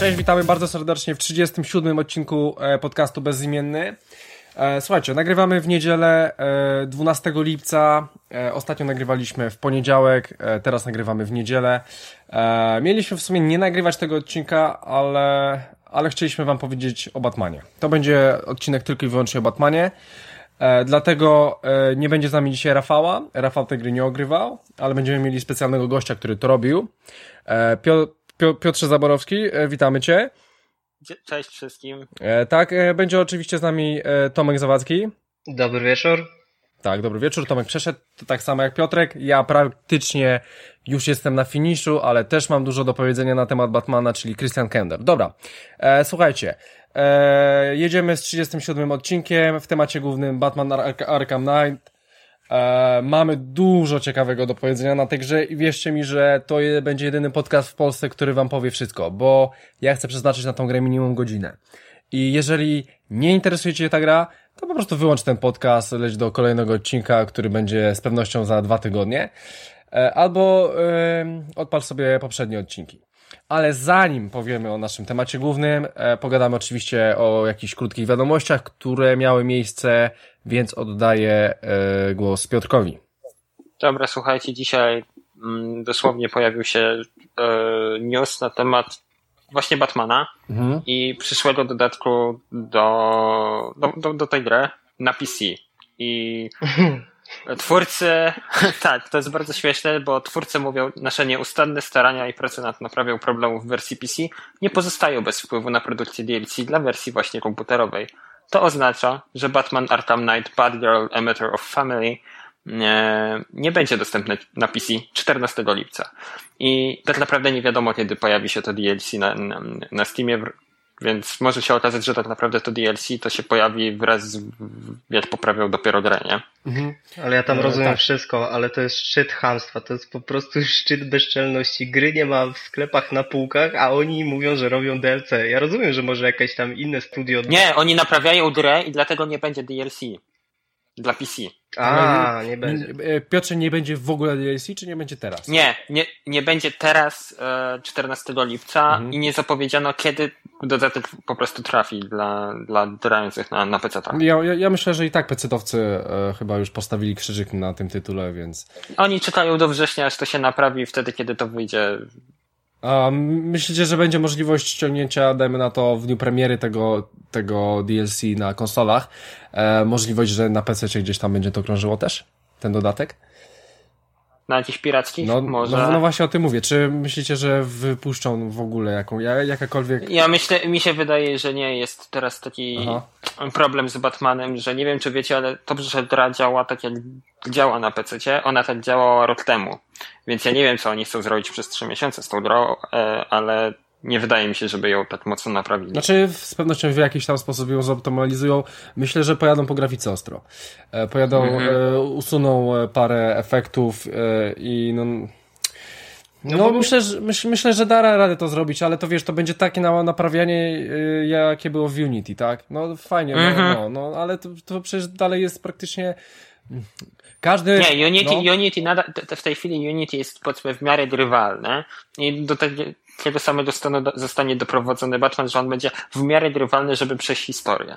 Cześć, witamy bardzo serdecznie w 37 odcinku e, podcastu Bezimienny. E, słuchajcie, nagrywamy w niedzielę 12 e, lipca. Ostatnio nagrywaliśmy w poniedziałek, teraz nagrywamy w niedzielę. Mieliśmy w sumie nie nagrywać tego odcinka, ale, ale chcieliśmy Wam powiedzieć o Batmanie. To będzie odcinek tylko i wyłącznie o Batmanie. dlatego nie będzie z nami dzisiaj Rafała. Rafał tej gry nie ogrywał, ale będziemy mieli specjalnego gościa, który to robił. Piotr Piotrze Zaborowski, e, witamy Cię. Cześć wszystkim. E, tak, e, będzie oczywiście z nami Tomek Zawadzki. Dobry wieczór. Tak, dobry wieczór. Tomek przeszedł, tak samo jak Piotrek. Ja praktycznie już jestem na finiszu, ale też mam dużo do powiedzenia na temat Batmana, czyli Christian Kender. Dobra, e, słuchajcie. E, jedziemy z 37 odcinkiem w temacie głównym Batman Ar Arkham Knight. E, mamy dużo ciekawego do powiedzenia na tej grze i wierzcie mi, że to będzie jedyny podcast w Polsce, który wam powie wszystko, bo ja chcę przeznaczyć na tą grę minimum godzinę. I jeżeli nie interesuje cię ta gra, to po prostu wyłącz ten podcast, leć do kolejnego odcinka, który będzie z pewnością za dwa tygodnie, e, albo e, odpal sobie poprzednie odcinki. Ale zanim powiemy o naszym temacie głównym, e, pogadamy oczywiście o jakichś krótkich wiadomościach, które miały miejsce, więc oddaję e, głos Piotrkowi. Dobra, słuchajcie, dzisiaj mm, dosłownie pojawił się e, news na temat właśnie Batmana mhm. i przyszłego dodatku do, do, do, do tej gry na PC. I Twórcy, tak, to jest bardzo śmieszne, bo twórcy mówią, nasze nieustanne starania i prace nad naprawią problemów w wersji PC nie pozostają bez wpływu na produkcję DLC dla wersji właśnie komputerowej. To oznacza, że Batman Arkham Knight Bad Girl Matter of Family nie, nie będzie dostępny na PC 14 lipca. I tak naprawdę nie wiadomo, kiedy pojawi się to DLC na, na, na Steamie. Więc może się okazać, że tak naprawdę to DLC to się pojawi wraz z, jak poprawią dopiero grę, nie? Mhm. Ale ja tam no, rozumiem tak. wszystko, ale to jest szczyt hamstwa, to jest po prostu szczyt bezczelności. Gry nie ma w sklepach na półkach, a oni mówią, że robią DLC. Ja rozumiem, że może jakieś tam inne studio... Nie, oni naprawiają grę i dlatego nie będzie DLC dla PC. A, nie będzie. E, Piotrze, nie będzie w ogóle DLC, czy nie będzie teraz? Nie, nie, nie będzie teraz e, 14 lipca mhm. i nie zapowiedziano, kiedy dodatek po prostu trafi dla, dla grających na, na PC. Ja, ja, ja, myślę, że i tak PC-owcy e, chyba już postawili krzyżyk na tym tytule, więc... Oni czekają do września, aż to się naprawi wtedy, kiedy to wyjdzie myślicie, że będzie możliwość ściągnięcia, dajmy na to, w dniu premiery tego, tego DLC na konsolach? E, możliwość, że na PC gdzieś tam będzie to krążyło też? Ten dodatek? Na jakichś pirackich? No, może. No, no, właśnie o tym mówię. Czy myślicie, że wypuszczą w ogóle jaką, jakakolwiek... Ja myślę, mi się wydaje, że nie jest teraz taki Aha. problem z Batmanem, że nie wiem, czy wiecie, ale to, że gra działa tak jak działa na PC, ona tak działała rok temu. Więc ja nie wiem, co oni chcą zrobić przez trzy miesiące z tą grą, e, ale nie wydaje mi się, żeby ją tak mocno naprawili. Znaczy, z pewnością w jakiś tam sposób ją zoptymalizują. Myślę, że pojadą po grafice ostro. E, pojadą, mhm. E, usuną parę efektów i no... No, no myślę, że, myśl, myślę, że da radę to zrobić, ale to wiesz, to będzie takie naprawianie, jakie było w Unity, tak? No fajnie, no, mhm. no, no, ale to, to przecież dalej jest praktycznie każdy. Nie, Unity, no. Unity nadal, w tej chwili Unity jest powiedzmy w miarę grywalne i do tego, tego samego stanu zostanie doprowadzony Batman, że on będzie w miarę grywalny, żeby przejść historię.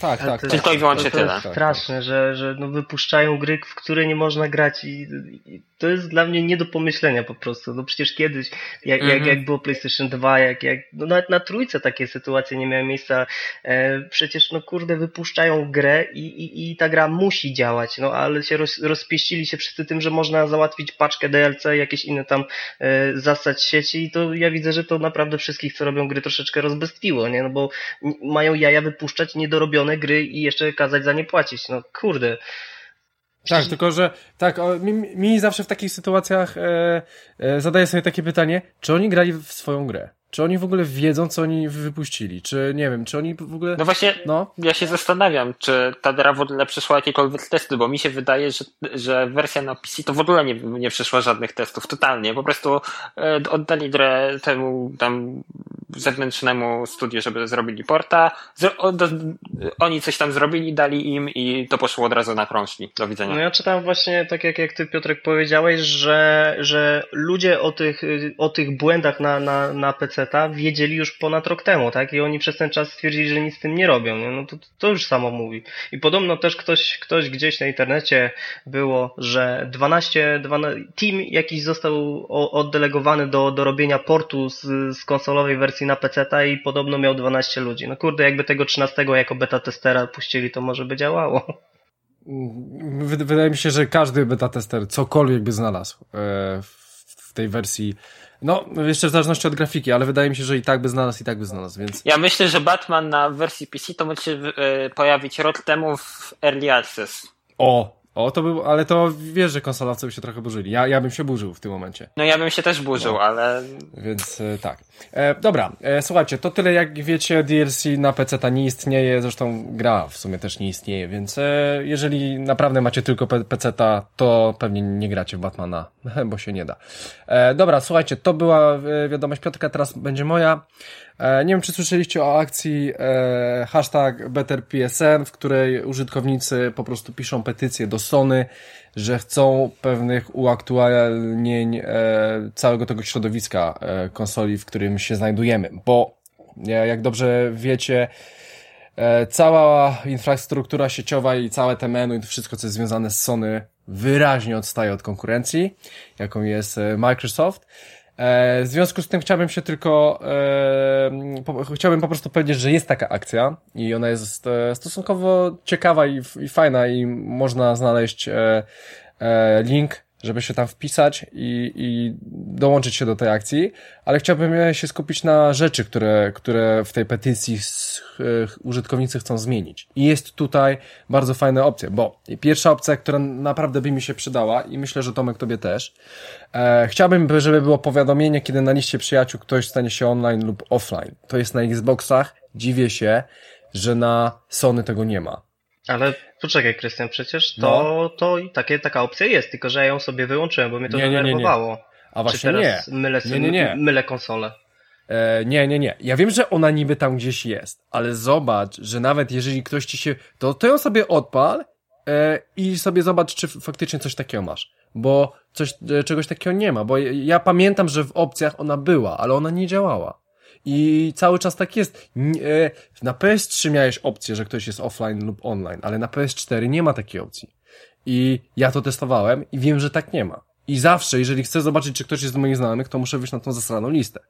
Tak, tak. Tylko tak, i wyłącznie to, to tyle. To straszne, że, że no wypuszczają gry, w które nie można grać i, i to jest dla mnie nie do pomyślenia po prostu. No przecież kiedyś, jak, jak, mhm. jak było PlayStation 2, jak, jak no nawet na trójce takie sytuacje nie miały miejsca. E, przecież no kurde, wypuszczają grę i, i, i ta gra musi działać, no ale się roz, rozpieścili się wszyscy tym, że można załatwić paczkę DLC, jakieś inne tam e, zasać sieci i to ja widzę, że to naprawdę wszystkich, co robią gry troszeczkę rozbestwiło, nie? No bo mają jaja wypuszczać niedorobione gry i jeszcze kazać za nie płacić. No kurde. Tak, tylko że tak, o, mi, mi zawsze w takich sytuacjach e, e, zadaję sobie takie pytanie, czy oni grali w swoją grę? Czy oni w ogóle wiedzą, co oni wypuścili? Czy nie wiem, czy oni w ogóle. No właśnie, no? ja się zastanawiam, czy ta gra w ogóle przeszła jakiekolwiek testy, bo mi się wydaje, że, że wersja na PC to w ogóle nie, nie przeszła żadnych testów, totalnie. Po prostu e, oddali grę temu tam zewnętrznemu studiu, żeby zrobili porta. Zro, do, oni coś tam zrobili, dali im i to poszło od razu na krążki. Do widzenia. No ja czytam właśnie, tak jak, jak ty Piotrek powiedziałeś, że, że ludzie o tych, o tych błędach na, na, na PC-ta wiedzieli już ponad rok temu, tak? I oni przez ten czas stwierdzili, że nic z tym nie robią. Nie? No to, to już samo mówi. I podobno też ktoś, ktoś gdzieś na internecie było, że 12, 12 team jakiś został oddelegowany do, do robienia portu z, z konsolowej wersji na PC-ta i podobno miał 12 ludzi. No kurde, jakby tego 13 jako beta testera puścili, to może by działało. Wydaje mi się, że każdy beta tester cokolwiek by znalazł e, w tej wersji no, jeszcze w zależności od grafiki, ale wydaje mi się, że i tak by znalazł, i tak by znalazł, więc... Ja myślę, że Batman na wersji PC to może się e, pojawić rok temu w Early Access. O, o, to był, ale to wiesz, że konsolowcy by się trochę burzyli. Ja, ja bym się burzył w tym momencie. No ja bym się też burzył, no. ale... Więc e, tak. E, dobra, e, słuchajcie, to tyle jak wiecie, DLC na PC ta nie istnieje, zresztą gra w sumie też nie istnieje, więc e, jeżeli naprawdę macie tylko PC ta, to pewnie nie gracie w Batmana, bo się nie da. E, dobra, słuchajcie, to była e, wiadomość Piotrka, teraz będzie moja. E, nie wiem, czy słyszeliście o akcji e, hashtag BetterPSN, w której użytkownicy po prostu piszą petycję do Sony, że chcą pewnych uaktualnień e, całego tego środowiska e, konsoli, w którym się znajdujemy. Bo, jak dobrze wiecie, e, cała infrastruktura sieciowa i całe te menu i wszystko, co jest związane z Sony wyraźnie odstaje od konkurencji, jaką jest e, Microsoft. E, w związku z tym chciałbym się tylko, e, chciałbym po prostu powiedzieć, że jest taka akcja i ona jest e, stosunkowo ciekawa i, fajna i można znaleźć link żeby się tam wpisać i, i dołączyć się do tej akcji, ale chciałbym się skupić na rzeczy, które, które w tej petycji użytkownicy chcą zmienić. I jest tutaj bardzo fajna opcja, bo pierwsza opcja, która naprawdę by mi się przydała i myślę, że Tomek tobie też, e, chciałbym, żeby było powiadomienie, kiedy na liście przyjaciół ktoś stanie się online lub offline. To jest na Xboxach, dziwię się, że na Sony tego nie ma. Ale poczekaj, Krystian, przecież to, no. to takie, taka opcja jest, tylko że ja ją sobie wyłączyłem, bo mnie to nie, nie, nie, nie. A właśnie Czy teraz nie. Mylę, nie, nie, nie. mylę konsolę. E, nie, nie, nie. Ja wiem, że ona niby tam gdzieś jest, ale zobacz, że nawet jeżeli ktoś ci się... To, to ją sobie odpal e, i sobie zobacz, czy faktycznie coś takiego masz. Bo coś, e, czegoś takiego nie ma, bo ja pamiętam, że w opcjach ona była, ale ona nie działała. I cały czas tak jest. E, na PS3 miałeś opcję, że ktoś jest offline lub online, ale na PS4 nie ma takiej opcji. I ja to testowałem i wiem, że tak nie ma. I zawsze, jeżeli chcę zobaczyć, czy ktoś jest z moich znajomych, to muszę wyjść na tą zasraną listę.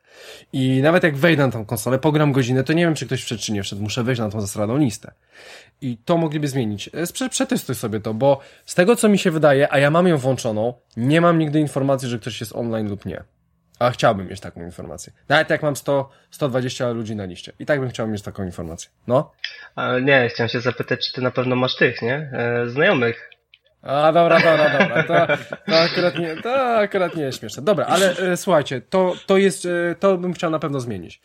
I nawet jak wejdę na tą konsolę, pogram godzinę, to nie wiem, czy ktoś wszedł, czy nie wszedł. Muszę wejść na tą zasraną listę. I to mogliby zmienić. E, przetestuj sobie to, bo z tego, co mi się wydaje, a ja mam ją włączoną, nie mam nigdy informacji, że ktoś jest online lub nie. A chciałbym mieć taką informację. Nawet jak mam 100, 120 ludzi na liście. I tak bym chciał mieć taką informację. No? Ale nie, chciałem się zapytać, czy ty na pewno masz tych, nie? E, znajomych. A, dobra, dobra, dobra. To, to, akurat nie, to akurat nie jest śmieszne. Dobra, ale e, słuchajcie, to, to jest, e, to bym chciał na pewno zmienić.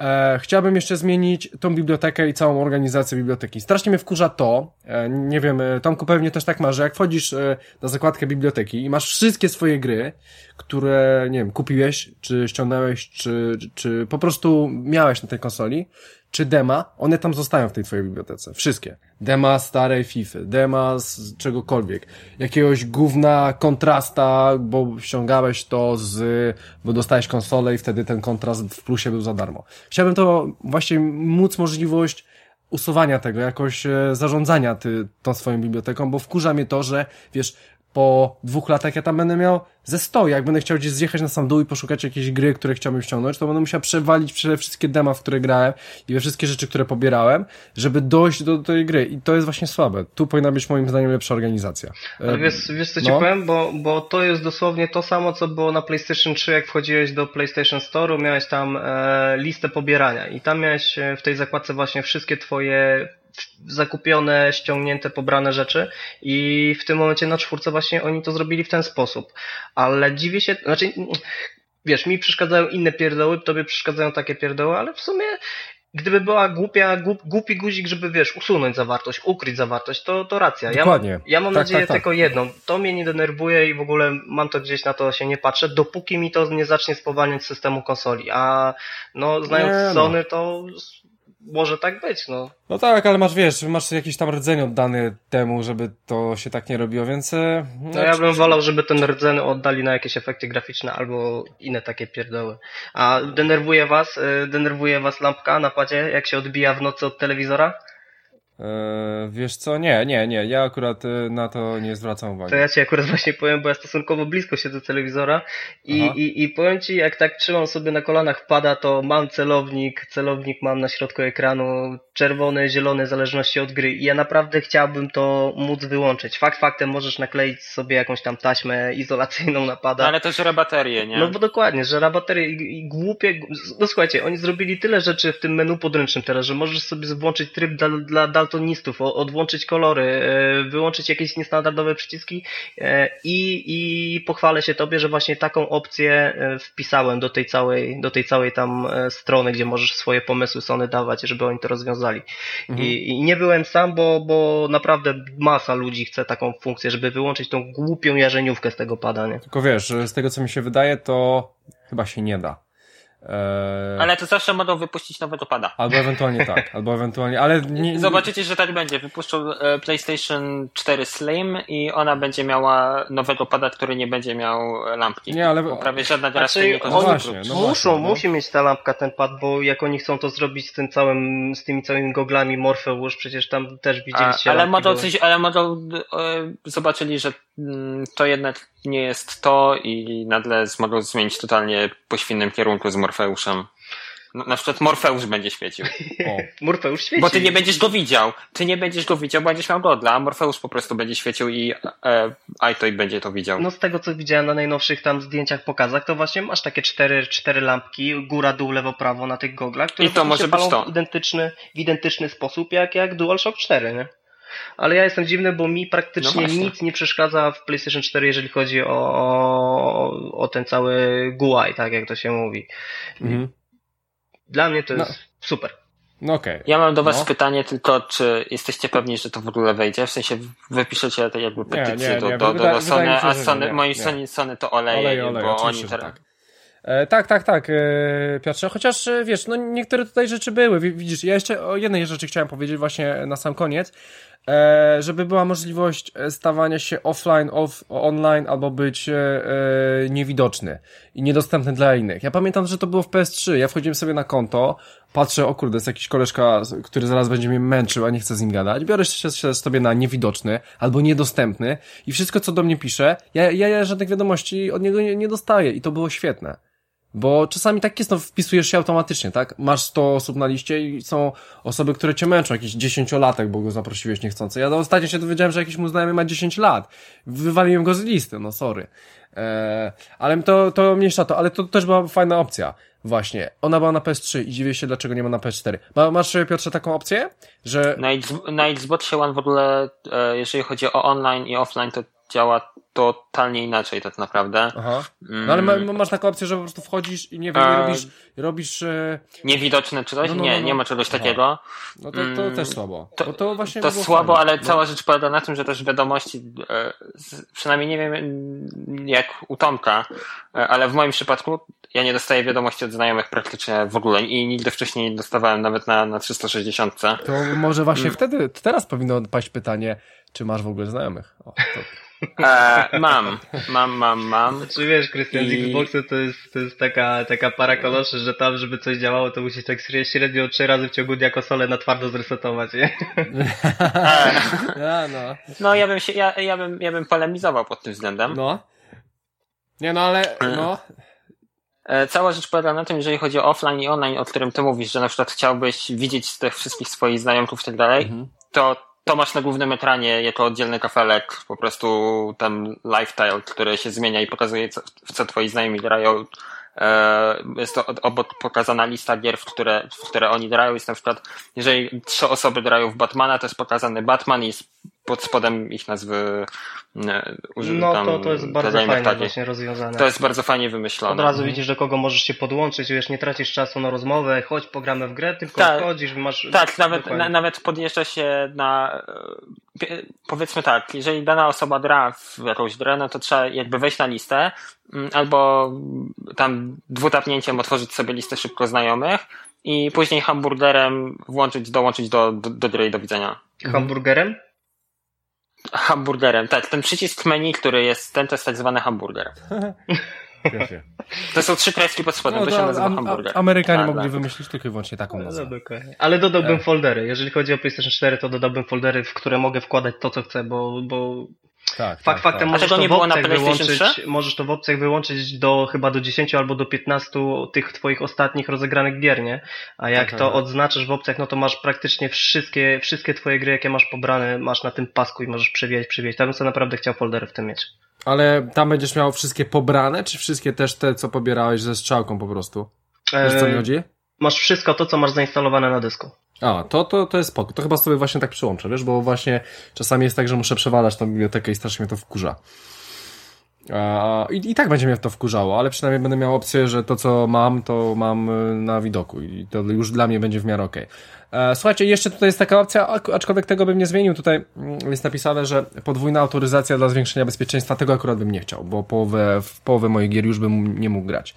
E, chciałbym jeszcze zmienić tą bibliotekę i całą organizację biblioteki. Strasznie mnie wkurza to, e, nie wiem, e, Tomku pewnie też tak ma, że jak wchodzisz e, na zakładkę biblioteki i masz wszystkie swoje gry, które, nie wiem, kupiłeś, czy ściągnąłeś, czy, czy po prostu miałeś na tej konsoli, czy dema, one tam zostają w tej twojej bibliotece. Wszystkie. Dema starej FIFA, dema z czegokolwiek. Jakiegoś gówna kontrasta, bo ściągałeś to z, bo dostałeś konsolę i wtedy ten kontrast w plusie był za darmo. Chciałbym to właśnie móc możliwość usuwania tego, jakoś e, zarządzania ty, tą swoją biblioteką, bo wkurza mnie to, że wiesz, po dwóch latach ja tam będę miał ze 100. Jak będę chciał gdzieś zjechać na sam dół i poszukać jakiejś gry, które chciałbym ściągnąć, to będę musiał przewalić przede wszystkie dema, w które grałem i we wszystkie rzeczy, które pobierałem, żeby dojść do, do tej gry. I to jest właśnie słabe. Tu powinna być moim zdaniem lepsza organizacja. Ale wiesz, wiesz co ci no? powiem? Bo, bo to jest dosłownie to samo, co było na PlayStation 3, jak wchodziłeś do PlayStation Store'u, miałeś tam e, listę pobierania i tam miałeś e, w tej zakładce właśnie wszystkie twoje zakupione, ściągnięte, pobrane rzeczy i w tym momencie na czwórce właśnie oni to zrobili w ten sposób. Ale dziwię się, znaczy wiesz, mi przeszkadzają inne pierdoły, tobie przeszkadzają takie pierdoły, ale w sumie gdyby była głupia, głup, głupi guzik, żeby wiesz, usunąć zawartość, ukryć zawartość, to, to racja. Dokładnie. Ja mam, ja mam tak, nadzieję tak, tak. tylko jedną. To mnie nie denerwuje i w ogóle mam to gdzieś na to się nie patrzę, dopóki mi to nie zacznie spowalniać systemu konsoli. A no, znając Nie, no. Sony, to może tak być, no. No tak, ale masz, wiesz, masz jakiś tam rdzeń oddany temu, żeby to się tak nie robiło, więc... e, No ja bym wolał, żeby ten rdzeń oddali na jakieś efekty graficzne albo inne takie pierdoły. A denerwuje was, y, denerwuje was lampka na padzie, jak się odbija w nocy od telewizora? E, wiesz co, nie, nie, nie, ja akurat e, na to nie zwracam uwagi. To ja ci akurat właśnie powiem, bo ja stosunkowo blisko siedzę do telewizora i, Aha. i, i powiem ci, jak tak trzymam sobie na kolanach pada, to mam celownik, celownik mam na środku ekranu, czerwony, zielony, w zależności od gry i ja naprawdę chciałbym to móc wyłączyć. Fakt faktem możesz nakleić sobie jakąś tam taśmę izolacyjną na pada. Ale to baterie, nie? No bo dokładnie, że baterie i, i głupie. No słuchajcie, oni zrobili tyle rzeczy w tym menu podręcznym teraz, że możesz sobie włączyć tryb dla, dla daltonistów, o- odłączyć kolory, e, wyłączyć jakieś niestandardowe przyciski e, i, i pochwalę się tobie, że właśnie taką opcję e, wpisałem do tej całej, do tej całej tam strony, gdzie możesz swoje pomysły Sony dawać, żeby oni to rozwiązali. I, I nie byłem sam, bo, bo naprawdę masa ludzi chce taką funkcję, żeby wyłączyć tą głupią jarzeniówkę z tego pada, nie? Tylko wiesz, że z tego co mi się wydaje, to chyba się nie da. E, Ale to zawsze mogą wypuścić nowego pada. Albo ewentualnie tak, albo ewentualnie, ale nie, Zobaczycie, że tak będzie. Wypuszczą e, PlayStation 4 Slim i ona będzie miała nowego pada, który nie będzie miał lampki. Nie, ale- Bo prawie żadna gra Znaczy, nie oni- korzysta. właśnie, no Muszą, właśnie, no. musi mieć ta lampka ten pad, bo jak oni chcą to zrobić z tym całym, z tymi całymi goglami Morpheus, przecież tam też A, widzieliście ale lampki model były. coś, ale model e, zobaczyli, że mm, to jednak nie jest to i nagle mogą zmienić totalnie po świnnym kierunku z Morfeuszem. No, na przykład Morfeusz będzie świecił. o, Morpheus świeci. Bo ty nie będziesz go widział. Ty nie będziesz go widział, bo będziesz miał godla, a Morfeusz po prostu będzie świecił i e, Aitoi będzie to widział. No z tego co widziałem na najnowszych tam zdjęciach, pokazach, to właśnie masz takie cztery, cztery lampki, góra, dół, lewo, prawo na tych goglach, które I to może się być palą to. w identyczny, w identyczny sposób jak, jak DualShock 4, nie? Ale ja jestem dziwny, bo mi No praktycznie właśnie. nic nie przeszkadza w PlayStation 4, jeżeli chodzi o, o, o ten cały GUI, tak jak to się mówi. mhm. Dla mnie to No. jest super. no okej. Ja mam do was No. pytanie tylko, czy jesteście pewni, że to w ogóle wejdzie? W sensie wypiszecie to jakby petycję nie, do, nie, do, do, do Sony, się, a nie, Sony, nie, moi nie. Sony, Sony to oleje, Olej, olej, bo oni teraz... tak. E, tak, tak, tak, e, Piotrze, chociaż e, wiesz, no niektóre tutaj rzeczy były, Wi- widzisz, ja jeszcze o jednej rzeczy chciałem powiedzieć właśnie na sam koniec, żeby była możliwość e, stawania się offline, off, online, albo być e, e, niewidoczny i niedostępny dla innych. Ja pamiętam, że to było w PS3, ja wchodziłem sobie na konto, patrzę, o kurde, jest jakiś koleżka, który zaraz będzie mnie męczył, a nie chcę z nim gadać, biorę się sobie na niewidoczny, albo niedostępny i wszystko, co do mnie pisze, ja, ja, ja żadnych wiadomości od niego nie, nie dostaję i to było świetne. Bo czasami tak jest, no wpisujesz się automatycznie, tak? Masz 100 osób na liście i są osoby, które cię męczą, jakiś dziesięciolatek, bo go zaprosiłeś niechcący. Ja ostatnio się dowiedziałem, że jakiś mój znajomy ma 10 lat. Wywaliłem go z listy, no sorry. Eee, ale to, to mniejsza to, ale to też była fajna opcja. Właśnie. Ona była na PS3 i dziwię się, dlaczego nie ma na PS4. Ma, masz, Piotrze, taką opcję? Że... Na, X, na Xboxie One w ogóle, e, jeżeli chodzi o online i offline, to działa totalnie inaczej tak naprawdę. Aha. No ale ma, masz taką opcję, że po prostu wchodzisz i nie wiem, A- robisz, robisz, e, Niewidoczne czy coś? No, no, nie, no, no. nie ma czegoś Aha. takiego. no to, to Mm, też słabo. To, to właśnie to słabo, fajne. ale No. cała rzecz polega na tym, że też wiadomości, e, przynajmniej nie wiem mm, jak u Tomka, e, ale w moim przypadku ja nie dostaję wiadomości od znajomych praktycznie w ogóle i nigdy wcześniej nie dostawałem nawet na, na 360. To może właśnie Mm. wtedy, teraz powinno paść pytanie, czy masz w ogóle znajomych? O, to, E, mam, mam, mam, mam. Znaczy wiesz, Krystian, z I- Xboxem to jest, to jest taka, taka para koloszy, że tam, żeby coś działało, to musisz tak średnio trzy razy w ciągu dnia konsolę na twardo zresetować, nie? A, no. No ja bym się, ja, ja bym, ja bym polemizował pod tym względem. no. Nie no, ale, no. E, Cała rzecz polega na tym, jeżeli chodzi o offline i online, o którym ty mówisz, że na przykład chciałbyś widzieć tych wszystkich swoich znajomków i tak dalej, Mhm. to to masz na głównym ekranie jako oddzielny kafelek, po prostu tam lifestyle, który się zmienia i pokazuje, co, w co twoi znajomi grają e, jest to obok pokazana lista gier, w które, w które oni grają. Jest na przykład, jeżeli trzy osoby grają w Batmana, to jest pokazany Batman i jest pod spodem ich nazwy e, No tam, to, to jest bardzo fajnie takie. właśnie rozwiązane. To jest bardzo fajnie wymyślone. Od razu mhm. widzisz, do kogo możesz się podłączyć, wiesz, nie tracisz czasu na rozmowę, chodź pogramy w grę, tylko tak, wchodzisz, masz... Tak, nawet, na, nawet podjeżdża się na... E, powiedzmy tak, jeżeli dana osoba gra w jakąś grę, no to trzeba jakby wejść na listę, mm, albo tam dwutapnięciem otworzyć sobie listę szybko znajomych i później hamburgerem włączyć, dołączyć do, do, do gry i do widzenia. Hamburgerem? Hamburgerem, tak. Ten przycisk menu, który jest, ten to jest tak zwany hamburger. To są trzy kreski pod spodem, no, to, to, się nazywa am, hamburger. Amerykanie tak, mogli tak. wymyślić tylko i wyłącznie taką no, nazwę. No, Ale dodałbym e. foldery. Jeżeli chodzi o PlayStation 4, to dodałbym foldery, w które mogę wkładać to, co chcę, bo, bo tak, Fakt tak, faktem tak. możesz to, nie w opcjach wyłączyć, możesz to w opcjach wyłączyć do chyba do 10 albo do 15 tych twoich ostatnich rozegranych gier, nie? A jak tak, to tak. odznaczysz w opcjach, no to masz praktycznie wszystkie, wszystkie twoje gry, jakie masz pobrane, masz na tym pasku i możesz przewijać, przewijać. Tam bym sobie naprawdę chciał foldery w tym mieć. Ale tam będziesz miał wszystkie pobrane, czy wszystkie też te, co pobierałeś ze strzałką po prostu? Wiesz co mi chodzi? Masz wszystko to, co masz zainstalowane na dysku. A, to, to, to jest spoko. To chyba sobie właśnie tak przyłączę, wiesz, bo właśnie czasami jest tak, że muszę przewalać tą bibliotekę i strasznie mnie to wkurza. I, I tak będzie mnie to wkurzało, ale przynajmniej będę miał opcję, że to co mam, to mam y, na widoku i to już dla mnie będzie w miarę okej. Okay. Słuchajcie, jeszcze tutaj jest taka opcja, aczkolwiek tego bym nie zmienił. Tutaj mm, jest napisane, że podwójna autoryzacja dla zwiększenia bezpieczeństwa, tego akurat bym nie chciał, bo połowę, w połowę moich gier już bym nie mógł grać.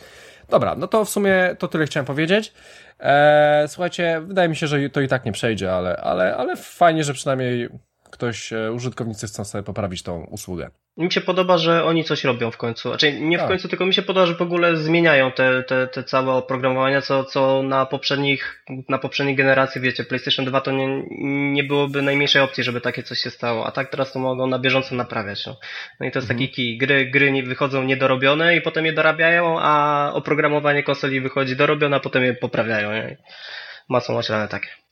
Dobra, no to w sumie to tyle chciałem powiedzieć. Eee, słuchajcie, wydaje mi się, że to i tak nie przejdzie, ale, ale, ale fajnie, że przynajmniej ktoś, e, użytkownicy chcą sobie poprawić tą usługę. Mi się podoba, że oni coś robią w końcu. Znaczy nie w tak. końcu, tylko mi się podoba, że w ogóle zmieniają te, te, te całe oprogramowania, co, co na poprzednich, na poprzedniej generacji, wiecie, PlayStation 2 to nie, nie byłoby najmniejszej opcji, żeby takie coś się stało, a tak teraz to mogą na bieżąco naprawiać. No, no i to jest mhm. taki key. Gry, gry nie wychodzą niedorobione i potem je dorabiają, a oprogramowanie konsoli wychodzi dorobione, a potem je poprawiają. Nie? Masą oślane takie.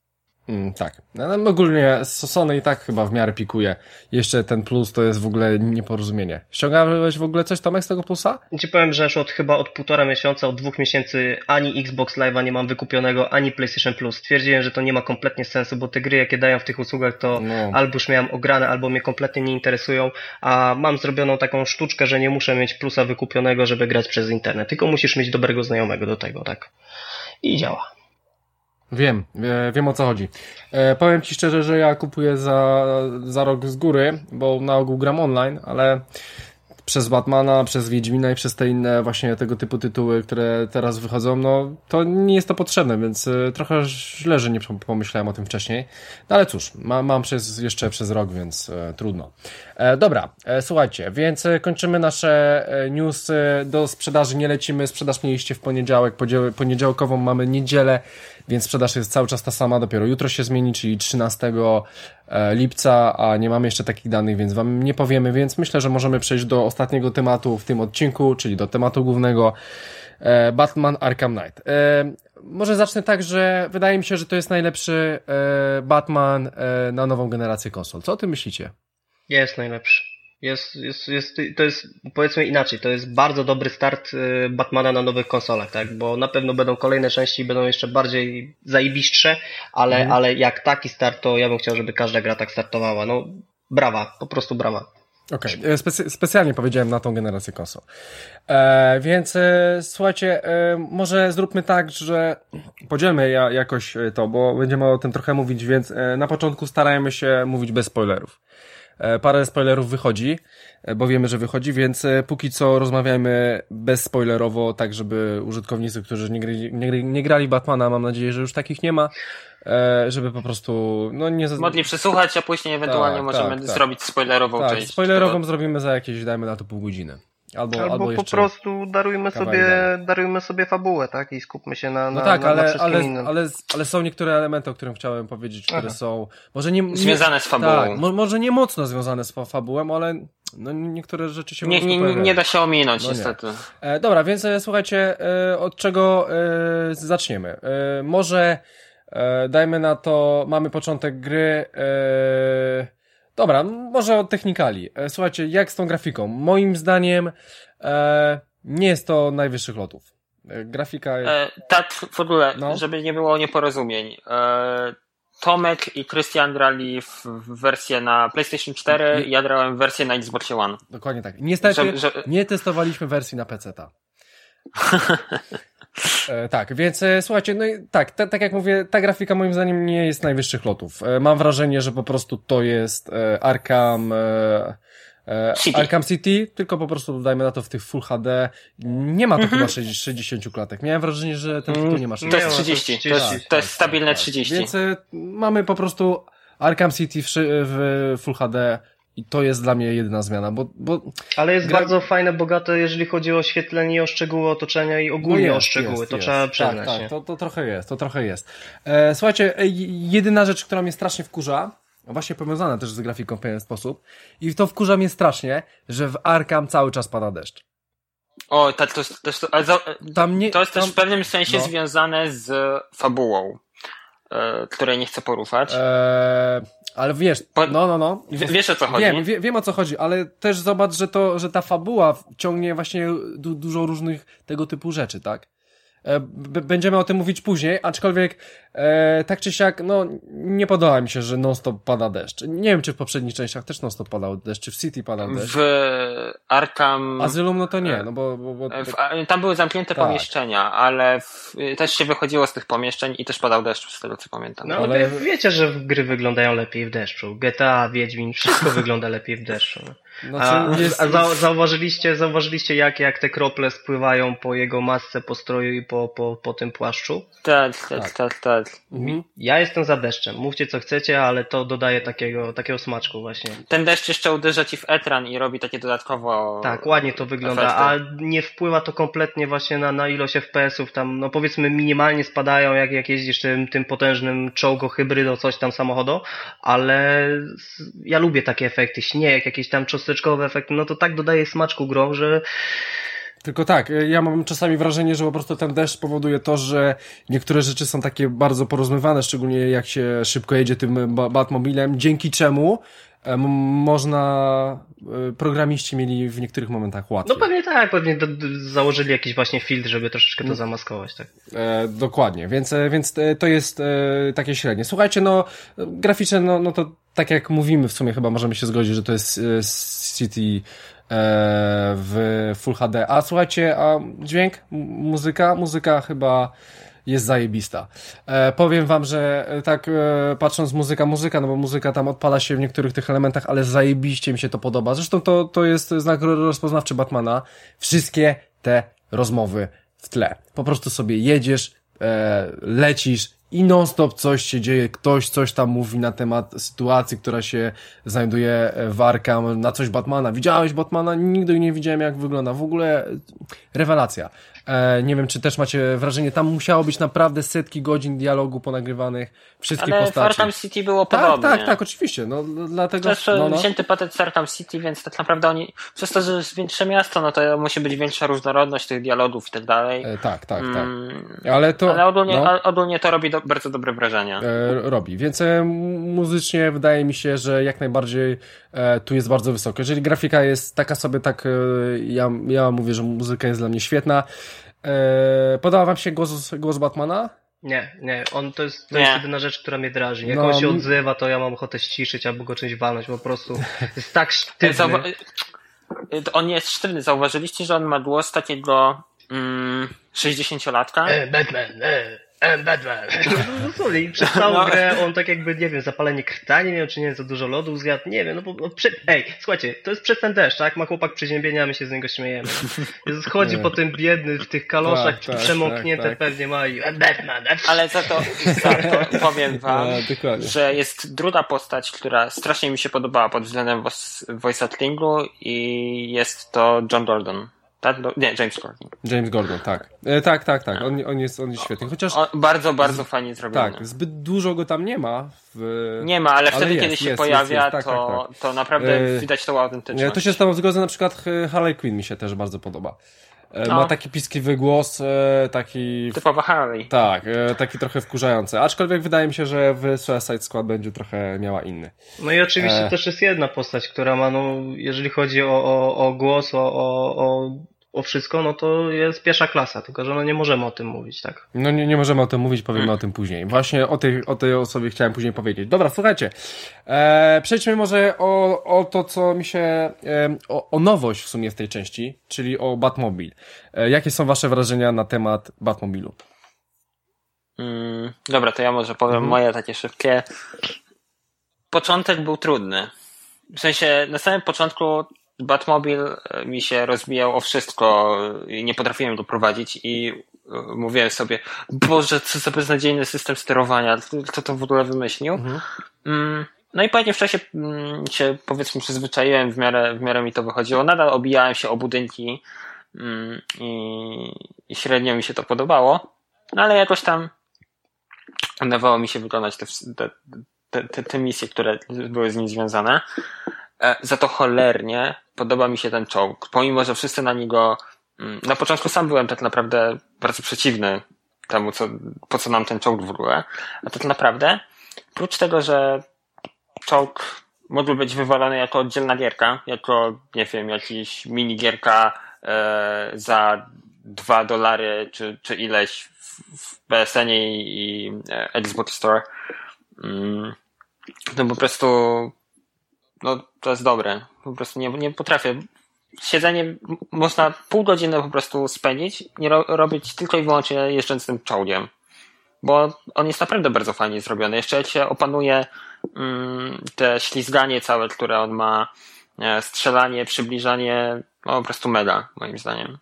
Mm, tak. No, ogólnie Sony i tak chyba w miarę pikuje. Jeszcze ten plus to jest w ogóle nieporozumienie. Ściągałeś w ogóle coś Tomek z tego plusa? Ci powiem, że już od chyba od półtora miesiąca, od dwóch miesięcy ani Xbox Live'a nie mam wykupionego, ani PlayStation Plus. Stwierdziłem, że to nie ma kompletnie sensu, bo te gry jakie dają w tych usługach to no. albo już miałem ograne, albo mnie kompletnie nie interesują, a mam zrobioną taką sztuczkę, że nie muszę mieć plusa wykupionego, żeby grać przez internet. Tylko musisz mieć dobrego znajomego do tego, tak? I działa. Wiem, wiem o co chodzi. E, powiem Ci szczerze, że ja kupuję za, za rok z góry, bo na ogół gram online, ale przez Batmana, przez Wiedźmina i przez te inne właśnie tego typu tytuły, które teraz wychodzą, no to nie jest to potrzebne, więc e, trochę źle, że nie pomyślałem o tym wcześniej. No ale cóż, ma, mam przez, jeszcze przez rok, więc e, trudno. E, dobra, e, słuchajcie, więc e, kończymy nasze e, newsy. Do sprzedaży nie lecimy. Sprzedaż mieliście w poniedziałek, poniedziałkową mamy niedzielę, więc sprzedaż jest cały czas ta sama. Dopiero jutro się zmieni, czyli 13 lipca, a nie mamy jeszcze takich danych, więc Wam nie powiemy, więc myślę, że możemy przejść do ostatniego tematu w tym odcinku, czyli do tematu głównego. Batman Arkham Knight. Może zacznę tak, że wydaje mi się, że to jest najlepszy Batman na nową generację konsol. Co o tym myślicie? Jest najlepszy. Jest, jest, jest, to jest, powiedzmy inaczej, to jest bardzo dobry start y, Batmana na nowych konsolach, tak? Bo na pewno będą kolejne części i będą jeszcze bardziej zajebistsze, ale, mhm. ale jak taki start, to ja bym chciał, żeby każda gra tak startowała. No, brawa, po prostu brawa. Okej, okay. E, Specy specjalnie powiedziałem na tą generację konsol. E, więc e, słuchajcie, e, może zróbmy tak, że podzielmy ja, jakoś to, bo będziemy o tym trochę mówić, więc e, na początku starajmy się mówić bez spoilerów. E, parę spoilerów wychodzi, e, bo wiemy, że wychodzi, więc e, póki co rozmawiajmy bezspoilerowo, tak żeby użytkownicy, którzy nie, grali, nie, nie grali Batmana, mam nadzieję, że już takich nie ma, żeby po prostu no nie... Mogli przesłuchać, a później ewentualnie tak, możemy tak, tak. zrobić spoilerową tak, część. spoilerową tego. zrobimy za jakieś, dajmy na to pół godziny. Albo, albo, albo po prostu darujmy sobie, darujmy sobie fabułę, tak? I skupmy się na, no na, tak, na, ale, na ale, ale, ale są niektóre elementy, o których chciałem powiedzieć, które Aha. są może nie, nie związane z fabułą. Tak, mo, może nie mocno związane z fabułą, ale no, niektóre rzeczy się nie, nie, nie, nie da się ominąć no niestety. E, dobra, więc e, słuchajcie, e, od czego e, zaczniemy? E, może e, dajmy na to, mamy początek gry. Dobra, może od technikali. Słuchajcie, jak z tą grafiką? Moim zdaniem e, nie jest to najwyższych lotów. E, grafika... E, tak, w ogóle, no. żeby nie było nieporozumień. E, Tomek i Krystian grali w, w wersję na PlayStation 4, ja grałem w wersję na Xbox One. Dokładnie tak. Niestety że, że... nie testowaliśmy wersji na PC-ta. E, tak, więc e, słuchajcie, no i tak, tak jak mówię, ta grafika moim zdaniem nie jest najwyższych lotów. E, mam wrażenie, że po prostu to jest Arkham, City. Arkham City, tylko po prostu dajmy na to w tych Full HD. Nie ma to mhm. chyba 60 klatek. Miałem wrażenie, że ten tytuł nie ma 60. To jest 30, to jest, to jest stabilne 30. Więc mamy po prostu Arkham City w, w Full HD i to jest dla mnie jedyna zmiana, bo... bo Ale jest gra... bardzo fajne, bogate, jeżeli chodzi o oświetlenie, o szczegóły otoczenia i ogólnie no jest, o szczegóły, jest, to jest. trzeba tak, przyznać. Tak, tak, to, to trochę jest, to trochę jest. E, słuchajcie, e, jedyna rzecz, która mnie strasznie wkurza, właśnie powiązana też z grafiką w pewien sposób, i to wkurza mnie strasznie, że w Arkham cały czas pada deszcz. O, tak, to, jest, to, jest, tam nie, to jest tam, też w pewnym sensie no. związane z fabułą, e, której nie chcę poruszać. E, ale wiesz, no, no, no. W, wiesz o co chodzi? Wiem, wie, wiem o co chodzi, ale też zobacz, że to, że ta fabuła ciągnie właśnie du dużo różnych tego typu rzeczy, tak? E, będziemy o tym mówić później, aczkolwiek e, tak czy siak, no nie podoba mi się, że non-stop pada deszcz. Nie wiem, czy w poprzednich częściach też non-stop padał deszcz, czy w City padał deszcz. W Arkham... Asylum, no to nie, no bo... bo, bo... W, tam były zamknięte tak. pomieszczenia, ale w, też się wychodziło z tych pomieszczeń i też padał deszcz, z tego co pamiętam. No ale wiecie, że gry wyglądają lepiej w deszczu. GTA, Wiedźmin, wszystko wygląda lepiej w deszczu. Znaczy, a, jest... a za, zauważyliście, zauważyliście jak, jak te krople spływają po jego masce, po stroju i po, po, po tym płaszczu? Tak, tak, tak, tak. tak. Mhm. Ja jestem za deszczem. Mówcie co chcecie, ale to dodaje takiego, takiego smaczku właśnie. Ten deszcz jeszcze uderza ci w etran i robi takie dodatkowo... Tak, ładnie to wygląda, efekty. a nie wpływa to kompletnie właśnie na, na ilość FPS-ów. Tam, no powiedzmy minimalnie spadają, jak, jak jeździsz tym, tym potężnym czołgo, hybrydo, coś tam samochodu, ale ja lubię takie efekty. Śnieg, jakieś tam czosy cząsteczkowe efekty, no to tak dodaje smaczku grom, że tylko tak, ja mam czasami wrażenie, że po prostu ten deszcz powoduje to, że niektóre rzeczy są takie bardzo porozmywane, szczególnie jak się szybko jedzie tym Batmobilem, dzięki czemu można, e, programiści mieli w niektórych momentach łatwiej. No pewnie tak, pewnie do, założyli jakiś właśnie filtr, żeby troszeczkę to no. zamaskować, tak. E, dokładnie, więc, e, więc e, to jest e, takie średnie. Słuchajcie, no, graficznie, no, no to tak jak mówimy, w sumie chyba możemy się zgodzić, że to jest City w Full HD. A słuchajcie, a dźwięk, muzyka, muzyka chyba jest zajebista. E, powiem wam, że e, tak e, patrząc muzyka, muzyka, no bo muzyka tam odpala się w niektórych tych elementach, ale zajebiście mi się to podoba. Zresztą to, to jest znak rozpoznawczy Batmana. Wszystkie te rozmowy w tle. Po prostu sobie jedziesz, e, lecisz, i non-stop coś się dzieje, ktoś coś tam mówi na temat sytuacji, która się znajduje w Arkham, na coś Batmana. Widziałeś Batmana? Nigdy nie widziałem jak wygląda. W ogóle rewelacja. E, nie wiem, czy też macie wrażenie, tam musiało być naprawdę setki godzin dialogu ponagrywanych, wszystkie Ale postaci. City było tak, podobnie. Tak, tak, oczywiście, no dlatego... Też no, no. wzięty patent z Arkham City, więc tak naprawdę oni, przez to, że jest większe miasto, no to musi być większa różnorodność tych dialogów i tak dalej. E, tak, tak, tak. Mm, ale to... Ale ogólnie, no, ogólnie to robi do, bardzo dobre wrażenie. E, robi, więc e, muzycznie wydaje mi się, że jak najbardziej e, tu jest bardzo wysoko. Jeżeli grafika jest taka sobie, tak e, ja, ja mówię, że muzyka jest dla mnie świetna, Eee, podoba wam się głos, głos Batmana? Nie, nie, on to jest, to jest jedyna rzecz, która mnie drażni. Jak no, on się odzywa, to ja mam ochotę ściszyć albo go czymś walnąć, po prostu jest tak sztywny. On jest sztywny, zauważyliście, że on ma głos takiego mm, 60-latka? E, Batman, e, Batman. No, no, i przez całą no. grę on tak jakby, nie wiem, zapalenie krtani, nie wiem, czy nie za dużo lodu zjadł, nie wiem, no bo, prze... ej, słuchajcie, to jest przez ten deszcz, tak? Ma chłopak przeziębienia, my się z niego śmiejemy. Chodzi po tym biedny w tych kaloszach, tak, tak, przemoknięte tak, tak. pewnie ma i Batman. Ale za to, za to powiem wam, no, że jest druga postać, która strasznie mi się podobała pod względem voice actingu i jest to John Gordon. Tak? Nie, James Gordon. James Gordon, tak. E, tak, tak, tak. On, on, jest, on jest świetny. Chociaż. O, bardzo, bardzo z... fajnie zrobiony. Tak, zbyt dużo go tam nie ma. W... Nie ma, ale, ale wtedy, jest, kiedy się jest, pojawia, jest, tak, to, tak, tak. to naprawdę e... widać tą autentyczność. To się z tobą zgodzę, na przykład Harley Quinn mi się też bardzo podoba. E, no. Ma taki piskliwy głos, e, taki... Typowa Harley. Tak, taki trochę wkurzający. Aczkolwiek wydaje mi się, że w Suicide Squad będzie trochę miała inny. No i oczywiście e... też jest jedna postać, która ma, no, jeżeli chodzi o, o, o głos, o, o, o o wszystko, no to jest pierwsza klasa, tylko że no nie możemy o tym mówić, tak? No nie, nie możemy o tym mówić, powiemy hmm. o tym później. Właśnie o tej, o tej osobie chciałem później powiedzieć. Dobra, słuchajcie, e, przejdźmy może o, o to, co mi się, e, o, o nowość w sumie w tej części, czyli o Batmobile. E, jakie są wasze wrażenia na temat Batmobilu? Mm, dobra, to ja może powiem mhm. moje takie szybkie. Początek był trudny. W sensie, na samym początku Batmobile e, mi się rozbijał o wszystko i nie potrafiłem go prowadzić i e, mówiłem sobie, Boże, co za beznadziejny system sterowania, kto to w ogóle wymyślił? Mhm. Mm, no i pewnie w czasie mm, się powiedzmy przyzwyczaiłem, w miarę, w miarę mi to wychodziło. Nadal obijałem się o budynki mm, i, i średnio mi się to podobało, no ale jakoś tam udawało mi się wykonać te, te, te, te misje, które były z nim związane. E, za to cholernie podoba mi się ten czołg. Pomimo, że wszyscy na niego. Mm, na początku sam byłem tak naprawdę bardzo przeciwny temu, co, po co nam ten czołg w ogóle. A tak naprawdę, oprócz tego, że czołg mógł być wywalony jako oddzielna gierka, jako, nie wiem, jakiś minigierka e, za dwa dolary, czy, czy ileś w PSN-ie i e, Xbox Store, mm, to po prostu no to jest dobre. Po prostu nie, nie potrafię. Siedzenie można pół godziny po prostu spędzić, nie ro, robić tylko i wyłącznie jeżdżąc tym czołgiem. Bo on jest naprawdę bardzo fajnie zrobiony. Jeszcze jak się opanuje mm, te ślizganie całe, które on ma, e, strzelanie, przybliżanie, no po prostu mega, moim zdaniem.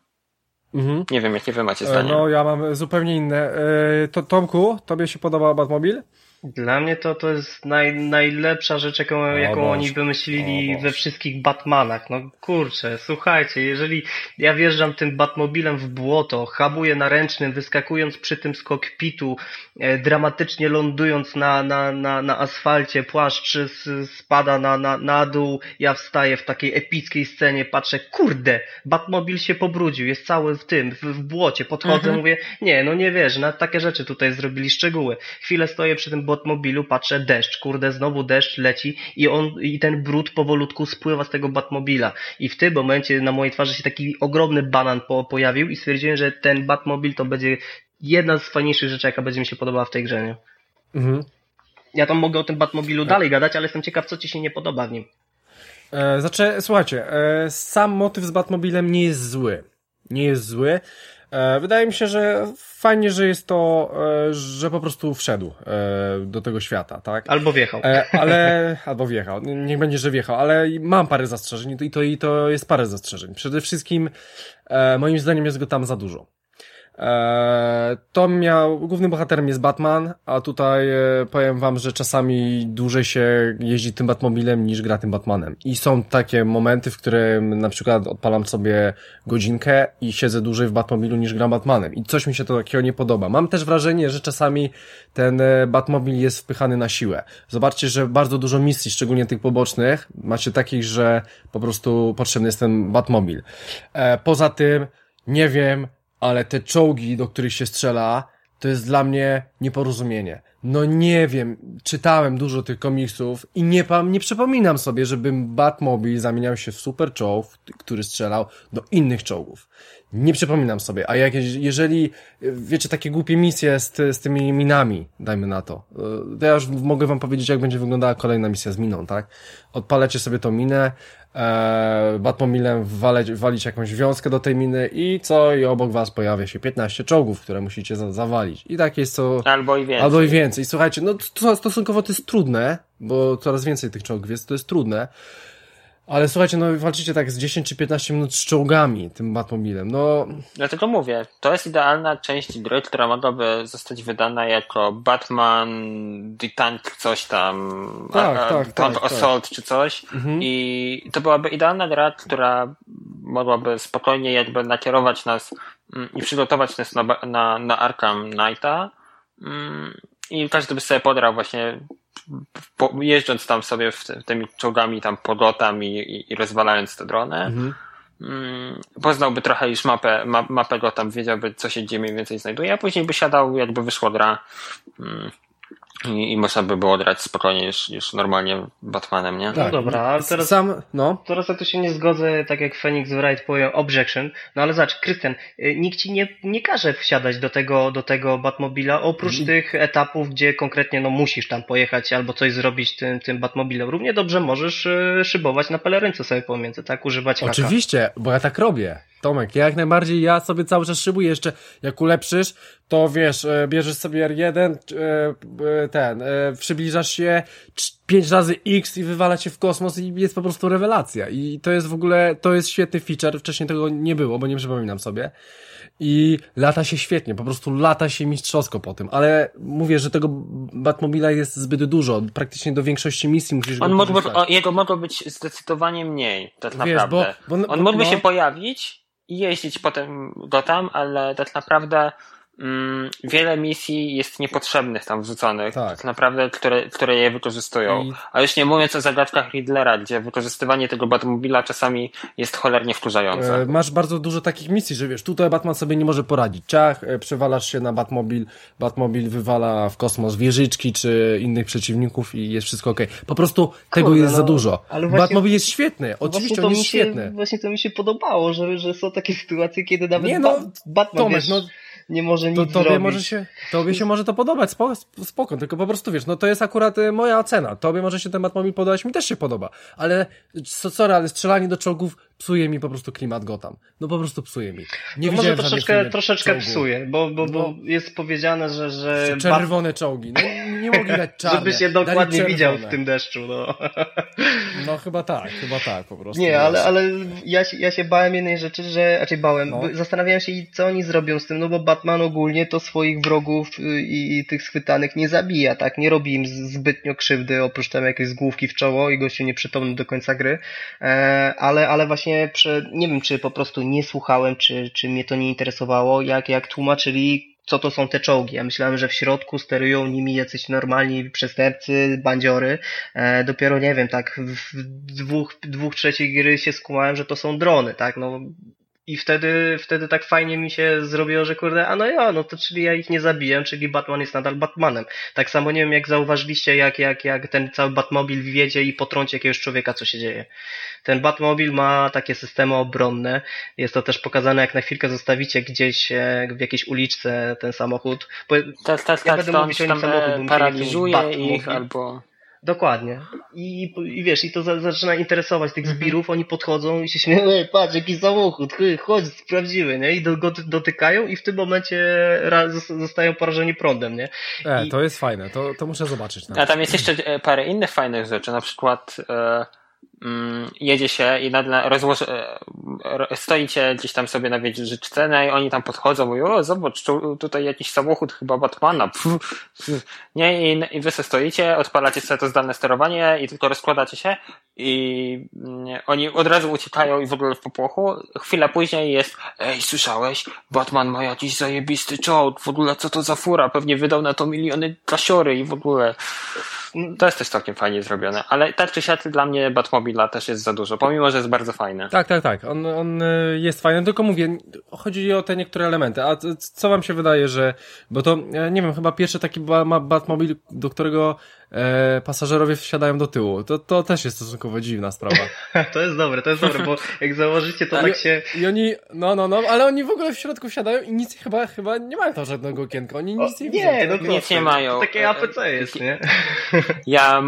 Mhm. Nie wiem, jakie wy macie zdanie. No, ja mam zupełnie inne. E, to, Tomku, tobie się podoba Batmobil? Dla mnie to, to jest naj, najlepsza rzecz, jaką, jaką oni wymyślili we wszystkich Batmanach. No kurczę, słuchajcie, jeżeli ja wjeżdżam tym Batmobilem w błoto, habuję na ręcznym, wyskakując przy tym z kokpitu, e, dramatycznie lądując na, na, na, na asfalcie, płaszcz spada na, na, na dół, ja wstaję w takiej epickiej scenie, patrzę, kurde, Batmobil się pobrudził, jest cały w tym, w, w błocie, podchodzę, mhm. mówię, nie, no nie wiesz, na takie rzeczy tutaj zrobili szczegóły. Chwilę stoję przy tym Batmobilu, patrzę, deszcz, kurde, znowu deszcz leci i on, i ten brud powolutku spływa z tego Batmobila. I w tym momencie na mojej twarzy się taki ogromny banan po, pojawił i stwierdziłem, że ten Batmobil to będzie jedna z fajniejszych rzeczy, jaka będzie mi się podobała w tej grze, nie? Mhm. Ja tam mogę o tym Batmobilu dalej gadać, ale jestem ciekaw, co ci się nie podoba w nim. E, znaczy, słuchajcie, e, sam motyw z Batmobilem nie jest zły. Nie jest zły. E, wydaje mi się, że fajnie, że jest to, e, że po prostu wszedł e, do tego świata, tak? Albo wjechał. Ale, albo wjechał. Niech będzie, że wjechał, ale mam parę zastrzeżeń i to, i to jest parę zastrzeżeń. Przede wszystkim, moim zdaniem jest go tam za dużo. Eee, to miał, głównym bohaterem jest Batman, a tutaj e, powiem wam, że czasami dłużej się jeździ tym Batmobilem niż gra tym Batmanem. I są takie momenty, w którym na przykład odpalam sobie godzinkę i siedzę dłużej w Batmobilu niż gram Batmanem. I coś mi się to takiego nie podoba. Mam też wrażenie, że czasami ten e, Batmobil jest wpychany na siłę. Zobaczcie, że bardzo dużo misji, szczególnie tych pobocznych, macie takich, że po prostu potrzebny jest ten Batmobil. E, poza tym, nie wiem, ale te czołgi, do których się strzela, to jest dla mnie nieporozumienie. No nie wiem, czytałem dużo tych komiksów i nie, nie przypominam sobie, żebym Batmobile zamieniał się w super czołg, który strzelał do innych czołgów. Nie przypominam sobie, a jak, jeżeli, wiecie, takie głupie misje z, z tymi minami, dajmy na to, to ja już mogę wam powiedzieć, jak będzie wyglądała kolejna misja z miną, tak? Odpalacie sobie tą minę, e, Batmobile walić, walić jakąś wiązkę do tej miny i co? I obok was pojawia się 15 czołgów, które musicie za, zawalić. I tak jest co... Albo i więcej. Albo i więcej. Słuchajcie, no to, stosunkowo to jest trudne, bo coraz więcej tych czołgów jest, to jest trudne. Ale słuchajcie, no walczycie tak z 10 czy 15 minut z czołgami, tym Batmobilem, no... Dlatego mówię, to jest idealna część gry, która mogłaby zostać wydana jako Batman The Tank coś tam, tak, a, tak, Tank tak, Assault tak. czy coś mhm. i to byłaby idealna gra, która mogłaby spokojnie jakby nakierować nas mm, i przygotować nas na, na, na Arkham Knighta mm, i każdy by sobie podrał właśnie po, jeżdżąc tam sobie w tymi czołgami tam podlotami i, i rozwalając te drony, mhm. mm, poznałby trochę już mapę, ma, mapę go tam, wiedziałby co się gdzie mniej więcej znajduje, a później by siadał, jakby wyszło gra mm, i, i można by było grać spokojnie już, już normalnie Batmanem, nie? Tak. No dobra, a teraz, Sam, no. teraz ja tu się nie zgodzę, tak jak Phoenix Wright powiedział, objection, no ale zobacz, Krystian, y, nikt ci nie, nie każe wsiadać do tego, do tego Batmobila, oprócz mm. tych etapów, gdzie konkretnie no musisz tam pojechać albo coś zrobić tym, tym Batmobilem. Równie dobrze możesz y, szybować na pelerynce sobie pomiędzy, tak? Używać haka. Oczywiście, bo ja tak robię. Tomek, ja jak najbardziej, ja sobie cały czas szybuję jeszcze, jak ulepszysz, to wiesz, e, bierzesz sobie R1, e, e, ten, przybliżasz się 5 razy X i wywala cię w kosmos i jest po prostu rewelacja. I to jest w ogóle, to jest świetny feature, wcześniej tego nie było, bo nie przypominam sobie. I lata się świetnie, po prostu lata się mistrzowsko po tym, ale mówię, że tego Batmobila jest zbyt dużo, praktycznie do większości misji musisz On mógłby, Jego mogło być zdecydowanie mniej, tak Wiesz, naprawdę. Bo, bo, On mógłby no, się pojawić, jeździć potem go tam, ale tak naprawdę wiele misji jest niepotrzebnych tam wrzuconych, tak, tak naprawdę, które, które je wykorzystują. I... A już nie mówiąc o zagadkach Riddlera, gdzie wykorzystywanie tego Batmobila czasami jest cholernie wkurzające. E, masz bardzo dużo takich misji, że wiesz, tutaj Batman sobie nie może poradzić. Ciach, e, przewalasz się na Batmobil, Batmobil wywala w kosmos wieżyczki czy innych przeciwników i jest wszystko ok. Po prostu tego Kurde, jest no, za dużo. Ale właśnie, Batmobil jest świetny, oczywiście on jest się, świetny. Właśnie to mi się podobało, że, że są takie sytuacje, kiedy nawet nie, no, Batman Tomek, wiesz, no, nie może nic to, tobie zrobić. Może się, tobie się może to podobać, spoko, spoko, tylko po prostu wiesz, no to jest akurat y, moja ocena. Tobie może się ten Batmobil podobać, mi też się podoba, ale co, sorry, ale strzelanie do czołgów psuje mi po prostu klimat Gotham. No po prostu psuje mi. Nie no może troszeczkę, troszeczkę psuje, bo, bo, bo no. jest powiedziane, że... że czerwone czołgi, no nie mogli dać czarne. Żeby się dokładnie widział w tym deszczu, no. No chyba tak, chyba tak po prostu. Nie, ale, ale ja, się, ja się bałem jednej rzeczy, że, raczej bałem, no. zastanawiałem się co oni zrobią z tym, no bo Batman ogólnie to swoich wrogów y, i, i tych schwytanych nie zabija, tak? Nie robi im zbytnio krzywdy, oprócz tam jakieś zgłówki w czoło i gościu nieprzytomny do końca gry, e, ale, ale właśnie prze, nie wiem, czy po prostu nie słuchałem, czy, czy mnie to nie interesowało, jak, jak tłumaczyli co to są te czołgi. Ja myślałem, że w środku sterują nimi jacyś normalni przestępcy, bandziory. E, dopiero nie wiem, tak w dwóch, dwóch trzecich gry się skumałem, że to są drony, tak? No i wtedy, wtedy tak fajnie mi się zrobiło, że kurde, a no ja, no to czyli ja ich nie zabiję, czyli Batman jest nadal Batmanem. Tak samo nie wiem, jak zauważyliście, jak, jak, jak ten cały Batmobil wiedzie i potrąci jakiegoś człowieka, co się dzieje. Ten Batmobil ma takie systemy obronne. Jest to też pokazane, jak na chwilkę zostawicie gdzieś e, w jakiejś uliczce ten samochód. Bo tak, tak, ja tak, będę mówić o nim samochód, bo paraliżuje ich albo Dokładnie. I, I wiesz, i to za, zaczyna interesować tych mhm. zbirów, oni podchodzą i się śmieją, ej, patrz, jaki samochód, chodź, sprawdzimy, nie? I do, go dotykają i w tym momencie raz, zostają porażeni prądem, nie? E, I... to jest fajne, to, to muszę zobaczyć. Nawet. A tam jest jeszcze e, parę innych fajnych rzeczy, na przykład... E jedzie się i nagle rozłoży, e, stoicie gdzieś tam sobie na wieżyczce, no i oni tam podchodzą, mówią, o zobacz, tutaj jakiś samochód chyba Batmana, pff, nie, i, i wy sobie stoicie, odpalacie sobie to zdalne sterowanie i tylko rozkładacie się i mm, oni od razu uciekają i w ogóle w popłochu. Chwila później jest, ej, słyszałeś? Batman ma jakiś zajebisty czołg, w ogóle co to za fura, pewnie wydał na to miliony klasiory i w ogóle. To jest też całkiem fajnie zrobione, ale tak czy siak dla mnie Batmobila też jest za dużo, pomimo, że jest bardzo fajny. Tak, tak, tak, on, on y, jest fajny, tylko mówię, chodzi o te niektóre elementy, a co wam się wydaje, że, bo to, nie wiem, chyba pierwszy taki Batmobil, do którego e, pasażerowie wsiadają do tyłu. To, to też jest stosunkowo dziwna sprawa. to jest dobre, to jest dobre, bo jak założycie, to tak się... I oni, no, no, no, ale oni w ogóle w środku wsiadają i nic chyba, chyba nie mają tam żadnego okienka, oni nic nie widzą. Nie, no to, nic nie mają. To takie APC jest, nie? ja,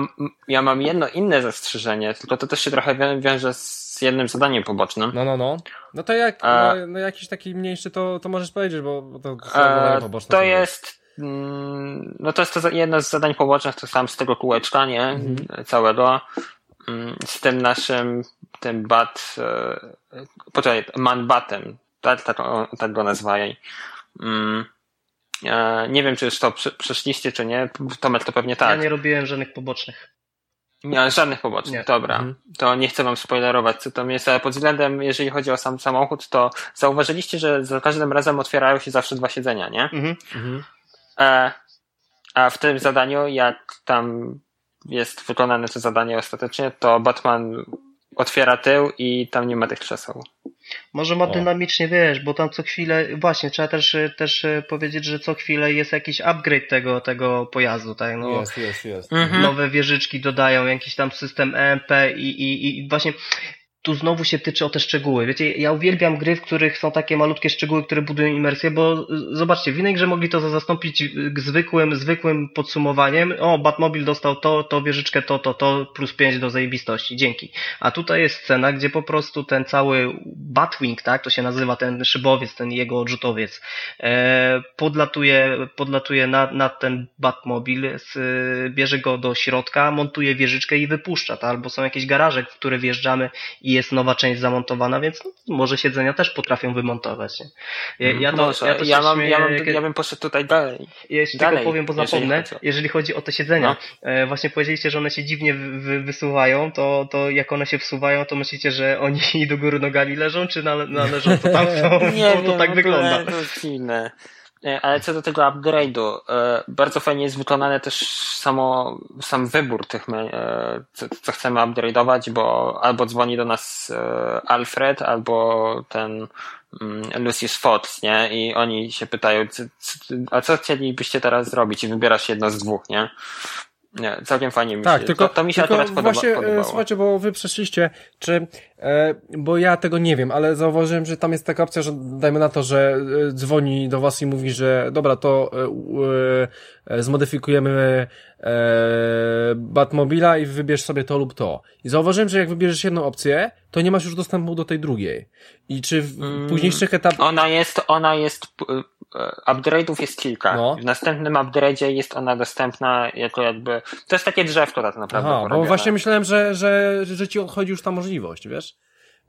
ja mam jedno inne zastrzeżenie, tylko to też się trochę wiąże z jednym zadaniem pobocznym. No, no, no. No to jak, A... no, no, jakiś taki mniejszy, to, to możesz powiedzieć, bo to, to, A, to jest no to jest to jedno z zadań pobocznych, to sam z tego kółeczka, nie? Mhm. Całego. Mm, z tym naszym, tym bat, e, poczekaj, manbatem, tak, tak, tak go nazwali. Mm, e, nie wiem, czy już to przeszliście, czy nie. Tomek to pewnie tak. Ja nie robiłem żadnych pobocznych. Nie, żadnych pobocznych, nie. dobra. Mhm. To nie chcę wam spoilerować, co tam jest, ale pod względem, jeżeli chodzi o sam samochód, to zauważyliście, że za każdym razem otwierają się zawsze dwa siedzenia, nie? Mhm. Mhm. A, a w tym zadaniu, jak tam jest wykonane to zadanie ostatecznie, to Batman otwiera tył i tam nie ma tych krzeseł. Może ma dynamicznie, wiesz, bo tam co chwilę, właśnie, trzeba też, też powiedzieć, że co chwilę jest jakiś upgrade tego, tego pojazdu, tak? No, jest, jest, jest. Mhm. Nowe wieżyczki dodają, jakiś tam system EMP i, i, i właśnie tu znowu się tyczy o te szczegóły. Wiecie, ja uwielbiam gry, w których są takie malutkie szczegóły, które budują imersję, bo y, zobaczcie, w innej grze mogli to zastąpić y, zwykłym, zwykłym podsumowaniem. O, Batmobil dostał to, to wieżyczkę, to, to, to, plus 5 do zajebistości. Dzięki. A tutaj jest scena, gdzie po prostu ten cały Batwing, tak, to się nazywa ten szybowiec, ten jego odrzutowiec, e, podlatuje, podlatuje nad, ten Batmobil, z, bierze go do środka, montuje wieżyczkę i wypuszcza, tak? albo są jakieś garaże, w które wjeżdżamy i jest nowa część zamontowana, więc no, może siedzenia też potrafią wymontować. Ja, ja, to, może. ja, to ja, mam, ja, mam, ja bym poszedł tutaj dalej. Ja jeszcze dalej, tylko powiem, bo zapomnę, jeżeli chodzi, jeżeli chodzi o te siedzenia. No. E, właśnie powiedzieliście, że one się dziwnie wy, wysuwają, to, to jak one się wsuwają, to myślicie, że oni do góry nogami leżą, czy nale, należą to tam są? nie, to, to tak wygląda. To jest dziwne. E, ale co do tego upgrade'u, e, bardzo fajnie jest wykonane też samo, sam wybór tych, e, co, co chcemy upgrade'ować, bo albo dzwoni do nas Alfred, albo ten mm, Lucius Fox, nie? I oni się pytają, a co chcielibyście teraz zrobić? I wybierasz jedno z dwóch, nie? Nie, całkiem fajnie mi tak, się. Tylko, to, to mi się tylko akurat podoba, właśnie, podobało. Słuchajcie, bo wy przeszliście, czy, bo ja tego nie wiem, ale zauważyłem, że tam jest taka opcja, że dajmy na to, że e, dzwoni do was i mówi, że dobra, to e, e, zmodyfikujemy e, Batmobila i wybierz sobie to lub to. I zauważyłem, że jak wybierzesz jedną opcję, to nie masz już dostępu do tej drugiej. I czy w mm, późniejszych etapach... Ona jest, ona jest E, upgrade'ów jest kilka. No. W następnym upgrade'zie jest ona dostępna jako jakby, to jest takie drzewko tak naprawdę. Aha, bo właśnie myślałem, że, że, że ci odchodzi już ta możliwość, wiesz?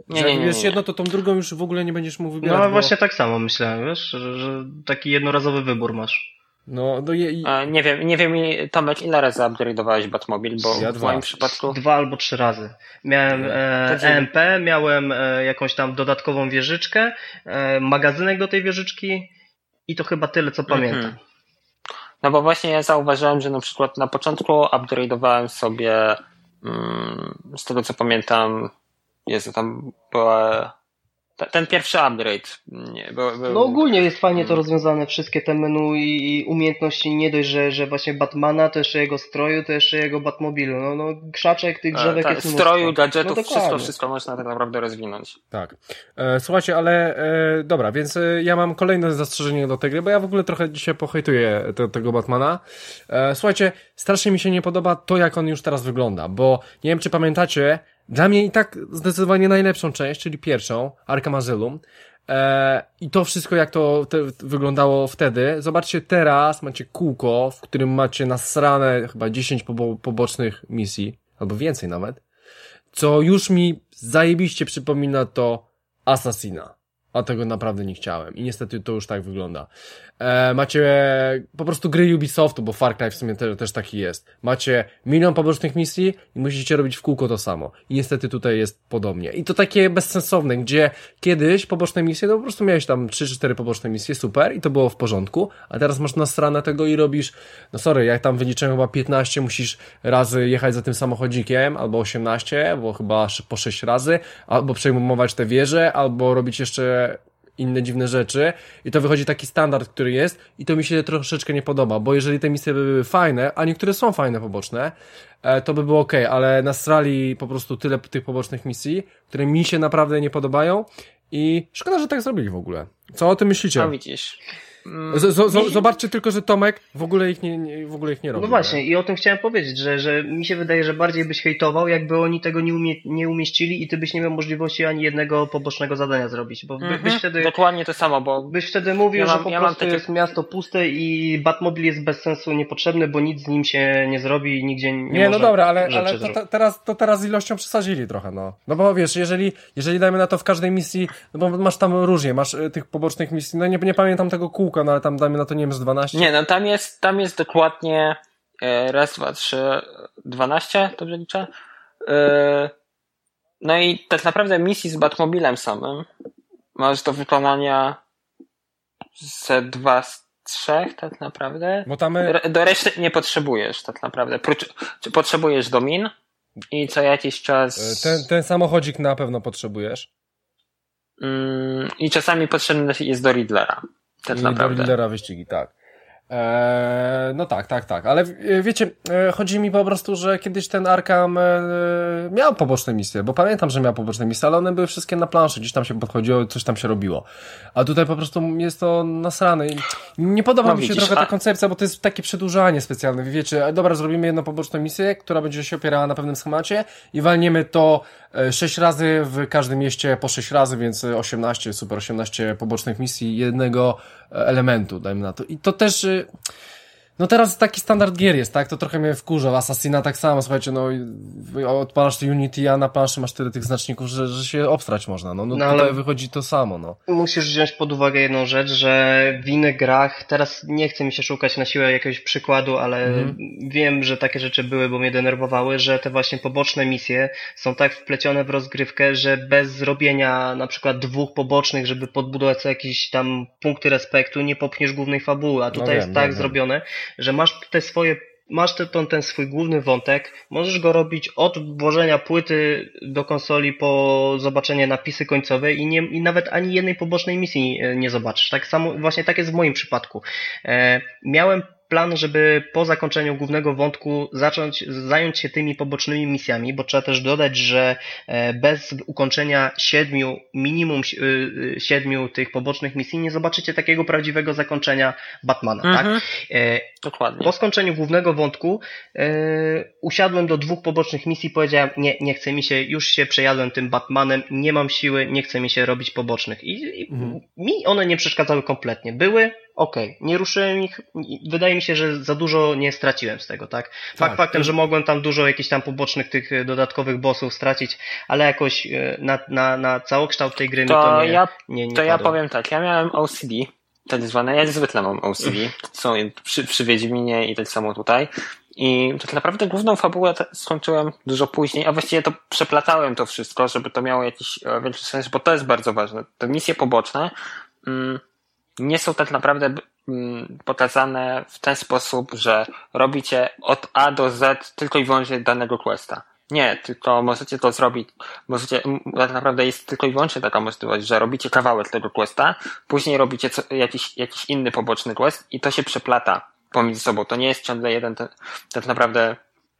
Nie, że nie, nie, jedno, to tą drugą już w ogóle nie będziesz mógł wybierać. No bo... właśnie tak samo myślałem, wiesz, że, że taki jednorazowy wybór masz. No, do je... A, nie wiem, nie wiem, Tomek, ile razy upgrade'owałeś Batmobil, bo ja w dwa. moim przypadku... Dwa albo trzy razy. Miałem e, EMP, miałem e, jakąś tam dodatkową wieżyczkę, e, magazynek do tej wieżyczki i to chyba tyle, co pamiętam. No bo właśnie ja zauważyłem, że na przykład na początku upgrade'owałem sobie mm, z tego co pamiętam, jest tam była ten pierwszy upgrade. Nie, był, był... No ogólnie jest fajnie to rozwiązane, wszystkie te menu i, umiejętności, nie dość, że, że właśnie Batmana, to jeszcze jego stroju, to jeszcze jego Batmobilu. No, no krzaczek tych drzewek A, ta, jest Stroju, gadżetów, no, wszystko, wszystko można tak naprawdę rozwinąć. Tak. E, słuchajcie, ale e, dobra, więc e, ja mam kolejne zastrzeżenie do tej gry, bo ja w ogóle trochę dzisiaj pohejtuję te, tego Batmana. E, słuchajcie, strasznie mi się nie podoba to, jak on już teraz wygląda, bo nie wiem, czy pamiętacie, dla mnie i tak zdecydowanie najlepszą część, czyli pierwszą, Arkham Asylum. E, I to wszystko, jak to te, wyglądało wtedy. Zobaczcie, teraz macie kółko, w którym macie nasrane chyba 10 pobo pobocznych misji, albo więcej nawet, co już mi zajebiście przypomina to Assassina a tego naprawdę nie chciałem. I niestety to już tak wygląda. E, macie po prostu gry Ubisoftu, bo Far Cry w sumie te, też taki jest. Macie milion pobocznych misji i musicie robić w kółko to samo. I niestety tutaj jest podobnie. I to takie bezsensowne, gdzie kiedyś poboczne misje, to po prostu miałeś tam 3-4 poboczne misje, super, i to było w porządku, a teraz masz na stronę tego i robisz, no sorry, jak tam wyliczyłem chyba 15, musisz razy jechać za tym samochodzikiem, albo 18, bo chyba po 6 razy, albo przejmować te wieże, albo robić jeszcze inne dziwne rzeczy i to wychodzi taki standard, który jest i to mi się troszeczkę nie podoba, bo jeżeli te misje by były fajne, a niektóre są fajne poboczne, e, to by było ok, ale nastrali po prostu tyle tych pobocznych misji, które mi się naprawdę nie podobają i szkoda, że tak zrobili w ogóle. Co o tym myślicie? A widzisz. Z, z, z, zobaczcie tylko, że Tomek w ogóle ich nie, nie, w ogóle ich nie robi. No właśnie, nie? i o tym chciałem powiedzieć, że, że mi się wydaje, że bardziej byś hejtował, jakby oni tego nie, umie, nie umieścili i ty byś nie miał możliwości ani jednego pobocznego zadania zrobić. Bo mm -hmm. byś wtedy. Dokładnie to samo, bo. Byś wtedy mówił, ja mam, że po ja prostu takie... jest miasto puste i Batmobil jest bez sensu niepotrzebny, bo nic z nim się nie zrobi i nigdzie nie Nie, no dobra, ale, ale to, to, teraz, to teraz ilością przesadzili trochę, no. No bo wiesz, jeżeli, jeżeli dajmy na to w każdej misji, no bo masz tam różnie, masz y, tych pobocznych misji, no nie, nie pamiętam tego kółka, no ale tam dajmy na to nie wiem, z 12? Nie, no tam jest, tam jest dokładnie e, raz, dwa, trzy, dwanaście, dobrze liczę? E, no i tak naprawdę misji z Batmobilem samym masz do wykonania ze dwa z trzech tak naprawdę. Bo tam... Do reszty nie potrzebujesz tak naprawdę. Potrzebujesz domin, i co jakiś czas... Ten, ten samochodzik na pewno potrzebujesz. Mm, I czasami potrzebny jest do Riddlera. I naprawdę. do Riddlera wyścigi, tak. Eee, no tak, tak, tak, ale e, wiecie, e, chodzi mi po prostu, że kiedyś ten Arkham e, miał poboczne misje, bo pamiętam, że miał poboczne misje, ale one były wszystkie na planszy, gdzieś tam się podchodziło, coś tam się robiło. A tutaj po prostu jest to nasrane. Nie podoba No mi się widzisz, trochę ta a- koncepcja, bo to jest takie przedłużanie specjalne. Wiecie, dobra, zrobimy jedną poboczną misję, która będzie się opierała na pewnym schemacie i walniemy to e, sześć razy w każdym mieście po sześć razy, więc e, 18, super 18 pobocznych misji jednego e, elementu, dajmy na to. I to też, e, no teraz taki standard gier jest, tak? To trochę mnie wkurza. Assassina tak samo, słuchajcie, no odpalasz to Unity, a na planszy masz tyle tych znaczników, że, że się obstrać można. No, no, No, ale- wychodzi to samo, no. Musisz wziąć pod uwagę jedną rzecz, że w innych grach, teraz nie chce mi się szukać na siłę jakiegoś przykładu, ale Mhm. wiem, że takie rzeczy były, bo mnie denerwowały, że te właśnie poboczne misje są tak wplecione w rozgrywkę, że bez zrobienia na przykład dwóch pobocznych, żeby podbudować jakieś tam punkty respektu, nie popchniesz głównej fabuły, a tutaj wiem, jest tak wiem, wiem. zrobione, że masz te swoje Masz ten, ten, swój główny wątek, możesz go robić od włożenia płyty do konsoli po zobaczenie napisy końcowe i, nie, i nawet ani jednej pobocznej misji e, nie zobaczysz. Tak samo, właśnie tak jest w moim przypadku. E, miałem plan, żeby po zakończeniu głównego wątku zacząć, zająć się tymi pobocznymi misjami, bo trzeba też dodać, że e, bez ukończenia siedmiu, minimum y, y, siedmiu tych pobocznych misji nie zobaczycie takiego prawdziwego zakończenia Batmana, Mhm. tak? Dokładnie. po skończeniu głównego wątku e, usiadłem do dwóch pobocznych misji, powiedziałem, nie, nie chce mi się, już się przejadłem tym Batmanem, nie mam siły, nie chce mi się robić pobocznych. I, i Mhm. mi one nie przeszkadzały kompletnie. Były, okej, nie ruszyłem ich, wydaje mi się, że za dużo nie straciłem z tego, tak? Fakt Tak, faktem, że mogłem tam dużo jakichś tam pobocznych tych e, dodatkowych bossów stracić, ale jakoś e, na, na, na całokształt tej gry To to nie, ja- nie, nie To ja padło. powiem tak, ja miałem OCD, tak zwane, ja zwykle mam OCD, są przy, przy Wiedźminie i tak samo tutaj. I tak naprawdę główną fabułę skończyłem dużo później, a właściwie to przeplatałem to wszystko, żeby to miało jakiś e, większy sens, bo to jest bardzo ważne. Te misje poboczne mm, nie są tak naprawdę mm, pokazane w ten sposób, że robicie od A do Z tylko i wyłącznie danego questa. Nie, tylko możecie to zrobić, możecie, tak naprawdę jest tylko i wyłącznie taka możliwość, że robicie kawałek tego questa, później robicie co, jakiś, jakiś inny poboczny quest i to się przeplata pomiędzy sobą. To nie jest ciągle jeden, ten, tak naprawdę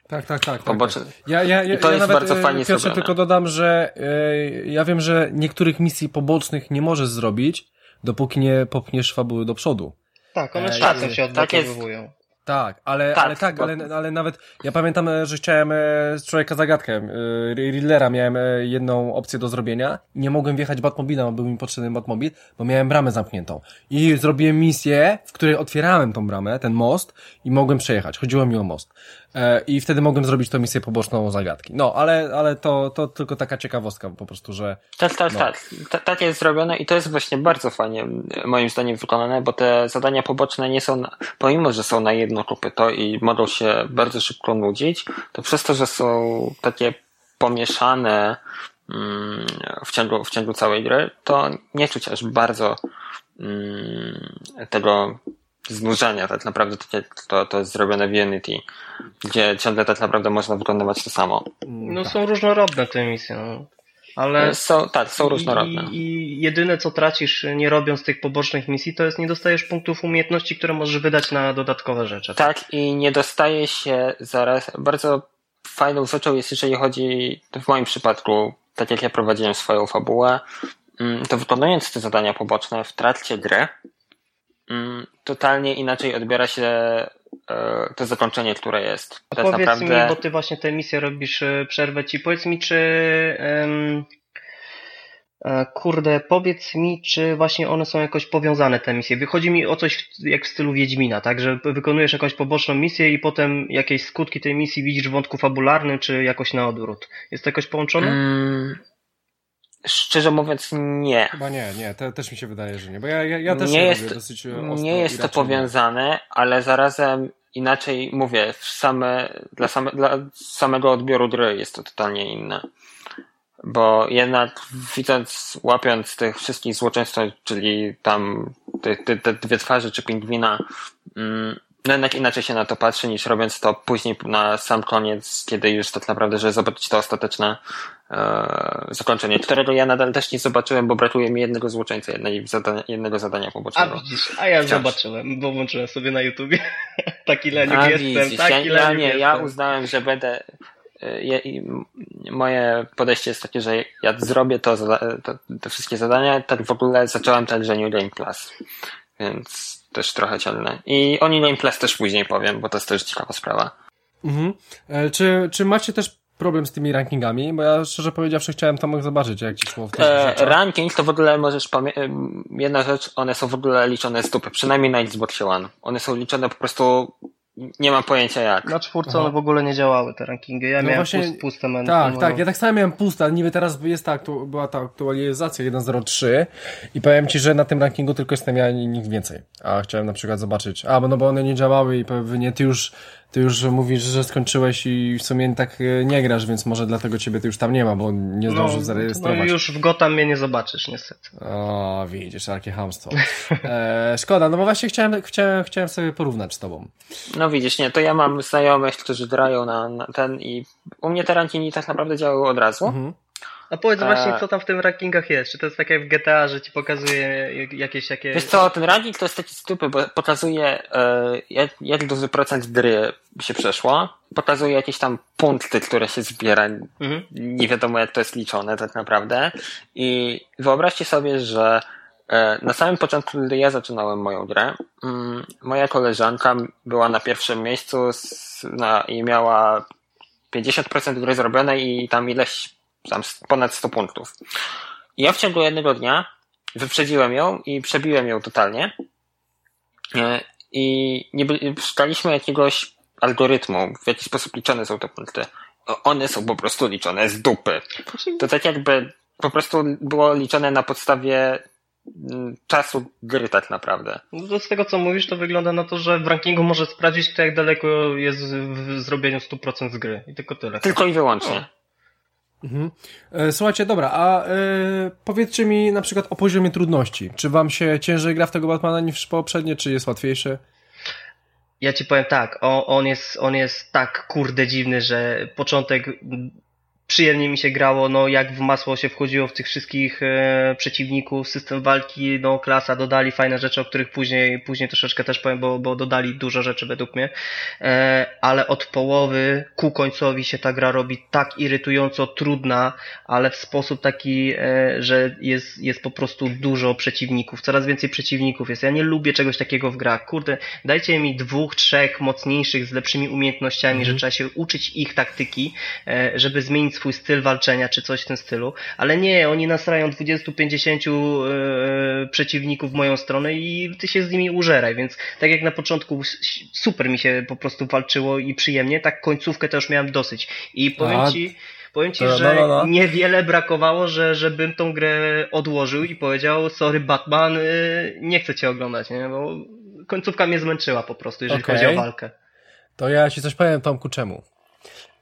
Tak, tak, tak. tak, poboczny. tak. Ja, ja, ja, I to ja jest nawet, bardzo e, fajnie Piotrze, zrobione. tylko dodam, że e, ja wiem, że niektórych misji pobocznych nie możesz zrobić, dopóki nie popchniesz fabuły do przodu. Tak, one E, z czasem tak, się tak odblokowują. Tak, ale Tak, ale, tak bo- ale, ale nawet ja pamiętam, e, że chciałem e, z człowieka zagadkę, e, Riddlera miałem e, jedną opcję do zrobienia. Nie mogłem wjechać Batmobila, bo był mi potrzebny Batmobil, bo miałem bramę zamkniętą. I zrobiłem misję, w której otwierałem tą bramę, ten most i mogłem przejechać. Chodziło mi o most. E, I wtedy mogłem zrobić tą misję poboczną zagadki. No, ale, ale to, to tylko taka ciekawostka po prostu, że Tak, tak, No. tak. Ta- Tak jest zrobione i to jest właśnie bardzo fajnie moim zdaniem wykonane, bo te zadania poboczne nie są, na, pomimo że są na jedno kopyto i mogą się bardzo szybko nudzić, to przez to, że są takie pomieszane mm, w ciągu, w ciągu całej gry, to nie czuć aż bardzo mm, tego znużenia tak naprawdę tak jak to, to jest zrobione w Unity, gdzie ciągle tak naprawdę można wykonywać to samo. No tak. są różnorodne te misje, no. Ale Są, tak, są różnorodne. I, I jedyne co tracisz nie robiąc tych pobocznych misji, to jest nie dostajesz punktów umiejętności, które możesz wydać na dodatkowe rzeczy. Tak, i nie dostaje się zaraz. Bardzo fajną rzeczą jest, jeżeli chodzi, w moim przypadku, tak jak ja prowadziłem swoją fabułę, mm, to wykonując te zadania poboczne w trakcie gry, totalnie inaczej odbiera się e, to zakończenie, które jest. To jest powiedz naprawdę. mi, bo ty właśnie te misje robisz, e, przerwę ci, powiedz mi, czy e, kurde, powiedz mi, czy właśnie one są jakoś powiązane, te misje. Wychodzi mi o coś w, jak w stylu Wiedźmina, tak, że wykonujesz jakąś poboczną misję i potem jakieś skutki tej misji widzisz w wątku fabularnym, czy jakoś na odwrót. Jest to jakoś połączone? Mm, szczerze mówiąc, nie. Chyba nie, nie, te, też mi się wydaje, że nie, bo ja, ja, ja też nie jest, dosyć e, ostro nie jest to raczej nie. powiązane, ale zarazem inaczej mówię, same, dla, same, dla samego odbioru gry jest to totalnie inne. Bo jednak widząc, łapiąc tych wszystkich złoczyńców, czyli tam te, te, te dwie twarze czy pingwina, mm, no jednak inaczej się na to patrzy niż robiąc to później na sam koniec, kiedy już tak naprawdę, że zobaczyć to ostateczne e, zakończenie, którego ja nadal też nie zobaczyłem, bo brakuje mi jednego złoczyńca, jednej zadania, jednego zadania pobocznego. A widzisz, a ja Wciąż. zobaczyłem, bo włączyłem sobie na YouTubie. taki leniuk a, jestem, widzisz, taki ja, ja nie, jestem. ja uznałem, że będę ja, moje podejście jest takie, że ja zrobię to, to, te wszystkie zadania, tak w ogóle zacząłem także New Game Plus. Więc też trochę ciemne. I o Game Plus też później powiem, bo to jest też ciekawa sprawa. Mhm. E, czy, czy macie też problem z tymi rankingami? Bo ja szczerze powiedziawszy chciałem Tomek zobaczyć, jak ci szło w tych e, Ranking to w ogóle możesz pamiętać, jedna rzecz, one są w ogóle liczone z dupy, przynajmniej na Xbox One. One są liczone po prostu nie mam pojęcia jak. Na czwórce one w ogóle nie działały, te rankingi. Ja no miałem właśnie, pust, puste menu. Tak, tak, ja tak samo miałem puste, ale niby teraz jest ta, była ta aktualizacja 1.03 i powiem Ci, że na tym rankingu tylko jestem ja i nikt więcej. A chciałem na przykład zobaczyć, a, no bo one nie działały i pewnie Ty już ty już mówisz, że skończyłeś i w sumie tak e, nie grasz, więc może dlatego ciebie ty już tam nie ma, bo nie zdążysz no, zarejestrować. No już w Gotham mnie nie zobaczysz, niestety. O, widzisz, jakie hamstwo. E, szkoda, no bo właśnie chciałem, chciałem, chciałem sobie porównać z tobą. No widzisz, nie, to ja mam znajomych, którzy grają na, na ten i u mnie te rankingi tak naprawdę działały od razu. Mhm. A powiedz właśnie, co tam w tym rankingach jest? Czy to jest tak jak w GTA, że ci pokazuje jakieś... jakieś... Wiesz co, ten ranking to jest taki stupy, bo pokazuje e, jak, jak duży procent gry się przeszło, pokazuje jakieś tam punkty, które się zbiera, mhm. nie wiadomo jak to jest liczone tak naprawdę i wyobraźcie sobie, że e, na samym początku, gdy ja zaczynałem moją grę, mm, moja koleżanka była na pierwszym miejscu na, i miała 50% gry zrobione i tam ileś tam ponad 100 punktów. I ja w ciągu jednego dnia wyprzedziłem ją i przebiłem ją totalnie. E, I nie szukaliśmy jakiegoś algorytmu, w jaki sposób liczone są te punkty. One są po prostu liczone z dupy. To tak jakby po prostu było liczone na podstawie mm, czasu gry tak naprawdę. No z tego co mówisz, to wygląda na to, że w rankingu może sprawdzić, kto jak daleko jest w zrobieniu 100% z gry. I tylko tyle. Tylko i wyłącznie. Mhm. E, słuchajcie, dobra, a e, powiedzcie mi na przykład o poziomie trudności. Czy wam się ciężej gra w tego Batmana niż poprzednie, czy jest łatwiejszy? Ja ci powiem tak, on, jest, on jest tak kurde dziwny, że początek przyjemnie mi się grało, no jak w masło się wchodziło w tych wszystkich e, przeciwników, system walki, no klasa, dodali fajne rzeczy, o których później, później troszeczkę też powiem, bo, bo dodali dużo rzeczy według mnie, e, ale od połowy ku końcowi się ta gra robi tak irytująco trudna, ale w sposób taki, e, że jest, jest po prostu dużo przeciwników, coraz więcej przeciwników jest. Ja nie lubię czegoś takiego w grach. Kurde, dajcie mi dwóch, trzech mocniejszych, z lepszymi umiejętnościami, mhm. że trzeba się uczyć ich taktyki, e, żeby zmienić swój styl walczenia, czy coś w tym stylu, ale nie, oni nasrają 20-50 yy, przeciwników w moją stronę i ty się z nimi użeraj, więc tak jak na początku super mi się po prostu walczyło i przyjemnie, tak końcówkę też miałem dosyć. I powiem A... ci, Powiem ci, no, że no, no, niewiele brakowało, że, żebym tą grę odłożył i powiedział, sorry Batman, yy, nie chcę cię oglądać, nie? bo końcówka mnie zmęczyła po prostu, jeżeli okay. chodzi o walkę. To ja ci coś powiem, Tomku, czemu?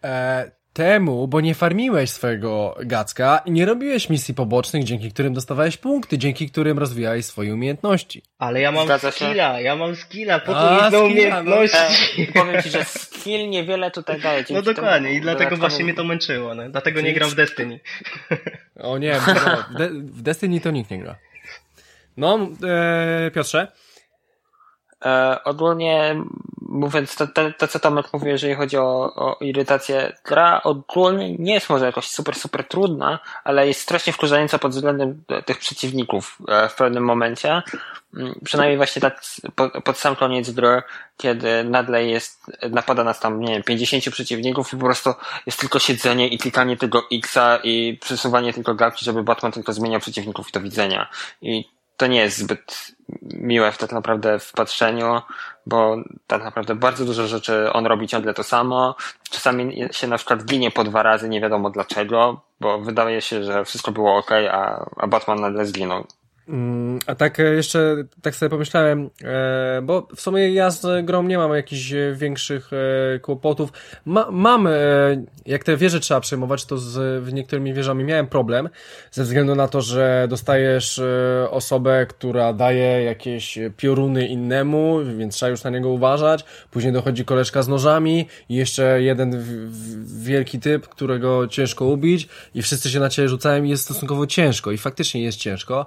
E, temu, bo nie farmiłeś swojego gacka i nie robiłeś misji pobocznych, dzięki którym dostawałeś punkty, dzięki którym rozwijałeś swoje umiejętności. Ale ja mam Zgadza skilla, się? ja mam skilla, po co mi te umiejętności? No. powiem ci, że skill niewiele tutaj daje. No dokładnie i dlatego właśnie mnie to męczyło, no. dlatego nie gram w Destiny. O nie, w Destiny to nikt nie gra. No, e, Piotrze? E, ogólnie mówiąc to, to, to, co Tomek mówił, jeżeli chodzi o, o irytację, gra ogólnie nie jest może jakoś super, super trudna, ale jest strasznie wkurzająca pod względem tych przeciwników e, w pewnym momencie. Mm, przynajmniej właśnie tak pod, pod sam koniec gry, kiedy nagle jest, napada nas tam, nie wiem, 50 przeciwników i po prostu jest tylko siedzenie i klikanie tego Xa i przesuwanie tylko gałki, żeby Batman tylko zmieniał przeciwników do widzenia. I to nie jest zbyt miłe w tak naprawdę w patrzeniu, bo tak naprawdę bardzo dużo rzeczy on robi ciągle to samo. Czasami się na przykład ginie po dwa razy, nie wiadomo dlaczego, bo wydaje się, że wszystko było ok, a, a Batman nagle zginął. Mm, a tak e, jeszcze, tak sobie pomyślałem, e, bo w sumie ja z grą nie mam jakichś e, większych kłopotów. Ma, mam, jak te wieże trzeba przejmować, to z niektórymi wieżami miałem problem, ze względu na to, że dostajesz osobę, która daje jakieś pioruny innemu, więc trzeba już na niego uważać. Później dochodzi koleżka z nożami i jeszcze jeden wielki typ, którego ciężko ubić i wszyscy się na ciebie rzucają i jest stosunkowo ciężko i faktycznie jest ciężko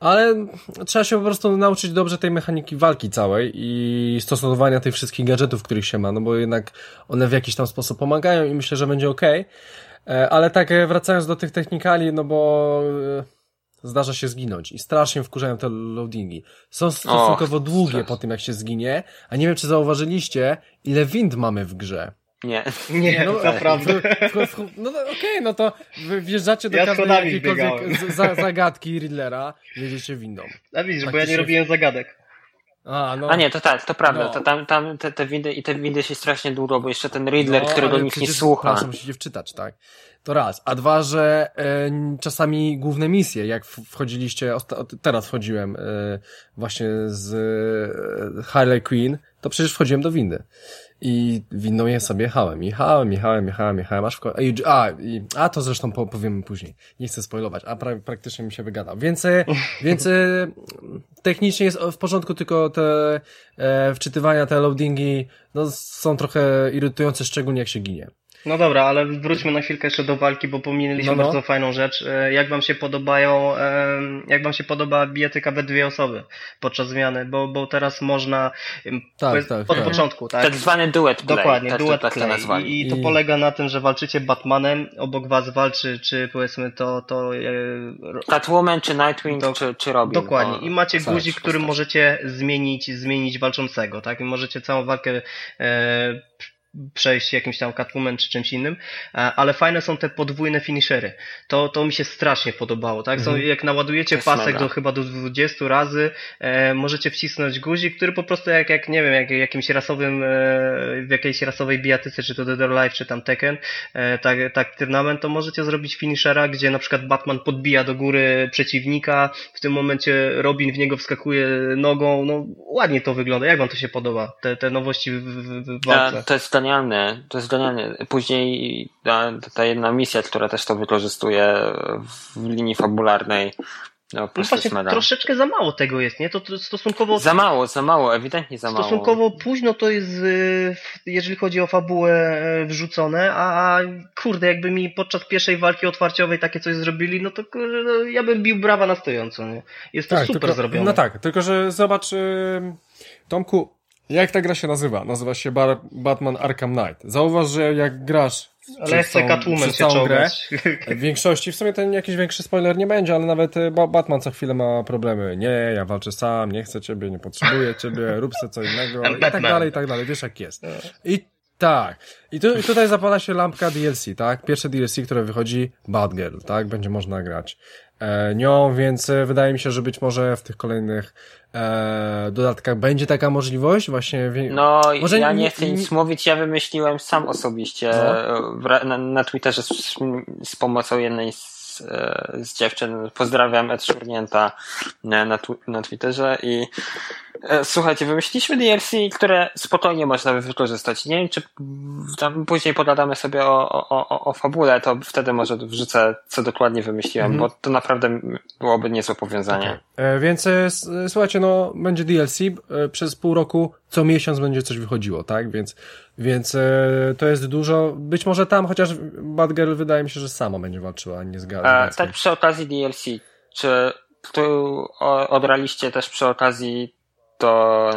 ale trzeba się po prostu nauczyć dobrze tej mechaniki walki całej i stosowania tych wszystkich gadżetów, których się ma, no bo jednak one w jakiś tam sposób pomagają i myślę, że będzie ok. E, ale tak e, wracając do tych technikali, no bo e, zdarza się zginąć i strasznie wkurzają te loadingi. Są stosunkowo o, długie po tym, jak się zginie, a nie wiem, czy zauważyliście, ile wind mamy w grze. Nie. Nie, no, naprawdę. no okej, okay, no to wjeżdżacie do ja każdej jakiejkolwiek za, zagadki Riddlera, jedziecie windą. A widzisz, tak bo ja nie się... robiłem zagadek. A, no. A nie, to tak, to prawda. No. To tam, tam te, te windy i te windy się strasznie długo, bo jeszcze ten Riddler, no, którego nikt nie słucha. Proszę, musicie wczytać, tak. To raz. A dwa, że e, czasami główne misje, jak wchodziliście, teraz wchodziłem e, właśnie z e, Harley Quinn, to przecież wchodziłem do windy. I winną je sobie jechałem, jechałem, jechałem, jechałem, jechałem, aż w końcu, a, i, a to zresztą po, powiemy później, nie chcę spoilować, a pra, praktycznie mi się wygadał, więc, więc technicznie jest w porządku, tylko te e, wczytywania, te loadingi, no, są trochę irytujące, szczególnie jak się ginie. No dobra, ale wróćmy na chwilkę jeszcze do walki, bo pominęliśmy no, no. bardzo fajną rzecz. E, jak wam się podobają, jak wam się podoba bijatyka we dwie osoby podczas zmiany, bo, bo teraz można tak, tak, od tak. początku, tak? Tak zwany duet play. Dokładnie, tak, duet tak play. I, I, to polega na tym, że walczycie Batmanem, obok was walczy, czy powiedzmy to... to e, Catwoman, czy Nightwing, do, czy, czy Robin. Dokładnie. I macie guzik, którym możecie zmienić, zmienić walczącego, tak? I możecie całą walkę e, przejść jakimś tam Catwoman czy czymś innym, e, ale fajne są te podwójne finishery. To, to mi się strasznie podobało, tak? Są, mhm. jak naładujecie pasek do chyba do 20 razy, e, możecie wcisnąć guzik, który po prostu jak, jak nie wiem, jak jakimś rasowym, e, w jakiejś rasowej bijatyce, czy to Dead or Life, czy tam Tekken, e, tak, tak turnament, to możecie zrobić finishera, gdzie na przykład Batman podbija do góry przeciwnika, w tym momencie Robin w niego wskakuje nogą, no ładnie to wygląda. Jak wam to się podoba? Te, te nowości w, w, w walce? to jest genialne, to jest genialne. Później ta, ta jedna misja, która też to wykorzystuje w linii fabularnej, no, no właśnie, troszeczkę za mało tego jest, nie? To, to stosunkowo... Za mało, za mało, ewidentnie za mało. Stosunkowo późno to jest, y, jeżeli chodzi o fabułę y, wrzucone, a kurde, jakby mi podczas pierwszej walki otwarciowej takie coś zrobili, no to no, ja bym bił brawa na stojąco, nie? Jest to tak, super tylko, zrobione. No tak, tylko że zobacz, Tomku, jak ta gra się nazywa? Nazywa się Bar Batman Arkham Knight. Zauważ, że jak grasz ale chcę Catwoman się grę, w większości, w sumie ten jakiś większy spoiler nie będzie, ale nawet e, Batman co chwilę ma problemy. Nie, ja walczę sam, nie chcę ciebie, nie potrzebuję ciebie, rób sobie co innego i tak dalej, i tak dalej. Wiesz jak jest. I tak. I, tu, I tutaj zapala się lampka DLC, tak? Pierwsze DLC, które wychodzi, Bad Girl, tak? Będzie można grać nią, więc e, wydaje mi się, że być może w tych kolejnych e, dodatkach będzie taka możliwość właśnie. No, może ja nie, chcę nic mówić, ja wymyśliłem sam osobiście no. na, na Twitterze z, z pomocą jednej z, e, z dziewczyn. Pozdrawiam Ed Szurnięta na, na, na Twitterze i E, słuchajcie, wymyśliliśmy DLC, które spokojnie można by wykorzystać. Nie wiem, czy tam później pogadamy sobie o, o, o, o fabule, to wtedy może wrzucę, co dokładnie wymyśliłem, mm -hmm. bo to naprawdę byłoby niezłe powiązanie. Okay. E, więc e, słuchajcie, no będzie DLC, e, przez pół roku co miesiąc będzie coś wychodziło, tak? Więc, więc e, to jest dużo. Być może tam, chociaż Bad Girl wydaje mi się, że sama będzie walczyła, a nie zgadza. E, tak przy okazji DLC, czy tu odraliście też przy okazji to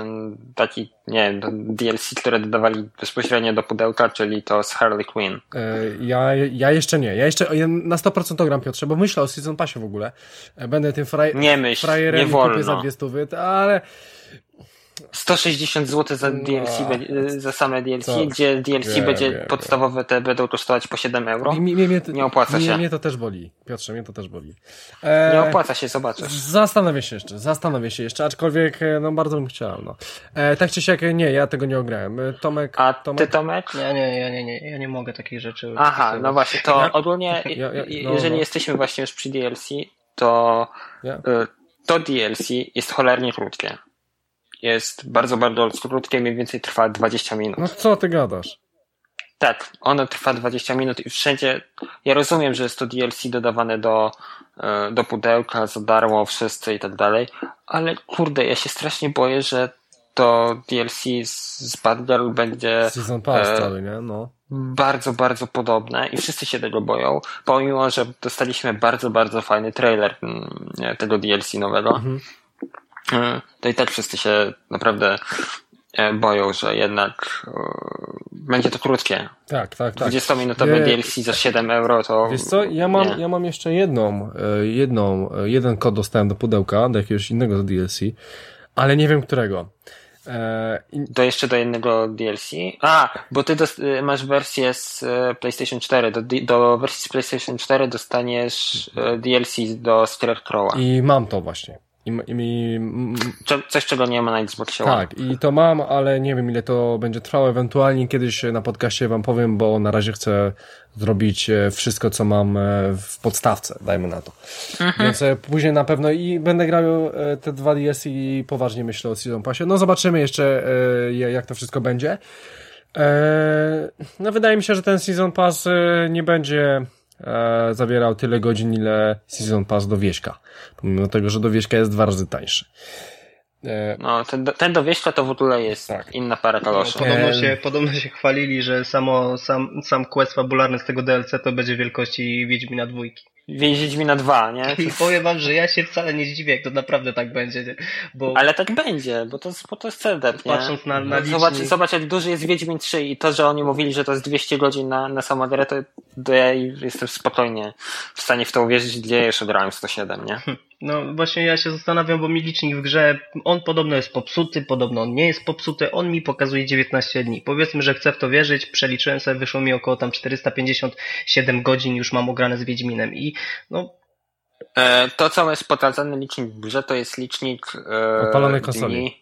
taki, nie wiem, DLC, które dodawali bezpośrednio do pudełka, czyli to z Harley Quinn. E, ja, ja jeszcze nie. Ja jeszcze ja na 100% to gram, Piotrze, bo myślę o Season Passie w ogóle. E, będę tym fraj, nie myśl, frajerem nie wolno. kupię za dwie stówy, ale 160 zł za DLC, no, za same DLC, co? gdzie DLC wiem, będzie wiem, podstawowe te będą kosztować po 7 euro. Mi, mi, mi, nie opłaca się. Mnie to też boli. Piotrze, mnie to też boli. E, nie opłaca się, zobaczysz. Zastanowię się jeszcze, zastanowię się jeszcze, aczkolwiek e, no bardzo bym chciał. No. E, tak czy siak, nie, ja tego nie ograłem. E, Tomek, A Tomek? ty Tomek? Nie, nie, ja nie, nie, ja nie mogę takich rzeczy. Aha, no właśnie, to ja? ogólnie, ja, ja, no, jeżeli no. jesteśmy właśnie już przy DLC, to ja? to DLC jest cholernie krótkie. Jest bardzo, bardzo krótkie, mniej więcej trwa 20 minut. No co ty gadasz? Tak, ono trwa 20 minut i wszędzie. Ja rozumiem, że jest to DLC dodawane do, e, do pudełka za darmo, wszyscy i tak dalej, ale kurde, ja się strasznie boję, że to DLC z, z Bad Girl będzie. Season Pass e, cały, nie? No. Bardzo, bardzo podobne i wszyscy się tego boją, pomimo, że dostaliśmy bardzo, bardzo fajny trailer mm, tego DLC nowego. Mhm. E, to i tak wszyscy się naprawdę e, boją, że jednak będzie to krótkie. Tak, tak, tak. 20-minutowe DLC za 7 euro to. Wiesz co, ja mam, ja mam jeszcze jedną, jedną, jeden kod dostałem do pudełka, do jakiegoś innego DLC, ale nie wiem którego. E, do jeszcze do jednego DLC? A, bo ty masz wersję z PlayStation 4. Do, do wersji z PlayStation 4 dostaniesz DLC do Scarecrow'a. I mam to właśnie. I, i, Coś, czego nie ma na Xboxie Tak, i to mam, ale nie wiem ile to będzie trwało. Ewentualnie kiedyś na podcaście wam powiem, bo na razie chcę zrobić e, wszystko, co mam e, w podstawce, dajmy na to. Mhm. Więc e, później na pewno i będę grał te dwa DS i poważnie myślę o Season Passie. No zobaczymy jeszcze, jak to wszystko będzie. No wydaje mi się, że ten Season Pass nie będzie e, zawierał tyle godzin, ile Season Pass do Wieśka. Pomimo tego, że do Wieśka jest dwa razy tańszy. E, no, ten, ten do to w ogóle jest tak. inna para kaloszy. No, podobno, się, podobno się chwalili, że samo, sam, sam quest fabularny z tego DLC to będzie wielkości Wiedźmina dwójki. Wiedźmina 2, nie? I powiem wam, że ja się wcale nie zdziwię, jak to naprawdę tak będzie. Nie? Bo... Ale tak będzie, bo to, bo to jest nie? Patrząc na, na zobacz, zobacz, jak duży jest Wiedźmin 3 i to, że oni mówili, że to jest 200 godzin na, na samą grę, to, to ja jestem spokojnie w stanie w to uwierzyć, gdzie jeszcze grałem 107, nie? No właśnie ja się zastanawiam, bo mi licznik w grze, on podobno jest popsuty, podobno on nie jest popsuty, on mi pokazuje 19 dni. Powiedzmy, że chcę w to wierzyć, przeliczyłem sobie, wyszło mi około tam 457 godzin już mam ograne z Wiedźminem i no... E, to, co jest pokazany licznik w grze, to jest licznik e, odpalonej konsoli. Dni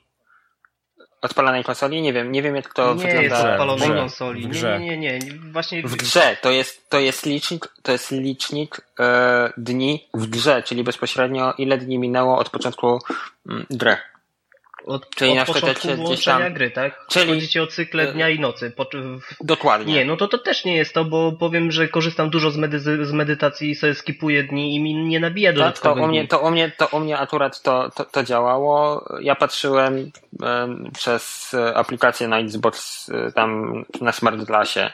odpalanej konsoli? Nie wiem, nie wiem jak to nie wygląda. Jest odpalonej konsoli. Nie, nie, nie, nie, właśnie w grze to jest, to jest licznik, to jest licznik e, dni w grze, czyli bezpośrednio ile dni minęło od początku m, gry. Od, Czyli od na początku włączenia tam... gry, tak? Czyli Chodzicie o cykle dnia i nocy. Po... Dokładnie. Nie, no to to też nie jest to, bo powiem, że korzystam dużo z, medy z medytacji i sobie skipuję dni i mi nie nabija dodatkowych tak, to u mnie, to u mnie, to u mnie akurat to, to, to działało. Ja patrzyłem um, przez aplikację na Xbox e, tam na Smart Glassie.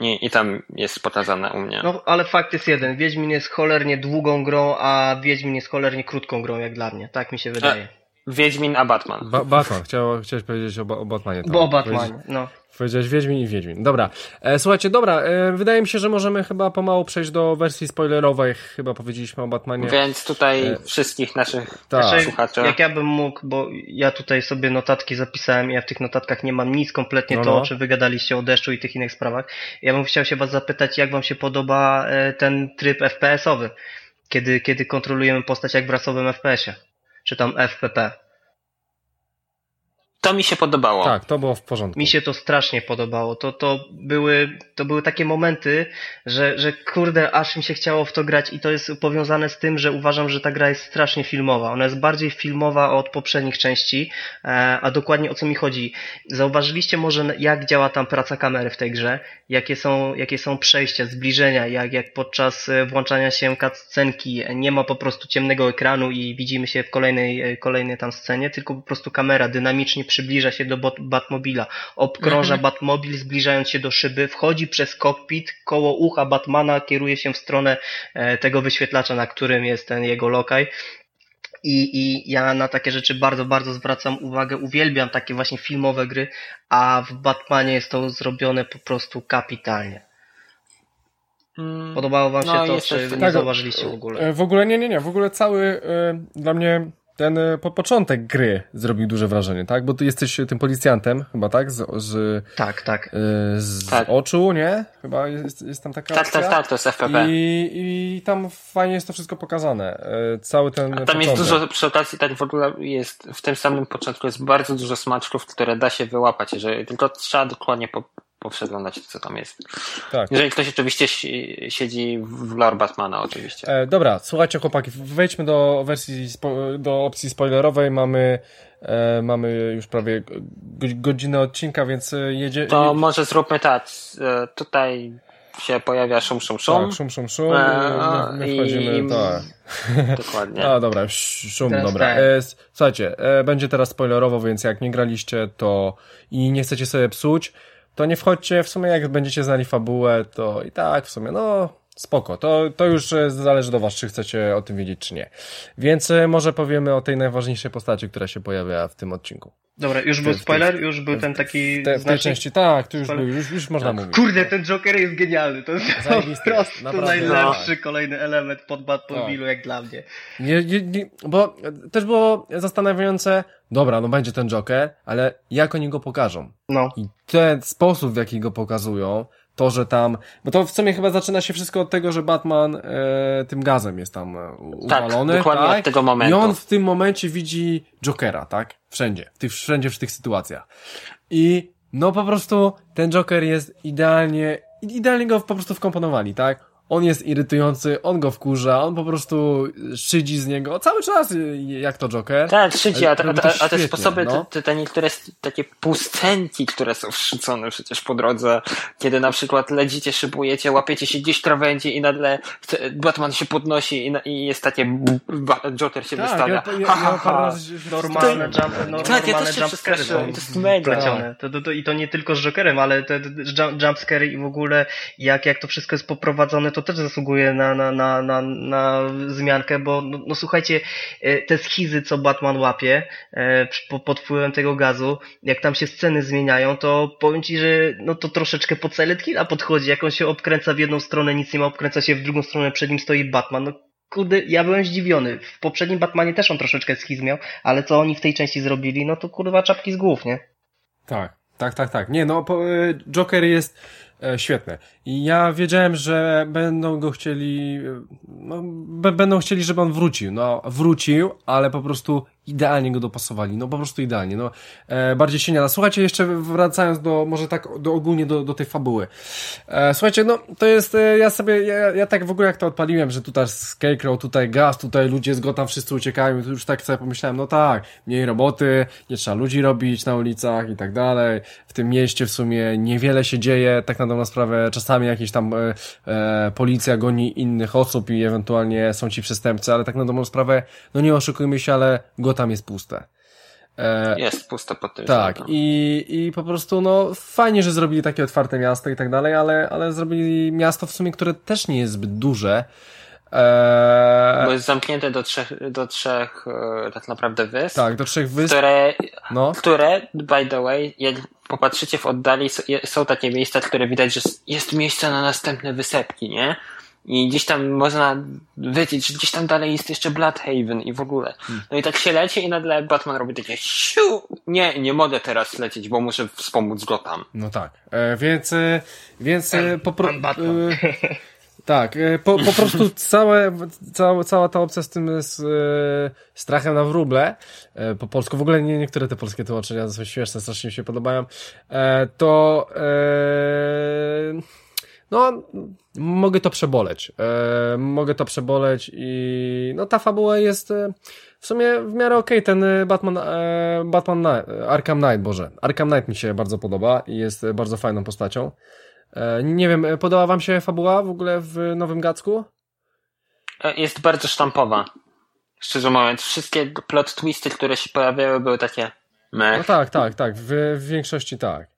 I, I tam jest pokazane u mnie. No, ale fakt jest jeden. Wiedźmin jest cholernie długą grą, a Wiedźmin jest cholernie krótką grą, jak dla mnie. Tak mi się wydaje. Wiedźmin, a Batman. Ba Batman, Chciał, chciałeś powiedzieć o, o Batmanie. Bo o Batmanie, no. Powiedziałeś Wiedźmin i Wiedźmin. Dobra. E, słuchajcie, dobra, e, wydaje mi się, że możemy chyba pomału przejść do wersji spoilerowej. Chyba powiedzieliśmy o Batmanie. Więc tutaj e, wszystkich naszych tak. Znaczy, słuchaczy. Jak ja bym mógł, bo ja tutaj sobie notatki zapisałem, ja w tych notatkach nie mam nic kompletnie no, to, no. o czym wygadaliście o deszczu i tych innych sprawach. Ja bym chciał się was zapytać, jak wam się podoba e, ten tryb FPS-owy, kiedy, kiedy kontrolujemy postać jak w rasowym FPS-ie, czy tam FPP. To mi się podobało. Tak, to było w porządku. Mi się to strasznie podobało. To, to, były, to były takie momenty, że, że kurde, aż mi się chciało w to grać i to jest powiązane z tym, że uważam, że ta gra jest strasznie filmowa. Ona jest bardziej filmowa od poprzednich części, e, a dokładnie o co mi chodzi. Zauważyliście może, jak działa tam praca kamery w tej grze? Jakie są, jakie są przejścia, zbliżenia, jak, jak podczas e, włączania się cutscenki nie ma po prostu ciemnego ekranu i widzimy się w kolejnej, e, kolejnej tam scenie, tylko po prostu kamera dynamicznie przybliża się do Batmobila, obkrąża mhm. Batmobil zbliżając się do szyby, wchodzi przez kokpit, koło ucha Batmana kieruje się w stronę e, tego wyświetlacza, na którym jest ten jego lokaj. I, I ja na takie rzeczy bardzo, bardzo zwracam uwagę. Uwielbiam takie właśnie filmowe gry, a w Batmanie jest to zrobione po prostu kapitalnie. Mm, Podobało wam się no, to, czy nie tak, zauważyliście w ogóle? E, w ogóle nie, nie, nie. W ogóle cały y, dla mnie ten e, po początek gry zrobił duże wrażenie, tak? Bo ty jesteś tym policjantem, chyba tak? Z, z tak, tak. E, z tak. oczu, nie? Chyba jest, jest tam taka Tak, tak tak, tak, to jest FPP. I, I tam fajnie jest to wszystko pokazane. E, cały ten A tam początek. jest dużo, przy okazji tak w ogóle jest, w tym samym początku jest bardzo dużo smaczków, które da się wyłapać, jeżeli tylko trzeba dokładnie po, poprzeglądać co tam jest. Tak. Jeżeli ktoś oczywiście siedzi w lore Batmana oczywiście. E, dobra, słuchajcie chłopaki, wejdźmy do wersji, do opcji spoilerowej, mamy e, mamy już prawie godzinę odcinka, więc e, jedzie... To może zróbmy tak, e, tutaj się pojawia szum, szum, szum. Tak, szum, szum, szum. E, my, my wchodzimy, i... tak. Dokładnie. A, dobra, szum, teraz dobra. Tak. E, słuchajcie, e, będzie teraz spoilerowo, więc jak nie graliście, to i nie chcecie sobie psuć, to nie wchodźcie, w sumie jak będziecie znali fabułę, to i tak w sumie, no spoko, to, to już e, zależy do was, czy chcecie o tym wiedzieć, czy nie. Więc e, może powiemy o tej najważniejszej postaci, która się pojawia w tym odcinku. Dobra, już był spoiler? Już był ten taki te, W tej części, tak, to już był, już, już można mówić. Kurde, ten Joker jest genialny, to jest po prostu najlepszy no. kolejny element pod Batmobilu, tak. jak dla mnie. Nie, nie, nie, bo też było zastanawiające, dobra, no będzie ten Joker, ale jak oni go pokażą? No. I ten sposób, w jaki go pokazują, to, że tam, bo to w sumie chyba zaczyna się wszystko od tego, że Batman e, tym gazem jest tam e, tak, uwalony. Tak, dokładnie tak? od tego momentu. I on w tym momencie widzi Jokera, tak? Wszędzie, w tych, wszędzie w tych sytuacjach. I no po prostu ten Joker jest idealnie, idealnie go po prostu wkomponowali, tak? On jest irytujący, on go wkurza, on po prostu szydzi z niego cały czas, jak to Joker. Tak, szydzi, a, a, a te sposoby, no. te, te niektóre takie puscenki, które są wszycone przecież po drodze, kiedy na przykład ledzicie, szybujecie, łapiecie się gdzieś krawędzi i nagle Batman się podnosi i, i jest takie Joker się tak, wystawia. Ja, ja, ha, ha, ha. Normalne jumpy, normalne tak, ja też się przestraszyłem, to jest mega. To, to, to, I to nie tylko z Jokerem, ale te jumpscary i w ogóle jak, jak to wszystko jest poprowadzone, to też zasługuje na, na, na, na, na zmiankę, bo no, no słuchajcie, e, te schizy, co Batman łapie e, pod wpływem tego gazu, jak tam się sceny zmieniają, to powiem ci, że no to troszeczkę po Silent Hilla podchodzi, jak on się obkręca w jedną stronę, nic nie ma, obkręca się w drugą stronę, przed nim stoi Batman, no kurde, ja byłem zdziwiony. W poprzednim Batmanie też on troszeczkę schizm miał, ale co oni w tej części zrobili, no to kurwa czapki z głów, nie? Tak, tak, tak, tak. Nie, no, e, Joker jest świetne. I ja wiedziałem, że będą go chcieli, no, będą chcieli, żeby on wrócił. No, wrócił, ale po prostu idealnie go dopasowali, no po prostu idealnie, no e, bardziej się nie da. Słuchajcie, jeszcze wracając do, może tak do ogólnie do, do tej fabuły. E, słuchajcie, no to jest, e, ja sobie, ja, ja tak w ogóle jak to odpaliłem, że tutaj Scarecrow, tutaj gaz, tutaj ludzie z Gotham wszyscy uciekają, to już tak sobie pomyślałem, no tak, mniej roboty, nie trzeba ludzi robić na ulicach i tak dalej. W tym mieście w sumie niewiele się dzieje, tak na dobrą sprawę, czasami jakieś tam e, e, policja goni innych osób i ewentualnie są ci przestępcy, ale tak na dobrą sprawę, no nie oszukujmy się, ale Gotham tam jest puste. E, jest puste pod tym Tak, i, i po prostu no fajnie, że zrobili takie otwarte miasto i tak dalej, ale, ale zrobili miasto w sumie, które też nie jest zbyt duże. Eee... Bo jest zamknięte do trzech, do trzech e, tak naprawdę wysp. Tak, do trzech wysp. Które, no. które by the way, jak popatrzycie w oddali, są takie miejsca, które widać, że jest miejsce na następne wysepki, nie? I gdzieś tam można wiedzieć, że gdzieś tam dalej jest jeszcze Bloodhaven i w ogóle. Hmm. No i tak się leci i nagle Batman robi takie siu! Nie, nie mogę teraz lecieć, bo muszę wspomóc go tam. No tak. E, więc, e, więc e, po prostu... E, tak, e, po, po prostu całe, cała, cała ta opcja z tym z, e, strachem na wróble, e, po polsku, w ogóle nie, niektóre te polskie tłumaczenia są śmieszne, strasznie mi się podobają, e, to e, no, mogę to przeboleć. E, mogę to przeboleć i no ta fabuła jest e, w sumie w miarę okej. Okay. Ten e, Batman, e, Batman Knight, Arkham Knight, Boże. Arkham Knight mi się bardzo podoba i jest bardzo fajną postacią. E, nie wiem, podoba wam się fabuła w ogóle w Nowym Gacku? E, jest bardzo sztampowa. Szczerze mówiąc, wszystkie plot twisty, które się pojawiały, były takie mech. No tak, tak, tak. W, w większości tak.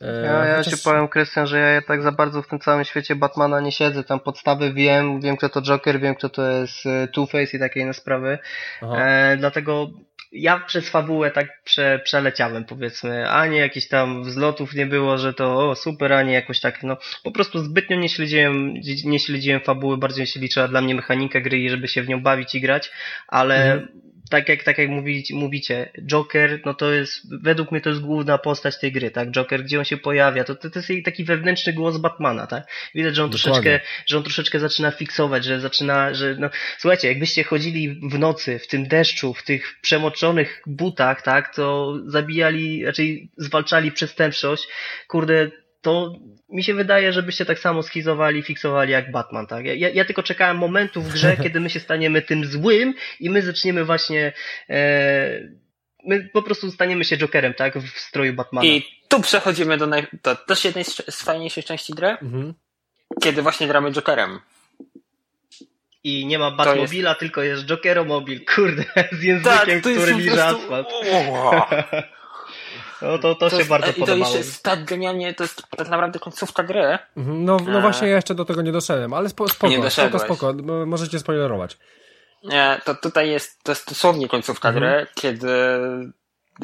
E, ja, ja Chociaż... ci powiem, Krystian, że ja tak za bardzo w tym całym świecie Batmana nie siedzę. Tam podstawy wiem, wiem kto to Joker, wiem kto to jest e, Two-Face i takie inne sprawy. E, dlatego ja przez fabułę tak prze, przeleciałem, powiedzmy. Ani jakichś tam wzlotów nie było, że to o, super, ani jakoś tak, no po prostu zbytnio nie śledziłem, nie śledziłem fabuły, bardziej się liczyła dla mnie mechanika gry i żeby się w nią bawić i grać, ale mhm tak jak, tak jak mówicie, mówicie, Joker, no to jest, według mnie to jest główna postać tej gry, tak? Joker, gdzie on się pojawia, to, to, to jest taki wewnętrzny głos Batmana, tak? Widać, że on troszeczkę, że on troszeczkę zaczyna fiksować, że zaczyna, że, no, słuchajcie, jakbyście chodzili w nocy, w tym deszczu, w tych przemoczonych butach, tak? To zabijali, raczej zwalczali przestępczość, kurde, to mi się wydaje, żebyście tak samo schizowali, fiksowali jak Batman, tak? Ja, ja tylko czekałem momentu w grze, kiedy my się staniemy tym złym i my zaczniemy właśnie e, my po prostu staniemy się Jokerem, tak? W stroju Batmana. I tu przechodzimy do, naj... do też jednej z fajniejszych części gry, mhm. kiedy właśnie gramy Jokerem. I nie ma Batmobila, jest... tylko jest Jokeromobil, kurde, z językiem, tak, który liże prostu... asfalt. No to, to, to się jest, bardzo podobało. I to jest tak genialnie, to jest tak naprawdę końcówka gry. Mhm, no, no właśnie ja jeszcze do tego nie doszedłem, ale spoko, spoko, spoko, spoko, możecie spoilerować. Nie, to tutaj jest, to jest dosłownie końcówka mhm. gry, kiedy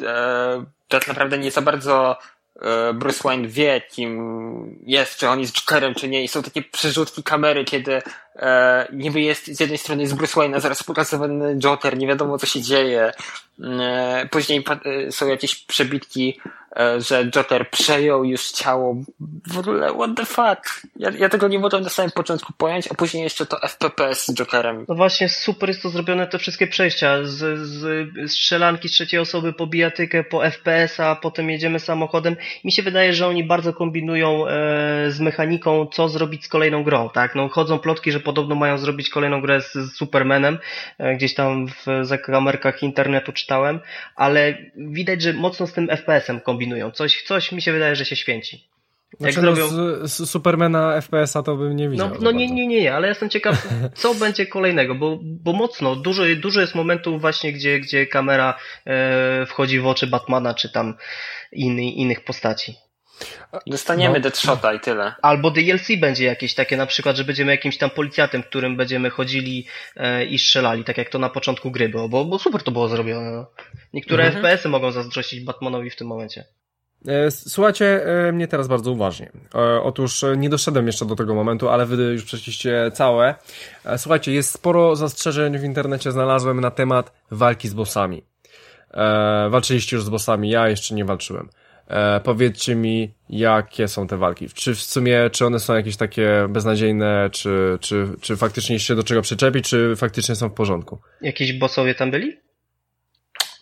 e, tak naprawdę nie za bardzo E, Bruce Wayne wie, kim jest, czy on jest Jokerem, czy nie. I są takie przerzutki kamery, kiedy e, niby jest z jednej strony jest Bruce Wayne, a zaraz pokazywany Joker, nie wiadomo co się dzieje. E, później e, są jakieś przebitki, e, że Joker przejął już ciało. W ogóle, what the fuck? Ja, ja tego nie mogłem na samym początku pojąć, a później jeszcze to FPP z Jokerem. No właśnie, super jest to zrobione, te wszystkie przejścia. Z, z strzelanki z trzeciej osoby po bijatykę, po FPS-a, potem jedziemy samochodem. Mi się wydaje, że oni bardzo kombinują e, z mechaniką, co zrobić z kolejną grą, tak? No chodzą plotki, że podobno mają zrobić kolejną grę z, z Supermanem, e, gdzieś tam w zakamerkach internetu czytałem, ale widać, że mocno z tym FPS-em kombinują. Coś, coś mi się wydaje, że się święci. Jak znaczy, zrobią... z, z Supermana FPS-a to bym nie widział. No, no nie, nie, nie, nie, ale jestem ciekaw, co będzie kolejnego, bo, bo mocno, dużo, dużo jest momentów właśnie, gdzie, gdzie kamera e, wchodzi w oczy Batmana, czy tam inny, innych postaci. Dostaniemy no. Deadshota i tyle. Albo DLC będzie jakieś takie, na przykład, że będziemy jakimś tam policjantem, którym będziemy chodzili e, i strzelali, tak jak to na początku gry było, bo, bo super to było zrobione. No. Niektóre mhm. FPS-y mogą zazdrościć Batmanowi w tym momencie. E, słuchajcie e, mnie teraz bardzo uważnie. E, otóż nie doszedłem jeszcze do tego momentu, ale wy już przeszliście całe. Słuchajcie, jest sporo zastrzeżeń w internecie znalazłem na temat walki z bossami. Walczyliście już z bossami, ja jeszcze nie walczyłem. E, powiedzcie mi, jakie są te walki. Czy w sumie, czy one są jakieś takie beznadziejne, czy, czy, czy faktycznie się do czego przyczepi, czy faktycznie są w porządku? Jakieś bossowie tam byli?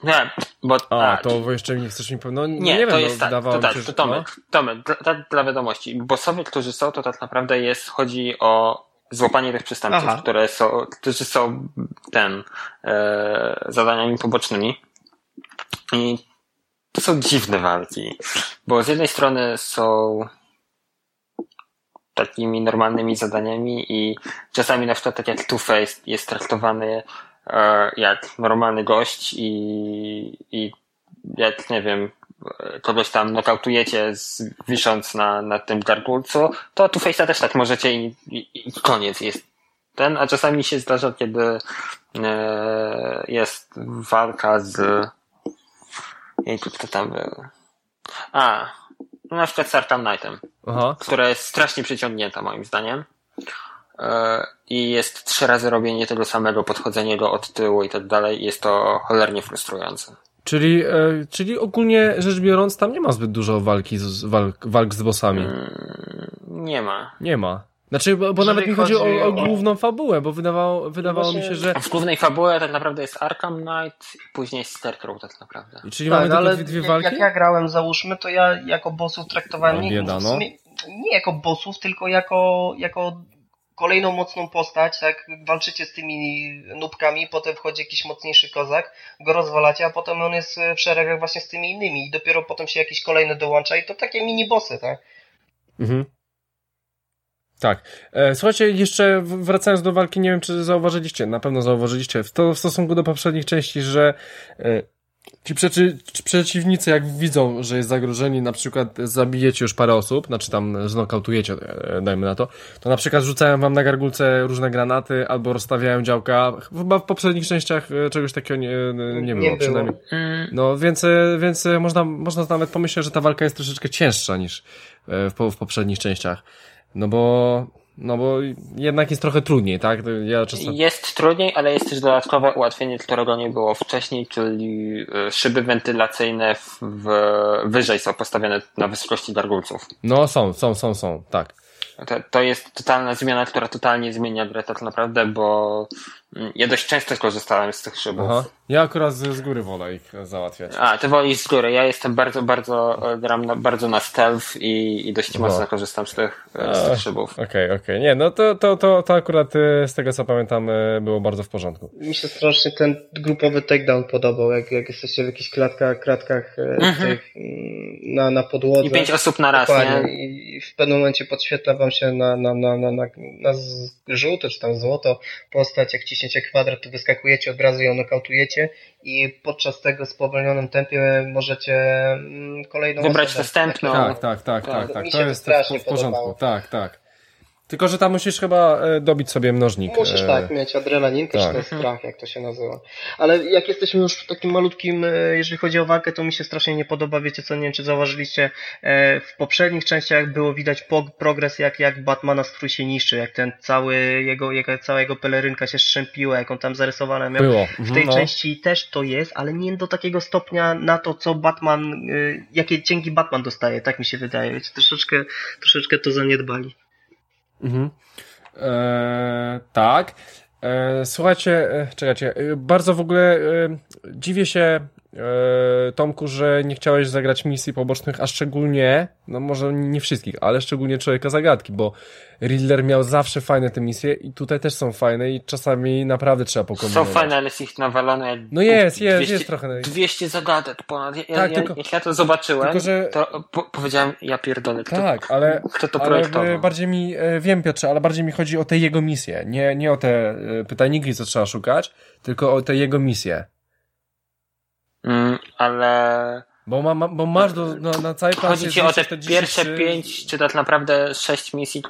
Nie, bo... A, a to jeszcze nie chcesz mi powiedzieć, no nie, nie, nie to wiem, jest no, tak, to tak, się, to Tomek, no? Tomek, dla, dla wiadomości, bossowie, którzy są, to tak naprawdę jest, chodzi o złapanie tych przestępców, Aha. które są, którzy są ten, e, zadaniami pobocznymi. I to są dziwne walki, bo z jednej strony są takimi normalnymi zadaniami i czasami na przykład tak jak Two-Face jest traktowany e, jak normalny gość i, i jak, nie wiem, kogoś tam nokautujecie z, wisząc na, na tym gargulcu, to Two-Face'a też tak możecie i, i, i koniec jest ten, a czasami się zdarza, kiedy e, jest walka z Jejku, kto tam był? A, no na przykład z Arkham Knightem, Aha. która jest strasznie przyciągnięta moim zdaniem. E, I jest trzy razy robienie tego samego, podchodzenie go od tyłu i tak dalej. Jest to cholernie frustrujące. Czyli, e, czyli ogólnie rzecz biorąc, tam nie ma zbyt dużo walki z, walk, walk z bossami. Mm, nie ma. Nie ma. Znaczy, bo, bo nawet mi chodzi, chodzi o, o, główną fabułę, bo wydawało, wydawało mi się, że... W głównej fabule tak naprawdę jest Arkham Knight, później Scarecrow tak naprawdę. I czyli tak, mamy ale dwie, dwie walki? Jak ja grałem, załóżmy, to ja jako bossów traktowałem nie, bieda, no. nie jako bossów, tylko jako, jako kolejną mocną postać, tak, walczycie z tymi nubkami, potem wchodzi jakiś mocniejszy kozak, go rozwalacie, a potem on jest w szeregach właśnie z tymi innymi i dopiero potem się jakiś kolejny dołącza i to takie mini bossy, tak. Mhm. Tak. E, słuchajcie, jeszcze wracając do walki, nie wiem, czy zauważyliście, na pewno zauważyliście, w, to w stosunku do poprzednich części, że e, ci przeci przeciwnicy, jak widzą, że jest zagrożeni, na przykład zabijecie już parę osób, znaczy tam znokautujecie, e, dajmy na to, to na przykład rzucają wam na gargulce różne granaty, albo rozstawiają działka. Chyba w poprzednich częściach czegoś takiego nie, nie było, nie przynajmniej. Było. Mm. No, więc, więc można, można nawet pomyśleć, że ta walka jest troszeczkę cięższa niż w, w poprzednich częściach. No bo, no bo jednak jest trochę trudniej, tak? Ja. Jest trudniej, ale jest też dodatkowe ułatwienie, którego nie było wcześniej, czyli e, szyby wentylacyjne w, w, wyżej są postawione na wysokości gargulców. No są, są, są, są, tak. To, to jest totalna zmiana, która totalnie zmienia grę tak naprawdę, bo ja dość często korzystałem z tych szybów. Aha. Ja akurat z, z góry wolę ich załatwiać. A, ty wolisz z góry. Ja jestem bardzo, bardzo, e, gram na, bardzo na stealth i, i dość no. mocno korzystam z tych, e, z tych szybów. Okej, okay, okej. Okay. Nie, no to, to, to, to akurat z tego co pamiętam było bardzo w porządku. Mi się strasznie ten grupowy takedown podobał, jak, jak jesteście w jakichś klatkach, kratkach mhm. tych, mm, na, na podłodze. I pięć osób na raz, nie? I w pewnym momencie podświetla wam się na, na, na, na, na, na żółte czy tam złoto postać, jak ciśniecie kwadrat, to wyskakujecie, od razu ją nokautujecie i podczas tego spowolnionym tempie możecie mm, kolejną Wybrać następną. Tak, tak, tak, tak, tak. To jest w porządku. Tak, tak. Tylko, że tam musisz chyba e, dobić sobie mnożnik. Musisz e, tak, mieć adrenalinkę, tak. czy ten strach, jak to się nazywa. Ale jak jesteśmy już w takim malutkim, e, jeżeli chodzi o walkę, to mi się strasznie nie podoba, wiecie co, nie wiem czy zauważyliście, w poprzednich częściach było widać progres, jak, jak Batmana strój się niszczy, jak ten cały jego, jak cała jego pelerynka się strzępiła, jak on tam zarysowany miał. Było. W tej mhm, no. części też to jest, ale nie do takiego stopnia na to, co Batman, jakie cienki Batman dostaje, tak mi się wydaje, wiecie, troszeczkę, troszeczkę to zaniedbali. Mhm. Eee, tak. Eee, słuchajcie, e, czekajcie, e, bardzo w ogóle e, dziwię się e, Tomku, że nie chciałeś zagrać misji pobocznych, a szczególnie, no może nie wszystkich, ale szczególnie Człowieka Zagadki, bo Riddler miał zawsze fajne te misje i tutaj też są fajne i czasami naprawdę trzeba pokombinować. Są fajne, ale jest ich nawalone jak No jest, jest, 200, jest trochę. 200 zagadek ponad. Ja, tak, ja, tylko, jak ja to zobaczyłem, tylko, że... to po, powiedziałem, ja pierdolę, kto, tak, ale, kto to projektował. Ale bardziej mi, e, wiem Piotrze, ale bardziej mi chodzi o te jego misje, nie, nie o te e, pytajniki, co trzeba szukać, tylko o te jego misje. Mm, ale bo, ma, ma, bo masz do, no, na całej planszy... Chodzi ci o te pierwsze pięć, czy tak naprawdę sześć misji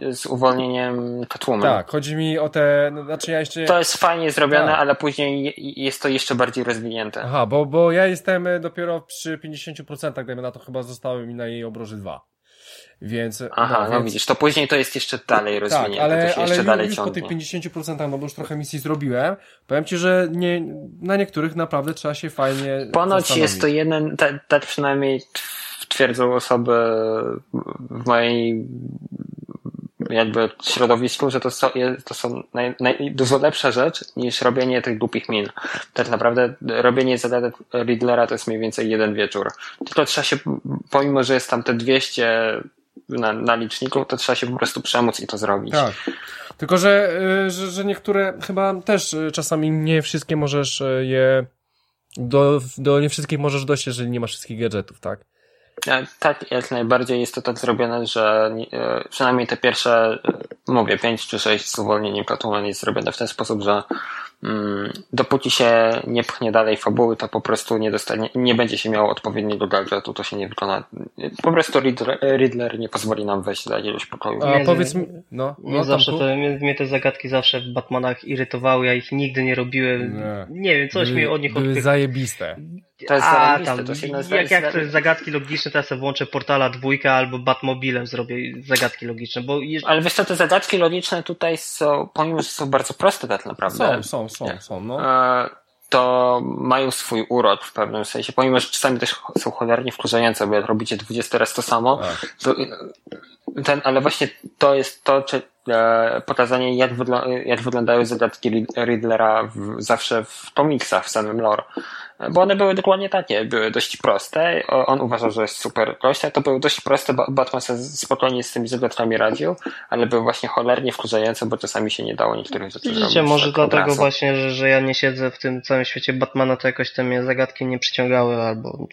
e, z uwolnieniem Catwoman. Tak, chodzi mi o te... No, znaczy ja jeszcze... To jest fajnie zrobione, tak. ale później jest to jeszcze bardziej rozwinięte. Aha, bo, bo ja jestem dopiero przy 50%, dajmy na to chyba zostały mi na jej obroży dwa. Więc, Aha, no, no więc... widzisz, to później to jest jeszcze dalej tak, rozwinięte, tak, ale, to się ale jeszcze dalej już ciągnie. po tych 50%, no bo już trochę misji zrobiłem, powiem Ci, że nie, na niektórych naprawdę trzeba się fajnie Ponoć jest to jeden, tak, tak przynajmniej twierdzą osoby w mojej jakby środowisku, że to, są, to są naj, naj, dużo lepsza rzecz niż robienie tych głupich min. Tak naprawdę robienie zadatek Riddlera to jest mniej więcej jeden wieczór. Tylko trzeba się, pomimo, że jest tam te 200 na, na liczniku, to trzeba się po prostu przemóc i to zrobić. Tak. Tylko, że, y, że, że niektóre chyba też y, czasami nie wszystkie możesz y, je do, do nie wszystkich możesz dojść, jeżeli nie masz wszystkich gadżetów, tak? Tak, jak najbardziej jest to tak zrobione, że e, przynajmniej te pierwsze, e, mówię, pięć czy sześć z uwolnieniem Catwoman jest zrobione w ten sposób, że dopóki się nie pchnie dalej fabuły, to po prostu nie dostanie, nie będzie się miało odpowiedniego gadżetu, to się nie wykona. Po prostu Riddler, Riddler nie pozwoli nam wejść do jakiegoś pokoju. A nie, powiedz mi, no, no zawsze to, mnie, mnie, te zagadki zawsze w Batmanach irytowały, ja ich nigdy nie robiłem. Nie, nie wiem, coś były, mi od nich Były zajebiste. To jest A, tam, to jest jak, jak to jest zagadki logiczne, to ja sobie włączę portala dwójka albo Batmobilem zrobię zagadki logiczne, bo... Ale wiesz co, te zagadki logiczne tutaj są, pomimo, że są bardzo proste tak naprawdę. Są, są, są, są, no. E, to mają swój urok w pewnym sensie, pomimo, że czasami też są cholernie wkurzające, bo jak robicie 20 razy to samo, tak. to ten, ale właśnie to jest to, czy, e, pokazanie, jak, wygl jak wyglądają zagadki Riddlera w, zawsze w komiksach, w samym lore bo one były dokładnie takie, były dość proste. On uważał, że jest super proste, to były dość proste, Batman sobie spokojnie z tymi zagadkami radził, ale były właśnie cholernie wkurzające, bo czasami się nie dało niektórych rzeczy Widzicie, zrobić. może tak dlatego właśnie, że, że ja nie siedzę w tym całym świecie Batmana, to jakoś te mnie zagadki nie przyciągały, albo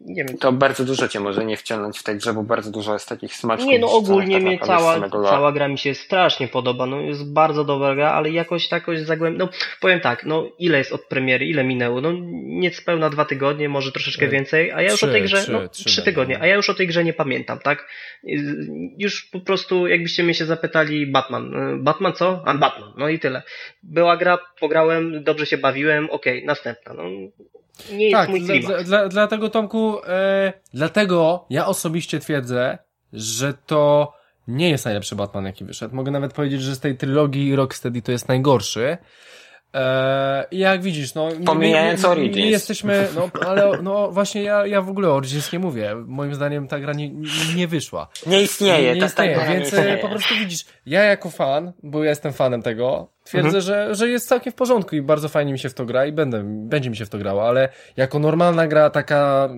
nie wiem. To bardzo dużo cię może nie wciągnąć w tej grze, bo bardzo dużo jest takich smaczków. Nie, no ogólnie tak mnie cała, cała gra mi się strasznie podoba. No jest bardzo dobra gra, ale jakoś takoś zagłęb... No powiem tak, no ile jest od premiery, ile minęło? No niespełna dwa tygodnie, może troszeczkę więcej, a ja już trzy, o tej grze, trzy, no trzy, trzy tygodnie, a ja już o tej grze nie pamiętam, tak? Już po prostu jakbyście mnie się zapytali Batman. Batman co? A Batman, no i tyle. Była gra, pograłem, dobrze się bawiłem, okej, okay, następna. No nie jest tak, mój klimat. Dla, dla, dlatego Tomku, e, dlatego ja osobiście twierdzę, że to nie jest najlepszy Batman, jaki wyszedł. Mogę nawet powiedzieć, że z tej trylogii Rocksteady to jest najgorszy. E, jak widzisz, no. Pomijając Origins. Nie jesteśmy, no, ale no właśnie ja, ja w ogóle o Origins nie mówię. Moim zdaniem ta gra nie, nie wyszła. Nie istnieje, nie, nie istnieje, więc nie istnieje. po prostu widzisz, ja jako fan, bo ja jestem fanem tego, twierdzę, mhm. że, że jest całkiem w porządku i bardzo fajnie mi się w to gra i będę, będzie mi się w to grało, ale jako normalna gra taka,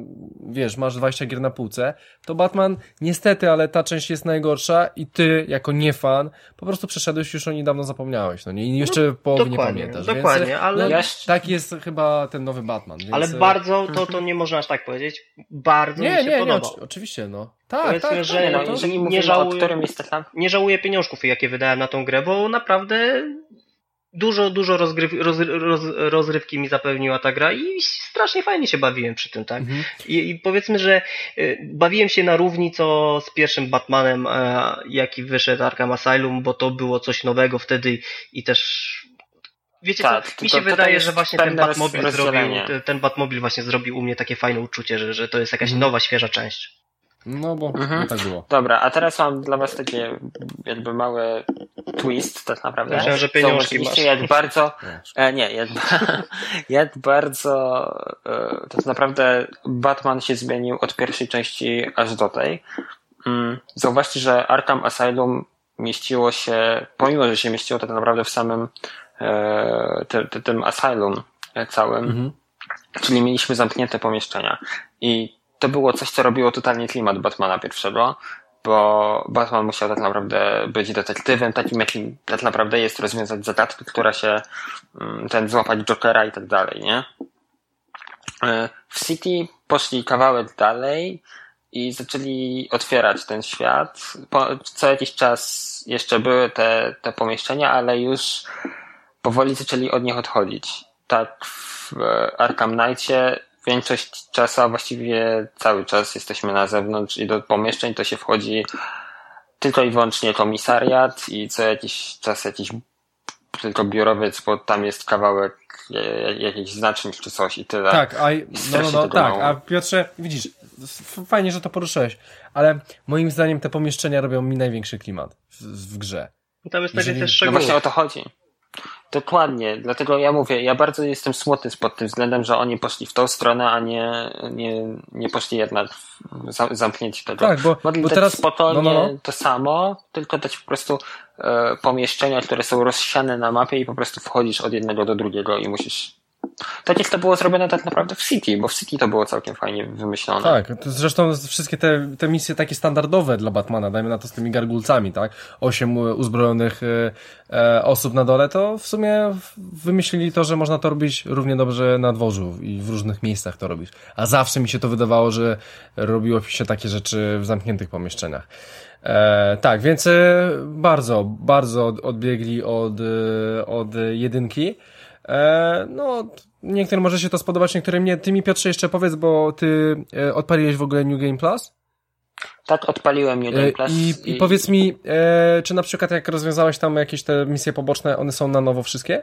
wiesz, masz 20 gier na półce, to Batman niestety, ale ta część jest najgorsza i ty, jako nie fan, po prostu przeszedłeś już o niej dawno zapomniałeś, no nie? I jeszcze no, połowy nie pamiętasz. Dokładnie, więc, ale... No, tak jest chyba ten nowy Batman. Więc... Ale bardzo, to, to nie można aż tak powiedzieć, bardzo nie, mi się nie, podobał. Nie, oczywiście, no. Tak, Powiedzmy, tak, że tak, no, jeżeli nie, żałuję, nie żałuję pieniążków, jakie wydałem na tą grę, bo naprawdę dużo, dużo rozgryw, roz, roz, rozrywki mi zapewniła ta gra i strasznie fajnie się bawiłem przy tym, tak? Mhm. I, I, powiedzmy, że y, bawiłem się na równi co z pierwszym Batmanem, jaki wyszedł Arkham Asylum, bo to było coś nowego wtedy i też Wiecie tak, co, mi się wydaje, że właśnie ten Batmobil zrobił, ten Batmobil właśnie zrobił u mnie takie fajne uczucie, że, że to jest jakaś mhm. nowa, świeża część. No bo mhm. tak było. Dobra, a teraz mam dla was takie jakby małe twist tak naprawdę. Myślałem, że pieniążki masz. jak bardzo, e, nie, jak, jak bardzo e, tak naprawdę Batman się zmienił od pierwszej części aż do tej. Mm, zauważcie, że Arkham Asylum mieściło się, pomimo, że się mieściło tak naprawdę w samym e, te, te, tym Asylum całym, mhm. czyli mieliśmy zamknięte pomieszczenia i to było coś, co robiło totalnie klimat Batmana pierwszego, bo Batman musiał tak naprawdę być detektywem, takim jakim tak naprawdę jest, rozwiązać zagadkę, która się, mm, ten złapać Jokera i tak dalej, nie? E, w City poszli kawałek dalej i zaczęli otwierać ten świat. Po, co jakiś czas jeszcze były te, te pomieszczenia, ale już powoli zaczęli od nich odchodzić. Tak w Arkham Knightie większość czasu, a właściwie cały czas jesteśmy na zewnątrz i do pomieszczeń to się wchodzi tylko i wyłącznie komisariat i co jakiś czas jakiś tylko biurowiec, bo tam jest kawałek jakiś znacznik czy coś i tyle. Tak, a, no, no, no tak, a Piotrze, widzisz, fajnie, że to poruszyłeś, ale moim zdaniem te pomieszczenia robią mi największy klimat w, w grze. Tam jest takie Jeżeli... też szczegóły. No właśnie o to chodzi. Dokładnie, dlatego ja mówię, ja bardzo jestem smutny pod tym względem, że oni poszli w tą stronę, a nie, nie, nie poszli jednak w zamknięci tego. Tak, bo, Mogli bo teraz spokojnie no, no, no. to samo, tylko dać po prostu e, pomieszczenia, które są rozsiane na mapie i po prostu wchodzisz od jednego do drugiego i musisz tak jak to było zrobione tak naprawdę w City, bo w City to było całkiem fajnie wymyślone. Tak, to zresztą wszystkie te, te misje takie standardowe dla Batmana, dajmy na to z tymi gargulcami, tak? Osiem uzbrojonych e, osób na dole, to w sumie wymyślili to, że można to robić równie dobrze na dworzu i w różnych miejscach to robić. A zawsze mi się to wydawało, że robiło się takie rzeczy w zamkniętych pomieszczeniach. E, tak, więc e, bardzo, bardzo odbiegli od, e, od jedynki. E, no, niektórym może się to spodobać, niektórym nie. Ty mi Piotrze jeszcze powiedz, bo ty e, odpaliłeś w ogóle New Game Plus? Tak, odpaliłem New Game Plus. I, i... i powiedz mi, e, czy na przykład jak rozwiązałeś tam jakieś te misje poboczne, one są na nowo wszystkie?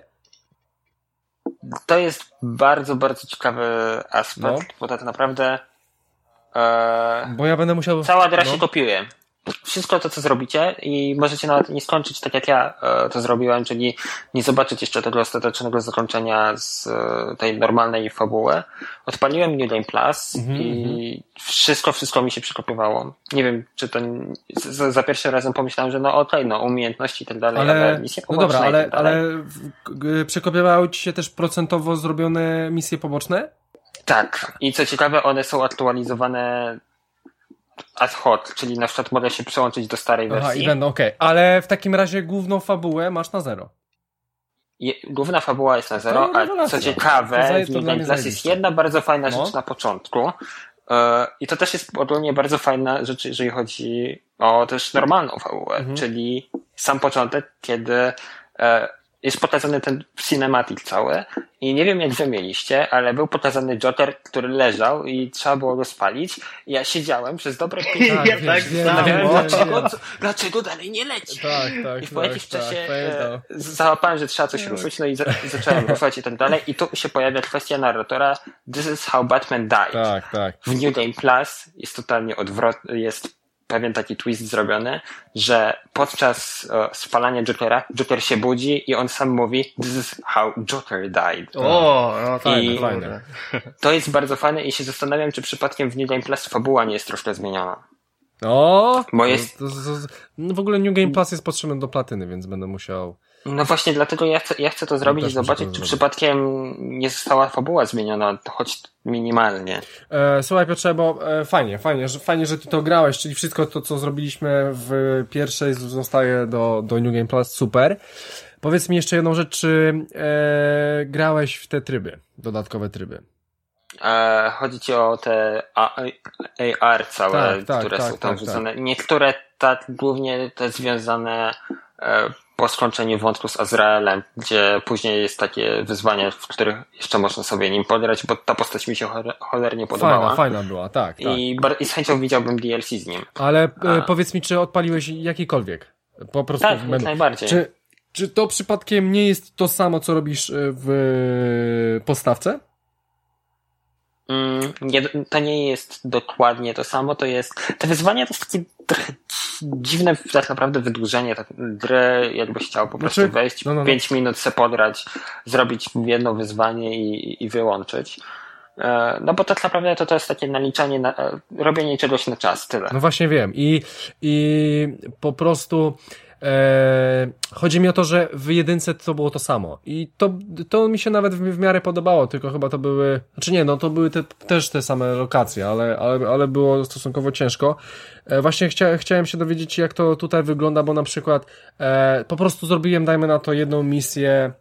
To jest bardzo, bardzo ciekawy aspekt, no. bo tak naprawdę e, bo ja będę musiał... Cała gra no. się kopiuje wszystko to, co zrobicie i możecie nawet nie skończyć tak, jak ja e, to zrobiłem, czyli nie zobaczyć jeszcze tego ostatecznego zakończenia z e, tej normalnej fabuły. Odpaliłem New Game Plus mm -hmm. i mhm. wszystko, wszystko mi się przekopiowało. Nie wiem, czy to za, za pierwszym razem pomyślałem, że no okej, okay, no umiejętności i tak dalej, ale, ale misje No dobra, ale, tak ale przekopiowały ci się też procentowo zrobione misje poboczne? Tak. I co ciekawe, one są aktualizowane ad hoc, czyli na przykład mogę się przełączyć do starej Aha, wersji. i będą, okej. Okay. Ale w takim razie główną fabułę masz na zero. Je, główna fabuła jest na zero, a co ciekawe, w New Plus jest jedna bardzo fajna no. rzecz na początku. E, I to też jest ogólnie bardzo fajna rzecz, jeżeli chodzi o też normalną fabułę, mhm. czyli sam początek, kiedy e, jest pokazany ten cinematic cały i nie wiem jak wy mieliście, ale był pokazany Joker, który leżał i trzeba było go spalić i ja siedziałem przez dobre 5 minut. Ja tak zastanawiałem, dlaczego, dlaczego dalej nie leci. Tak, tak, I w tak, jakimś tak, czasie tak, załapałem, że trzeba coś tak. ruszyć, no i zacząłem ruszyć i tak dalej i tu się pojawia kwestia narratora This is how Batman died. Tak, tak. W New Game Plus jest totalnie odwrotny, jest pewien taki twist zrobiony, że podczas e, spalania Jokera, Joker się budzi i on sam mówi This is how Joker died. O, no fajne, fajne. To jest bardzo fajne i się zastanawiam, czy przypadkiem w New Game Plus fabuła nie jest troszkę zmieniona. O, Bo jest... To, to, no w ogóle New Game Plus jest potrzebny do platyny, więc będę musiał No właśnie, dlatego ja chcę, ja chcę to zrobić i zobaczyć, czy przypadkiem nie została fabuła zmieniona, choć minimalnie. E, słuchaj Piotrze, bo e, fajnie, fajnie, że, fajnie, że ty to grałeś, czyli wszystko to, co zrobiliśmy w pierwszej zostaje do, do New Game Plus, super. Powiedz mi jeszcze jedną rzecz, czy e, grałeś w te tryby, dodatkowe tryby? E, chodzi ci o te AR całe, tak, tak, które tak, są tam tak, wrzucone. Tak. Niektóre tak, głównie te związane e, po skończeniu wątku z Azraelem, gdzie później jest takie wyzwanie, w których jeszcze można sobie nim podrać, bo ta postać mi się cholernie podobała. Fajna, fajna była, tak. I, tak. I z chęcią widziałbym DLC z nim. Ale e, A. powiedz mi, czy odpaliłeś jakikolwiek? Po prostu tak, jak najbardziej. Czy, czy to przypadkiem nie jest to samo, co robisz w postawce? Mm, nie, to nie jest dokładnie to samo, to jest, te wyzwania to jest takie dziwne tak naprawdę wydłużenie tak, gry, jakbyś chciał po prostu znaczy, wejść, no, no, no. 5 minut se podrać, zrobić jedno wyzwanie i, i wyłączyć. E, no bo tak naprawdę to, to jest takie naliczanie, na, e, robienie czegoś na czas, tyle. No właśnie wiem i, i po prostu Eee, chodzi mi o to, że w jedynce to było to samo. I to, to mi się nawet w, w miarę podobało, tylko chyba to były, znaczy nie, no to były te, też te same lokacje, ale, ale, ale było stosunkowo ciężko. E, właśnie chcia, chciałem się dowiedzieć, jak to tutaj wygląda, bo na przykład e, po prostu zrobiłem, dajmy na to, jedną misję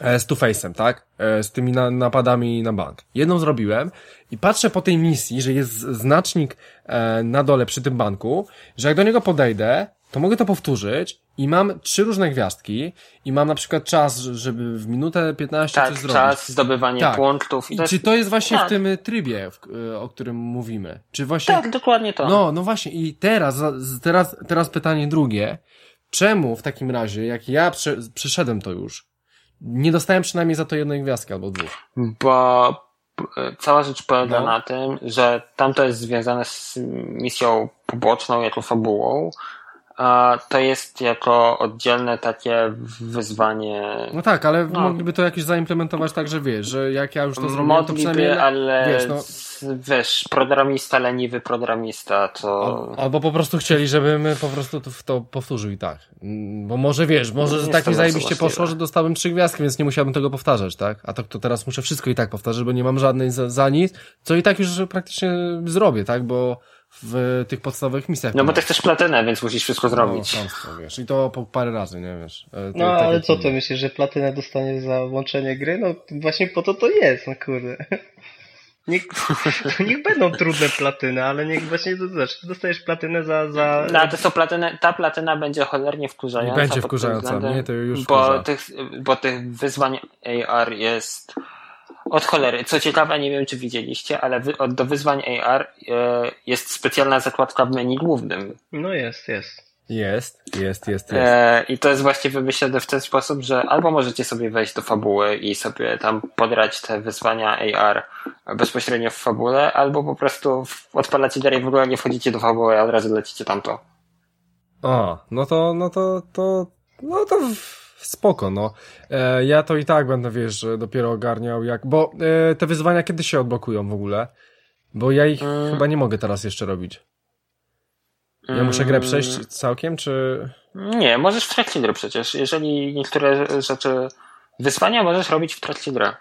e, z Two-Face'em, tak? E, z tymi na, napadami na bank. Jedną zrobiłem i patrzę po tej misji, że jest znacznik e, na dole przy tym banku, że jak do niego podejdę, to mogę to powtórzyć i mam trzy różne gwiazdki i mam na przykład czas, żeby w minutę 15 tak, coś zrobić. czas, zdobywanie tak. punktów. I to Czy to jest właśnie tak. w tym trybie, o którym mówimy? Czy właśnie... Tak, dokładnie to. No, no właśnie i teraz, teraz, teraz pytanie drugie. Czemu w takim razie, jak ja prze, przeszedłem to już, nie dostałem przynajmniej za to jednej gwiazdki albo dwóch? Bo cała rzecz polega no. na tym, że tamto jest związane z misją poboczną, jako fabułą, a to jest jako oddzielne takie wyzwanie. No tak, ale no. mogliby to jakoś zaimplementować tak, że wiesz, że jak ja już to zrobię, to przynajmniej... ale wiesz, no... wiesz, programista, leniwy programista, to... Albo po prostu chcieli, żebym po prostu to, to powtórzył i tak. Mm, bo może wiesz, może że tak mi zajebiście poszło, że dostałem trzy gwiazdki, więc nie musiałbym tego powtarzać, tak? A tak to teraz muszę wszystko i tak powtarzać, bo nie mam żadnej za, za nic, co i tak już praktycznie zrobię, tak? Bo w tych podstawowych misjach. No bo ty chcesz platynę, więc musisz wszystko zrobić. No, wiesz. I to po parę razy, nie wiesz. E, no ale co ty myślisz, że platynę dostanie za włączenie gry? No właśnie po to to jest, no kurde. Niech, niech będą trudne platyny, ale niech właśnie znaczy, dostajesz platynę za. za... No, to są platyny, ta platyna będzie cholernie wkurzająca. Będzie wkurzająca, nie, to już bo tych, bo tych wyzwań AR jest od cholery. Co ciekawe, nie wiem czy widzieliście, ale wy, do wyzwań AR e, jest specjalna zakładka w menu głównym. No jest, jest. Jest, jest, jest, jest. E, I to jest właśnie wymyślone w ten sposób, że albo możecie sobie wejść do fabuły i sobie tam podrać te wyzwania AR bezpośrednio w fabule, albo po prostu odpalacie dalej w ogóle nie wchodzicie do fabuły, a od razu lecicie tamto. O, no to, no to, to, no to spoko, no. E, ja to i tak będę, wiesz, dopiero ogarniał jak, bo e, te wyzwania kiedy się odblokują w ogóle? Bo ja ich hmm. chyba nie mogę teraz jeszcze robić. Ja muszę grę przejść mm. całkiem, czy... Nie, możesz w trakcie gry przecież. Jeżeli niektóre rzeczy... Wyzwania możesz robić w trakcie gry.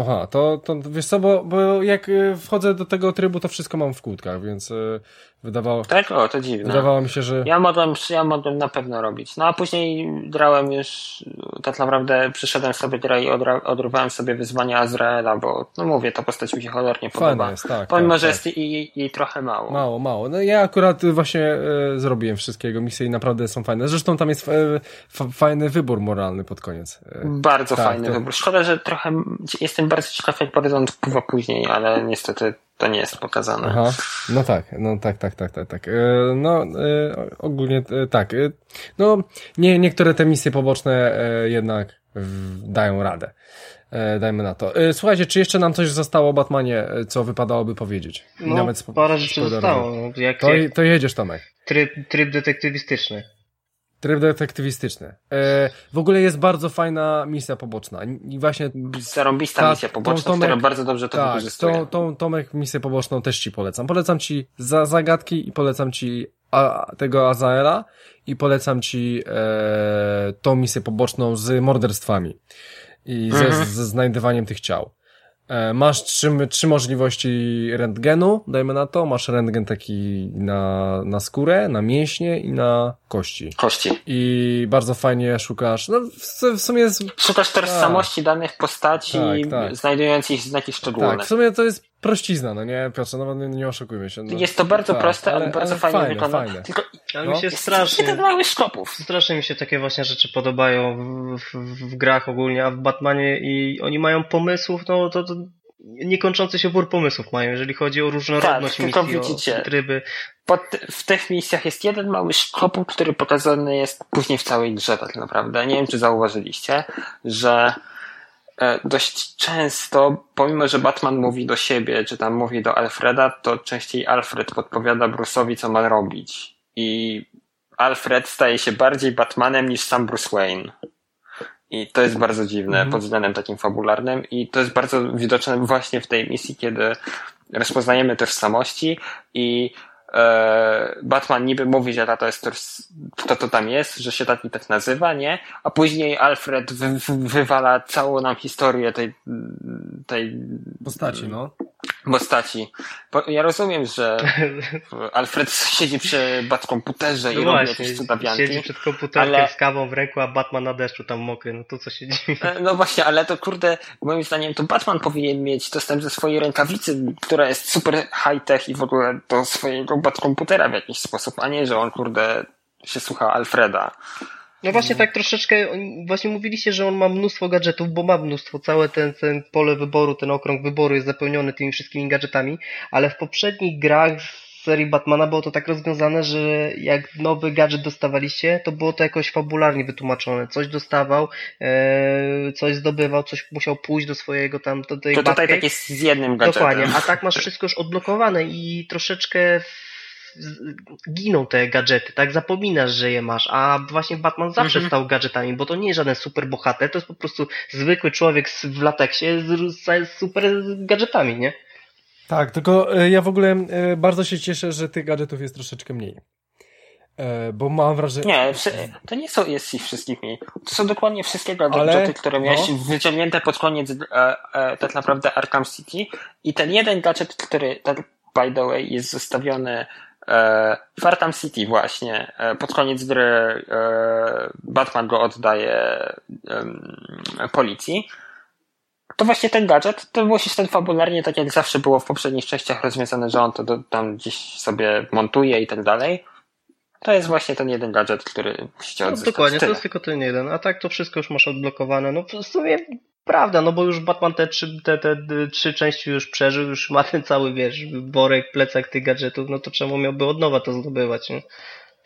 Aha, to, to wiesz co, bo, bo jak y, wchodzę do tego trybu, to wszystko mam w kłódkach, więc y, wydawało... Tak? O, to dziwne. Wydawało mi się, że... Ja mogłem, ja mogłem na pewno robić. No a później grałem już, tak naprawdę przyszedłem sobie grę i odrywałem sobie wyzwania Azraela, bo, no mówię, ta postać mi się cholernie podoba. jest, tak. Pomimo, tak, że tak. jest jej, jej trochę mało. Mało, mało. No ja akurat właśnie y, zrobiłem wszystkiego, misje i naprawdę są fajne. Zresztą tam jest fajny wybór moralny pod koniec. Bardzo tak, fajny to... wybór. Szkoda, że trochę jestem bardzo ciekaw, jak horyzont wpływa później, ale niestety to nie jest pokazane. Aha. No tak, no tak, tak, tak, tak, tak. E, no e, ogólnie e, tak. No nie, niektóre te misje poboczne jednak dają radę. Dajmy na to. Słuchajcie, czy jeszcze nam coś zostało o Batmanie, co wypadałoby powiedzieć? No, Nawet parę rzeczy zostało. No, jak, to, jak... to jedziesz, Tomek. Tryb, tryb detektywistyczny. Tryb detektywistyczny. E, w ogóle jest bardzo fajna misja poboczna. I właśnie. Zarąbista misja poboczna, Tomek, która bardzo dobrze to tak, wykorzystuje. Tą, tą Tomek misję poboczną też ci polecam. Polecam ci za zagadki i polecam ci a, tego Azaela i polecam ci e, tą misję poboczną z morderstwami i ze, mhm. ze znajdywaniem tych ciał. E, masz trzy, trzy możliwości rentgenu, dajmy na to. Masz rentgen taki na, na skórę, na mięśnie i na kości. Kości. I bardzo fajnie szukasz. No, w, w sumie jest... Szukasz tożsamości tak. danych postaci, tak, tak. znajdując ich znaki szczególne. Tak, w sumie to jest prościzna, no nie, Piotrze, no nie, nie oszukujmy się. No. Jest to bardzo tak, proste, ale, ale bardzo ale fajnie, fajnie. Tylko ale no, mi się strasznie, tak małych skopów. Strasznie mi się takie właśnie rzeczy podobają w, w, w, grach ogólnie, a w Batmanie i oni mają pomysłów, no to, to niekończący się wór pomysłów mają, jeżeli chodzi o różnorodność tak, misji, widzicie, o tryby. Pod, w tych misjach jest jeden mały szkopuł, który pokazany jest później w całej grze tak naprawdę. Nie wiem, czy zauważyliście, że E, dość często, pomimo że Batman mówi do siebie, czy tam mówi do Alfreda, to częściej Alfred podpowiada Bruce'owi, co ma robić. I Alfred staje się bardziej Batmanem niż sam Bruce Wayne. I to jest bardzo dziwne mm. pod względem takim fabularnym i to jest bardzo widoczne właśnie w tej misji, kiedy rozpoznajemy tożsamości i Batman niby mówi, że to jest kto to tam jest, że się tak i tak nazywa, nie? A później Alfred wy, wy, wywala całą nam historię tej, tej postaci, no. Postaci. Ja rozumiem, że Alfred siedzi przy komputerze no i właśnie, robi jakieś cudawianki. Siedzi przed komputerem ale... z kawą w ręku, a Batman na deszczu tam mokry, no to co się dzieje? E, no właśnie, ale to kurde, moim zdaniem to Batman powinien mieć dostęp do swojej rękawicy, która jest super high-tech i w ogóle do swojego komputera w jakiś sposób, a nie, że on kurde się słucha Alfreda. No właśnie tak troszeczkę, właśnie mówiliście, że on ma mnóstwo gadżetów, bo ma mnóstwo, całe ten, ten pole wyboru, ten okrąg wyboru jest zapełniony tymi wszystkimi gadżetami, ale w poprzednich grach z serii Batmana było to tak rozwiązane, że jak nowy gadżet dostawaliście, to było to jakoś fabularnie wytłumaczone. Coś dostawał, e, coś zdobywał, coś musiał pójść do swojego tam, do tej To tutaj tak jest z jednym gadżetem. Dokładnie, a tak masz wszystko już odblokowane i troszeczkę giną te gadżety, tak? Zapominasz, że je masz, a właśnie Batman zawsze mhm. stał gadżetami, bo to nie jest żaden super bohater, to jest po prostu zwykły człowiek w lateksie z, z super gadżetami, nie? Tak, tylko e, ja w ogóle e, bardzo się cieszę, że tych gadżetów jest troszeczkę mniej. E, bo mam wrażenie... Nie, to nie są jest ich wszystkich mniej. To są dokładnie wszystkie gadżety, Ale, które miałeś no. wyciągnięte pod koniec e, e, tak naprawdę Arkham City i ten jeden gadżet, który tak by the way jest zostawiony Fartam City właśnie, e, pod koniec gry e, Batman go oddaje policji. To właśnie ten gadżet, to było ten fabularnie, tak jak zawsze było w poprzednich częściach rozwiązane, że on to do, tam gdzieś sobie montuje i tak dalej. To jest właśnie ten jeden gadżet, który musicie odzyskać. No, dokładnie, Tyle. to jest tylko ten jeden. A tak to wszystko już masz odblokowane. No w sumie Prawda, no bo już Batman te trzy, te, te, trzy części już przeżył, już ma ten cały, wiesz, worek, plecak tych gadżetów, no to czemu miałby od nowa to zdobywać, nie?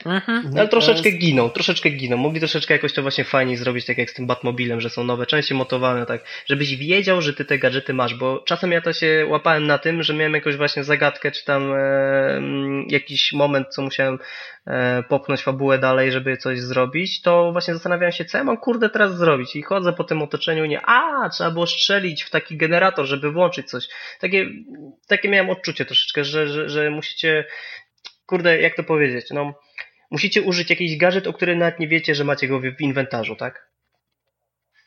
Mhm. Ale troszeczkę giną, troszeczkę giną. Mogli troszeczkę jakoś to właśnie fajniej zrobić, tak jak z tym Batmobilem, że są nowe części motowane, tak, żebyś wiedział, że ty te gadżety masz, bo czasem ja to się łapałem na tym, że miałem jakąś właśnie zagadkę, czy tam e, jakiś moment, co musiałem e, popchnąć fabułę dalej, żeby coś zrobić, to właśnie zastanawiałem się, co ja mam kurde teraz zrobić i chodzę po tym otoczeniu nie, a, trzeba było strzelić w taki generator, żeby włączyć coś. Takie, takie miałem odczucie troszeczkę, że, że, że musicie, kurde, jak to powiedzieć, no, musicie użyć jakiś gadżet, o którym nawet nie wiecie, że macie go w inwentarzu, tak?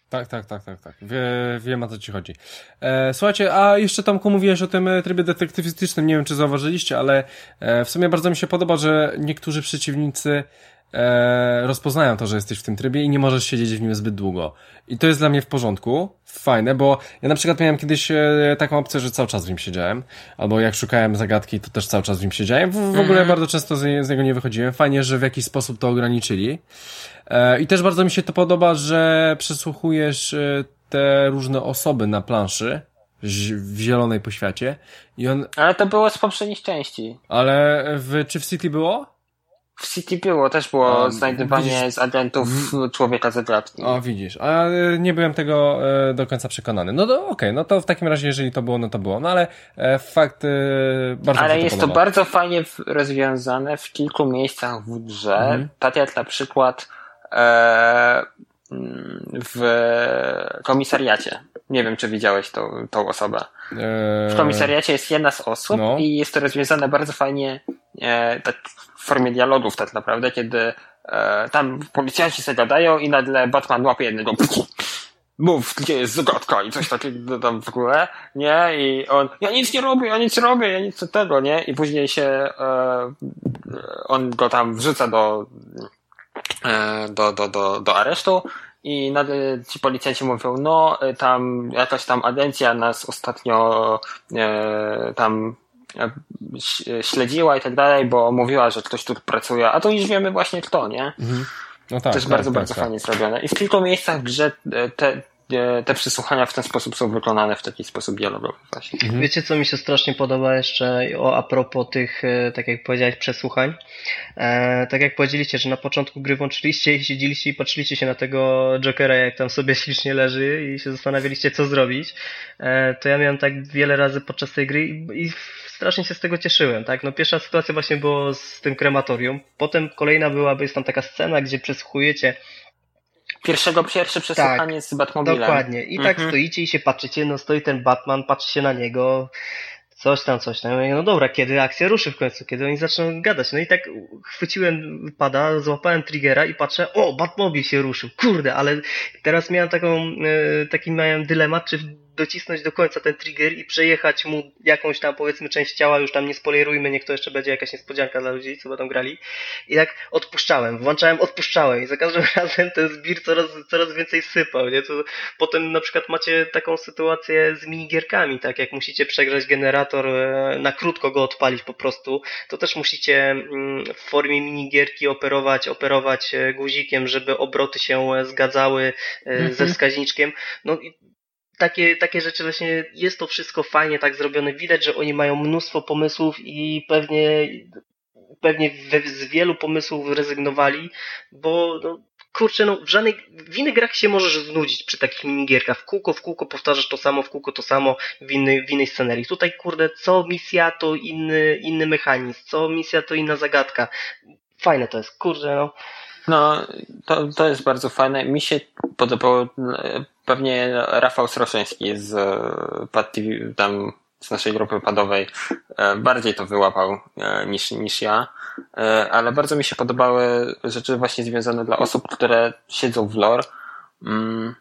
Tak, tak, tak, tak, tak. Wie, wiem o co ci chodzi. E, słuchajcie, a jeszcze Tomku mówiłeś o tym e, trybie detektywistycznym, nie wiem czy zauważyliście, ale e, w sumie bardzo mi się podoba, że niektórzy przeciwnicy e, rozpoznają to, że jesteś w tym trybie i nie możesz siedzieć w nim zbyt długo. I to jest dla mnie w porządku, fajne, bo ja na przykład miałem kiedyś e, taką opcję, że cały czas w nim siedziałem, albo jak szukałem zagadki, to też cały czas w nim siedziałem. W, w ogóle mhm. bardzo często z, z niego nie wychodziłem. Fajnie, że w jakiś sposób to ograniczyli. E, I też bardzo mi się to podoba, że przesłuchujesz e, te różne osoby na planszy, w zielonej poświacie. I on... Ale to było z poprzednich części. Ale w, czy w City było? W City było, też było a, znajdywanie widzisz, z agentów człowieka z klatki. O, widzisz, a e, nie byłem tego e, do końca przekonany. No okej, okay, no to w takim razie, jeżeli to było, no to było. No ale e, fakt bardzo Ale jest to, to bardzo fajnie rozwiązane w kilku miejscach w grze. Mhm. Tak jak na przykład e, w komisariacie. Nie wiem, czy widziałeś tą, tą osobę. W komisariacie jest jedna z osób no. i jest to rozwiązane bardzo fajnie e, tak w formie dialogów tak naprawdę, kiedy e, tam policjanci sobie gadają i nagle Batman łapie jednego mów, gdzie jest zagadka i coś takiego tam w ogóle, nie? I on, ja nic nie robię, ja nic robię, ja nic tego, nie? I później się e, on go tam wrzuca do, e, do, do, do, do aresztu i nagle ci policjanci mówią, no tam jakaś tam agencja nas ostatnio e, tam e, śledziła i tak dalej, bo mówiła, że ktoś tu pracuje, a to już wiemy właśnie kto, nie? Mhm. No tak, to jest tak, bardzo, tak, bardzo tak. fajnie zrobione. I w kilku miejscach w grze e, te, e, te przesłuchania w ten sposób są wykonane w taki sposób dialogowy właśnie. Mhm. Wiecie, co mi się strasznie podoba jeszcze o, a propos tych, e, tak jak powiedziałeś, przesłuchań? E, tak jak powiedzieliście, że na początku gry włączyliście i siedzieliście i patrzyliście się na tego Jokera, jak tam sobie ślicznie leży i się zastanawialiście, co zrobić, e, to ja miałem tak wiele razy podczas tej gry i, i strasznie się z tego cieszyłem, tak? No pierwsza sytuacja właśnie było z tym krematorium, potem kolejna byłaby, jest tam taka scena, gdzie przesłuchujecie Pierwszego, pierwsze przesłuchanie tak, z Batmobilem. Dokładnie. I tak mhm. tak stoicie i się patrzycie, no stoi ten Batman, patrzy się na niego, coś tam, coś tam. No dobra, kiedy akcja ruszy w końcu, kiedy oni zaczną gadać. No i tak chwyciłem pada, złapałem triggera i patrzę, o, Batmobil się ruszył, kurde, ale teraz miałem taką, e, taki miałem dylemat, czy docisnąć do końca ten trigger i przejechać mu jakąś tam powiedzmy część ciała, już tam nie spoilerujmy, niech to jeszcze będzie jakaś niespodzianka dla ludzi, co będą grali. I tak odpuszczałem, włączałem, odpuszczałem i za każdym razem ten zbir coraz, coraz więcej sypał, nie? To potem na przykład macie taką sytuację z minigierkami, tak? Jak musicie przegrzać generator, e, na krótko go odpalić po prostu, to też musicie mm, w formie minigierki operować, operować e, guzikiem, żeby obroty się e, zgadzały ze mhm. wskaźniczkiem. No i takie, takie rzeczy właśnie, jest to wszystko fajnie tak zrobione. Widać, że oni mają mnóstwo pomysłów i pewnie, pewnie z wielu pomysłów rezygnowali, bo no, kurczę, no w żadnej, w innych grach się możesz znudzić przy takich minigierkach. W kółko, w kółko powtarzasz to samo, w kółko to samo w, innej, w innej scenerii. Tutaj, kurde, co misja to inny, inny mechanizm, co misja to inna zagadka. Fajne to jest, kurde, no. No, to, to jest bardzo fajne. Mi się podobało pewnie Rafał Sroszyński z e, tam z naszej grupy padowej e, bardziej to wyłapał e, niż, niż ja, ale bardzo mi się podobały rzeczy właśnie związane dla osób, które siedzą w lore, mm,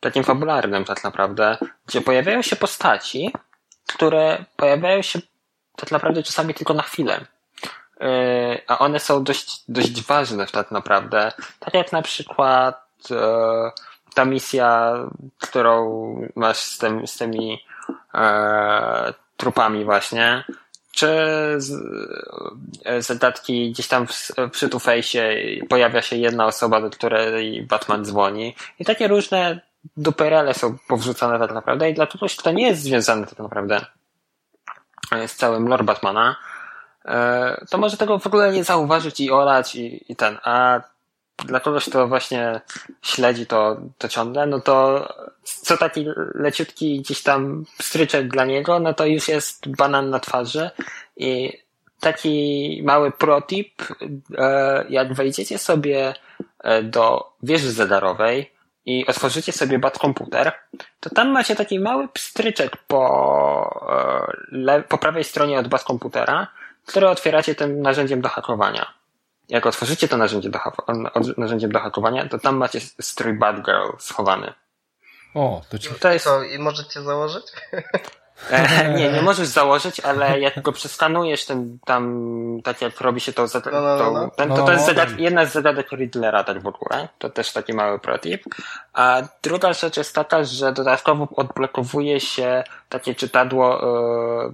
takim fabularnym tak naprawdę, gdzie pojawiają się postaci, które pojawiają się tak naprawdę czasami tylko na chwilę. A one są dość, dość ważne tak naprawdę. Tak jak na przykład ta misja, którą masz z, tym, z tymi e, trupami właśnie, czy z, e, zadatki gdzieś tam w, przy pojawia się jedna osoba, do której Batman dzwoni? I takie różne duperele są powrzucane tak naprawdę i dla kogoś, kto nie jest związany tak naprawdę e, z całym lore Batmana, e, to może tego w ogóle nie zauważyć i olać i, i ten, a dla kogoś, kto właśnie śledzi to, to ciągle, no to co taki leciutki gdzieś tam stryczek dla niego, no to już jest banan na twarzy. I taki mały protip, e, jak wejdziecie sobie e, do wieży zegarowej i otworzycie sobie bat komputer, to tam macie taki mały pstryczek po, e, po prawej stronie od bat komputera, który otwieracie tym narzędziem do hakowania jak otworzycie to narzędzie do, narzędziem do hakowania, to tam macie strój Bad Girl schowany. O, to ci... To jest... Co, i możecie założyć? E, nie, nie możesz założyć, ale jak go przeskanujesz, ten tam, tak jak robi się to, no, no, to, no, ten, to, to jest zagad, jedna z zagadek Riddlera tak w ogóle. To też taki mały protip. A druga rzecz jest taka, że dodatkowo odblokowuje się takie czytadło, e,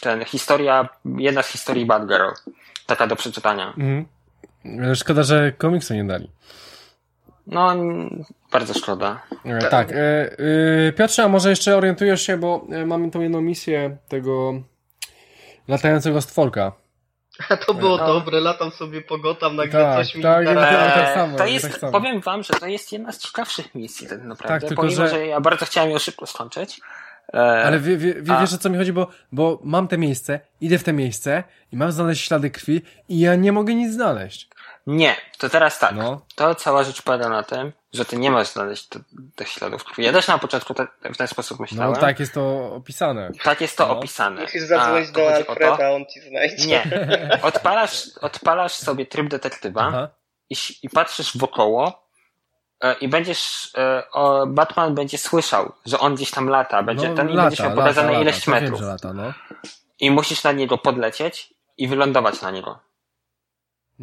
ten, historia, jedna z historii Bad Girl. Taka do przeczytania. Mhm. Szkoda, że komiksu nie dali. No, bardzo szkoda. E, tak. E, e, Piotrze, a może jeszcze orientujesz się, bo mamy tą jedną misję tego latającego stworka. A to było no. dobre, latam sobie pogotam, nagle tak, coś mi tak, tak, tak samo, To jest, tak samo. powiem wam, że to jest jedna z ciekawszych misji tak naprawdę, tak, tylko, pomimo, że... że ja bardzo chciałem ją szybko skończyć. E, Ale wie, wie, wie, wiesz o co mi chodzi, bo, bo mam te miejsce, idę w te miejsce i mam znaleźć ślady krwi i ja nie mogę nic znaleźć. Nie, to teraz tak. No. To cała rzecz polega na tym, że ty nie masz znaleźć tych śladów krwi. Ja też na początku te, w ten sposób myślałem. No tak jest to opisane. Tak jest to no. opisane. Musisz zadzwonić do Alfreda, on ci znajdzie. Nie. Odpalasz, odpalasz sobie tryb detektywa i, i patrzysz wokoło i będziesz, e, o, Batman będzie słyszał, że on gdzieś tam lata, będzie, no, ten lata, i będziesz miał pokazane lata, ileś metrów. Wiem, lata, no. I musisz na niego podlecieć i wylądować na niego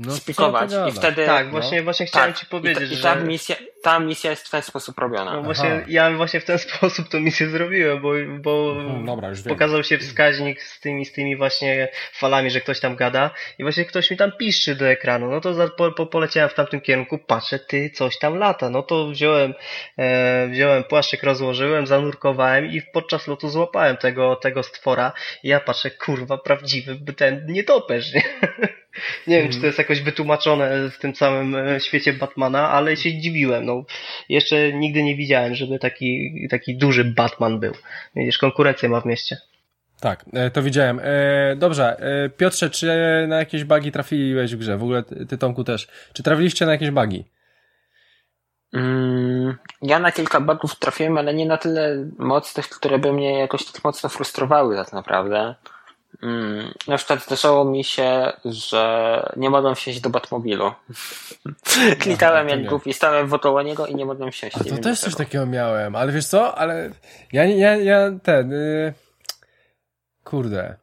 no, spikować i wtedy... Tak, właśnie, no. właśnie chciałem tak, ci powiedzieć, i, ta, że... I ta misja, ta misja jest w ten sposób robiona. No właśnie, ja właśnie w ten sposób tą misję zrobiłem, bo, bo hmm, Dobra, pokazał się wskaźnik z tymi, z tymi właśnie falami, że ktoś tam gada i właśnie ktoś mi tam piszczy do ekranu, no to za, po, po, poleciałem w tamtym kierunku, patrzę, ty, coś tam lata, no to wziąłem, e, wziąłem płaszczyk, rozłożyłem, zanurkowałem i podczas lotu złapałem tego, tego stwora i ja patrzę, kurwa, prawdziwy ten nietoperz, nie? Nie wiem, czy to jest jakoś wytłumaczone w tym całym e, świecie Batmana, ale się dziwiłem. No, jeszcze nigdy nie widziałem, żeby taki, taki duży Batman był. Widzisz, konkurencję ma w mieście. Tak, e, to widziałem. E, dobrze, Piotrze, czy na jakieś bugi trafiłeś w grze? W ogóle ty, Tomku, też. Czy trafiliście na jakieś bugi? Mm, ja na kilka bugów trafiłem, ale nie na tyle mocnych, które by mnie jakoś tak mocno frustrowały tak naprawdę. Mm, na przykład zdarzało mi się, że nie mogłem wsiąść do Batmobilu. Klikałem jak głupi, stałem wokoło niego i nie mogłem wsiąść. A to też coś takiego miałem, ale wiesz co, ale ja, ja, ja ten, yy... kurde,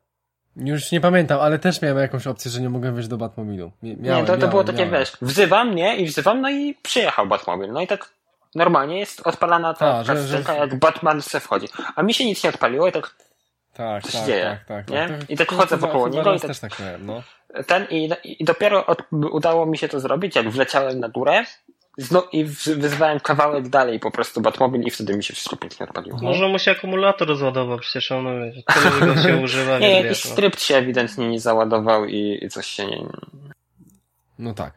już nie pamiętam, ale też miałem jakąś opcję, że nie mogłem wejść do Batmobilu. Miałem, nie, to, to miałem, było takie, miałem. wiesz, wzywam, nie, i wzywam, no i przyjechał Batmobil. No i tak normalnie jest odpalana ta, ta że, że... jak Batman se wchodzi. A mi się nic nie odpaliło i tak tak, co się tak, dzieje. Tak, tak, nie? Tak, I tak chodzę wokoło niego i tak, też tak miałem, no. ten i, i dopiero od, udało mi się to zrobić, jak wleciałem na górę zno, i wyzwałem kawałek dalej po prostu Batmobil i wtedy mi się wszystko pięknie odpaliło. Może mu się akumulator rozładował, przecież on tyle go się używa. nie, jakiś wiesz, skrypt się ewidentnie nie załadował i, i coś się nie... No tak.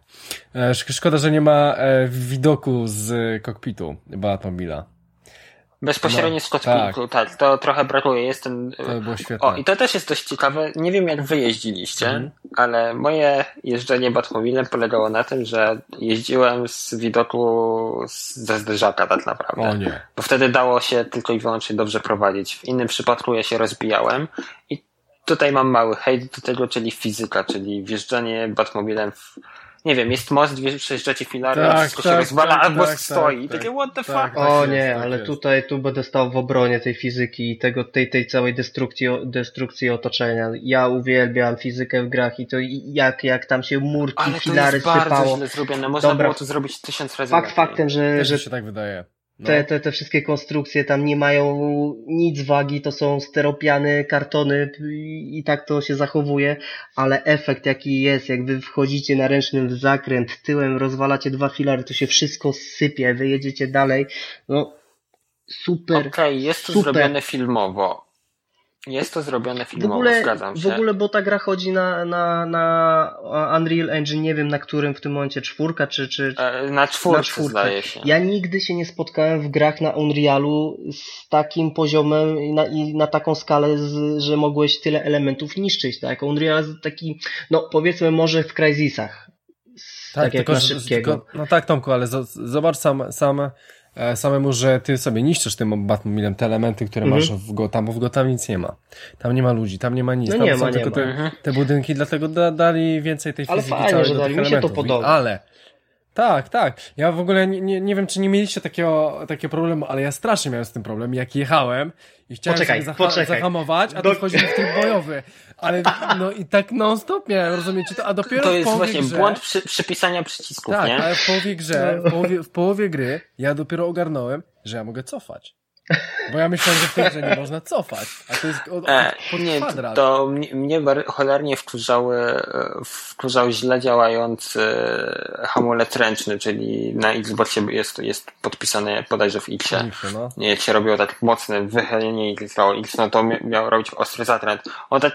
E, szkoda, że nie ma e, widoku z kokpitu Batmobila. Bezpośrednio no, z kokpitu, tak. tak. to trochę brakuje. Jest ten... To było świetne. O, i to też jest dość ciekawe. Nie wiem, jak wy jeździliście, mm. ale moje jeżdżenie Batmobilem polegało na tym, że jeździłem z widoku ze zderzaka tak naprawdę. O nie. Bo wtedy dało się tylko i wyłącznie dobrze prowadzić. W innym przypadku ja się rozbijałem i tutaj mam mały hejt do tego, czyli fizyka, czyli wjeżdżanie Batmobilem w nie wiem, jest most, przejeżdżacie filary, tak, wszystko tak, się rozwala, tak, albo tak, stoi. Tak, takie what the tak, fuck? o nie, ale jest. tutaj tu będę stał w obronie tej fizyki i tego, tej, tej całej destrukcji, destrukcji otoczenia. Ja uwielbiam fizykę w grach i to jak, jak tam się murki, ale filary sypało. Ale to jest bardzo źle zrobione, można Dobra. było to zrobić tysiąc razy Fakt faktem, że... że się tak wydaje. No. Te, te, te wszystkie konstrukcje tam nie mają nic wagi, to są steropiany, kartony i, tak to się zachowuje, ale efekt jaki jest, jak wy wchodzicie na ręcznym w zakręt, tyłem rozwalacie dwa filary, to się wszystko sypie, wy jedziecie dalej, no super. Okej, okay, jest to super. zrobione filmowo, jest to zrobione filmowo, w ogóle, zgadzam się. W ogóle, bo ta gra chodzi na, na, na Unreal Engine, nie wiem na którym w tym momencie, czwórka czy... czy e, na czwórce, na czwórce. zdaje się. Ja nigdy się nie spotkałem w grach na Unrealu z takim poziomem i na, i na taką skalę, z, że mogłeś tyle elementów niszczyć, tak? Unreal jest taki, no powiedzmy może w Crysisach. Tak, tak tylko, jak na szybkiego. Tylko, no tak Tomku, ale zobacz sam, sam samemu, że ty sobie niszczysz tym Batmobilem te elementy, które mhm. masz w Gotham, bo w Gotham nic nie ma. Tam nie ma ludzi, tam nie ma nic. No tam nie są ma, tylko nie te, ma. te budynki, dlatego da, dali więcej tej ale fizyki fajnie, całej że dali. Mi się to podoba. Ale tak, tak. Ja w ogóle nie, nie, nie wiem, czy nie mieliście takiego, takiego problemu, ale ja strasznie miałem z tym problem. Jak jechałem i chciałem poczekaj, zaha zahamować, a do... to wchodził w tryb bojowy. Ale no i tak non-stop miałem, rozumiecie to? A dopiero To jest właśnie grze... błąd przy, przypisania przycisków, tak, nie? ale w połowie grze, w połowie, w połowie gry ja dopiero ogarnąłem, że ja mogę cofać. Bo ja myślałem, że w tej grze nie można cofać, a to jest od, e, pod nie, kwadrat. To mnie, mnie cholernie wkurzały, wkurzał źle działający hamulec ręczny, czyli na Xboxie jest, jest podpisane bodajże w X. No. Nie, jak się robiło tak mocne wychylenie i klikało X, no to miał robić ostry zatręt. On tak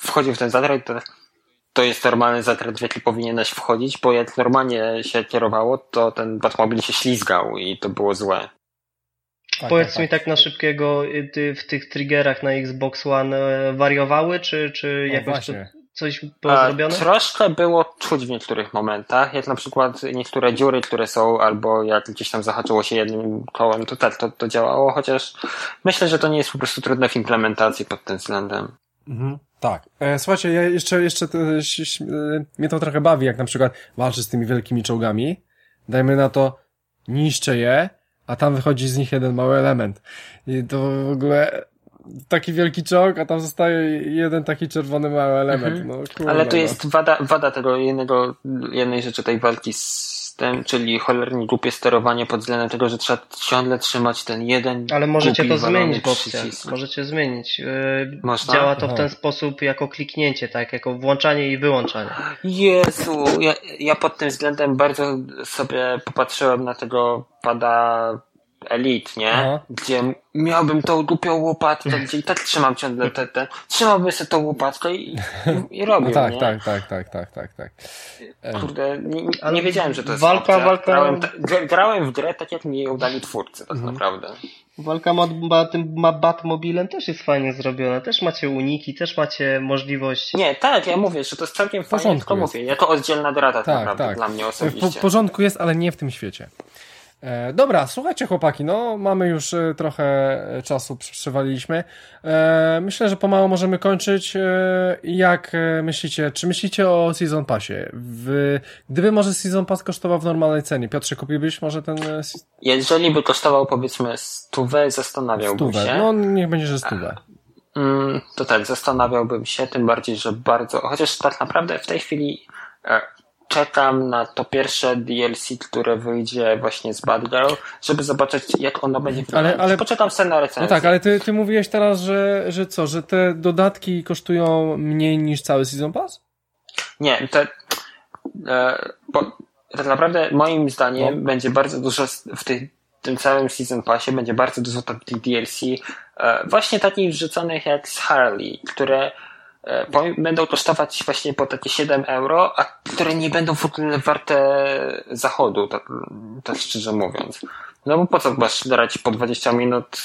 wchodził w ten zatręt, to, to jest normalny zatręt, w jaki powinieneś wchodzić, bo jak normalnie się kierowało, to ten Batmobil się ślizgał i to było złe. Tak, Powiedz tak, mi tak. tak na szybkiego, ty w tych triggerach na Xbox One e, wariowały, czy, czy jakoś... Właśnie. To... coś było A, zrobione? Troszkę było czuć w niektórych momentach, jak na przykład niektóre dziury, które są, albo jak gdzieś tam zahaczyło się jednym kołem, to tak, to, to działało, chociaż myślę, że to nie jest po prostu trudne w implementacji pod tym względem. Mhm. Tak. E, słuchajcie, ja jeszcze, jeszcze to, e, mnie to trochę bawi, jak na przykład walczy z tymi wielkimi czołgami. Dajmy na to, niszczę je, a tam wychodzi z nich jeden mały element. I to w ogóle taki wielki czołg, a tam zostaje jeden taki czerwony mały element. Mhm. No, kurde, Ale to no. jest wada, wada tego jednego, jednej rzeczy tej walki z tym, czyli cholernie głupie sterowanie pod względem tego, że trzeba ciągle trzymać ten jeden Ale możecie to zmienić opcjach. Możecie zmienić. Yy, Można? Działa to w ten sposób jako kliknięcie, tak? Jako włączanie i wyłączanie. Jezu, ja, ja pod tym względem bardzo sobie popatrzyłem na tego pada Elite, nie? Aha. Gdzie miałbym tą głupią łopatkę, gdzie i tak trzymam ciągle te, te trzymałbym sobie tą łopatkę i, i, i robię, no tak, nie? tak, tak, tak, tak, tak, tak. Kurde, nie, nie wiedziałem, że to jest walka, opcja. walka. Grałem, grałem w grę tak, jak mi ją dali twórcy, tak mhm. naprawdę. Walka ma, ma, tym ma Batmobilem też jest fajnie zrobiona, też macie uniki, też macie możliwość... Nie, tak, ja mówię, że to jest całkiem fajnie, tylko mówię, jako oddzielna gra tak, tak naprawdę tak. dla mnie osobiście. W porządku jest, ale nie w tym świecie. E, dobra, słuchajcie chłopaki, no mamy już e, trochę e, czasu przewaliliśmy. E, myślę, że pomału możemy kończyć. E, jak e, myślicie, czy myślicie o Season Passie? W, gdyby może Season Pass kosztował w normalnej cenie, Piotrze, kupiłbyś może ten... Jeżeli by kosztował powiedzmy stówę, zastanawiałbym stówę. się. No niech będzie, że stówę. Mm, to tak, zastanawiałbym się, tym bardziej, że bardzo, chociaż tak naprawdę w tej chwili czekam na to pierwsze DLC, które wyjdzie właśnie z Bad Girl, żeby zobaczyć, jak ono będzie wyglądać. Ale, ale, Poczekam sobie na recenzję. No tak, ale ty, ty mówiłeś teraz, że, że co, że te dodatki kosztują mniej niż cały Season Pass? Nie, te, e, bo tak naprawdę moim zdaniem no. będzie bardzo dużo w tej, tym całym Season Passie będzie bardzo dużo takich DLC, e, właśnie takich wrzuconych jak z Harley, które będą kosztować właśnie po takie 7 euro, a które nie będą w ogóle warte zachodu, tak, tak szczerze mówiąc. No bo po co masz grać po 20 minut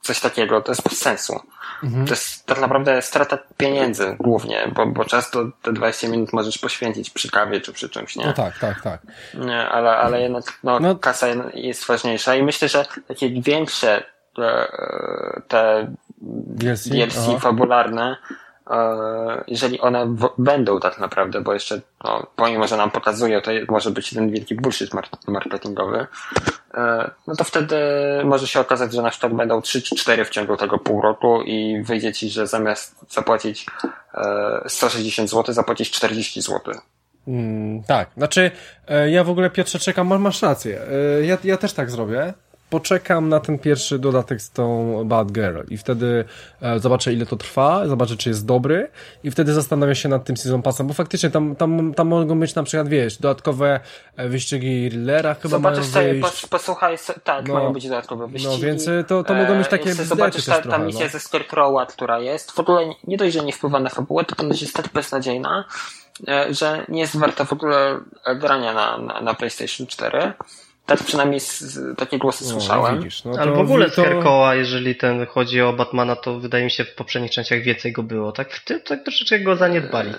coś takiego? To jest bez sensu. Mhm. To jest tak naprawdę strata pieniędzy głównie, bo, bo często te 20 minut możesz poświęcić przy kawie czy przy czymś, nie? No tak, tak, tak. Nie, ale, ale jednak no, no. kasa jest ważniejsza i myślę, że takie większe te, te DLC, DLC fabularne E, jeżeli one będą tak naprawdę, bo jeszcze, no, pomimo, że nam pokazuje, to może być jeden wielki bullshit marketingowy, e, no to wtedy może się okazać, że na przykład będą 3 czy 4 w ciągu tego pół roku i wyjdzie ci, że zamiast zapłacić 160 zł, zapłacić 40 zł. Mm, tak, znaczy ja w ogóle Piotrze czekam, masz rację. Ja, ja też tak zrobię poczekam na ten pierwszy dodatek z tą Bad Girl i wtedy e, zobaczę ile to trwa, zobaczę czy jest dobry i wtedy zastanawiam się nad tym Season Passem, bo faktycznie tam, tam, tam mogą być na przykład, wiesz, dodatkowe e, wyścigi Rillera chyba Zobaczysz sobie, wyjść. posłuchaj, tak, no, mają być dodatkowe no, wyścigi. No więc e, to, to mogą być takie e, Zobaczysz ta, ta misja no. ze Scarecrowa, która jest, w ogóle nie dość, że nie wpływa na fabułę, to ponoć jest tak beznadziejna, e, że nie jest warta w ogóle grania na, na, na PlayStation 4. Tak przynajmniej z, takie głosy no, słyszałem. Widzisz, no Ale w ogóle to... Herkoła, jeżeli ten chodzi o Batmana, to wydaje mi się w poprzednich częściach więcej go było. Tak w tym tak troszeczkę go zaniedbali.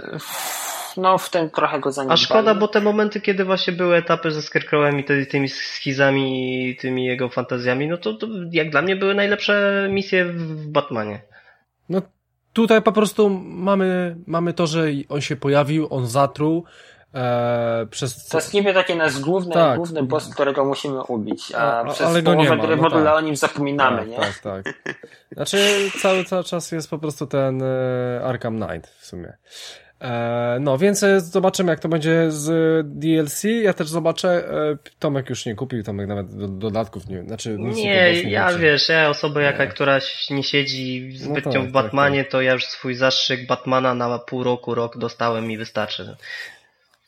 No, w tym trochę go zaniedbali. A szkoda, bo te momenty, kiedy właśnie były etapy ze Scarecrowem i tymi schizami i tymi jego fantazjami, no to, to jak dla mnie były najlepsze misje w Batmanie. No, tutaj po prostu mamy, mamy to, że on się pojawił, on zatruł, E, przez... To jest niby takie nasz główny, tak. główny boss, którego musimy ubić, a, a przez ale połowę gry w no ogóle tak. o nim zapominamy, tak, nie? Tak, tak. Znaczy cały, cały czas jest po prostu ten e, Arkham Knight w sumie. E, no, więc e, zobaczymy, jak to będzie z DLC. Ja też zobaczę. Tomek już nie kupił, Tomek nawet do, dodatków nie znaczy nic Nie, nie ja wiesz, ja osoba jaka, nie. która nie siedzi zbytnio no tak, w Batmanie, tak, tak. to ja już swój zastrzyk Batmana na pół roku, rok dostałem i wystarczy.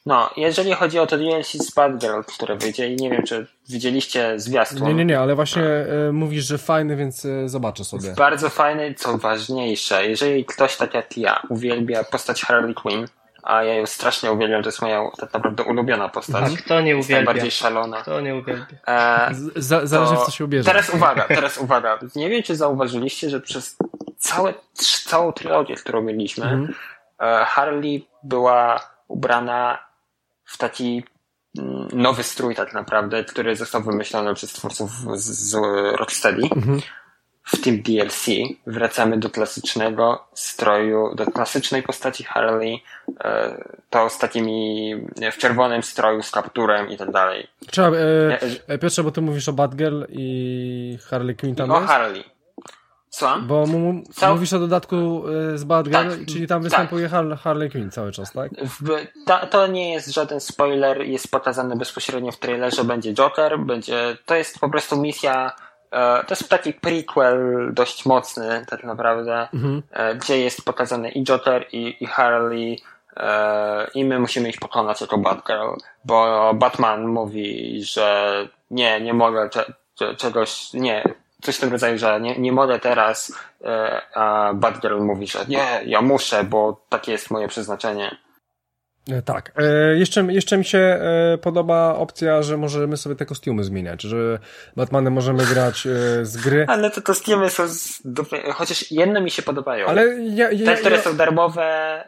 No, jeżeli chodzi o to DLC z Bad Girl, które wyjdzie i nie wiem, czy widzieliście zwiastun. Nie, nie, nie, ale właśnie e, mówisz, że fajny, więc e, zobaczę sobie. Bardzo fajny, co ważniejsze, jeżeli ktoś tak jak ja uwielbia postać Harley Quinn, a ja ją strasznie uwielbiam, to jest moja tak naprawdę ulubiona postać. A kto nie uwielbia? najbardziej szalona. Kto nie uwielbia? E, Z, zależy w co się ubierze. Teraz uwaga, teraz uwaga. Nie wiem, czy zauważyliście, że przez całe, całą trylogię, którą mieliśmy, e, Harley była ubrana w taki mm, nowy strój tak naprawdę, który został wymyślony przez twórców z, Rocksteady. Mhm w tym DLC wracamy do klasycznego stroju, do klasycznej postaci Harley, e, to z takimi w czerwonym stroju z kapturem i tak dalej. Trzeba, e, e, Piotrze, bo ty mówisz o Batgirl i Harley Quinn tam O Harley. Co? Bo mu, mówisz o dodatku e, z Batgirl, tak, czyli tam występuje tak. Harley Quinn cały czas, tak? To, to nie jest żaden spoiler, jest pokazane bezpośrednio w trailerze, będzie Joker, będzie, to jest po prostu misja E, to jest taki prequel dość mocny, tak naprawdę, mhm. E, gdzie jest pokazany i Joker, i, i Harley, e, i my musimy ich pokonać jako Batgirl, bo Batman mówi, że nie, nie mogę czegoś, nie, coś w tym rodzaju, że nie, nie mogę teraz, a Batgirl mówi, że nie, ja muszę, bo takie jest moje przeznaczenie. E, tak. E, jeszcze, jeszcze mi się e, podoba opcja, że możemy sobie te kostiumy zmieniać, że Batmanem możemy grać e, z gry. Ale te kostiumy są, z, chociaż jedne mi się podobają. Ale ja, ja, te, które ja... są darmowe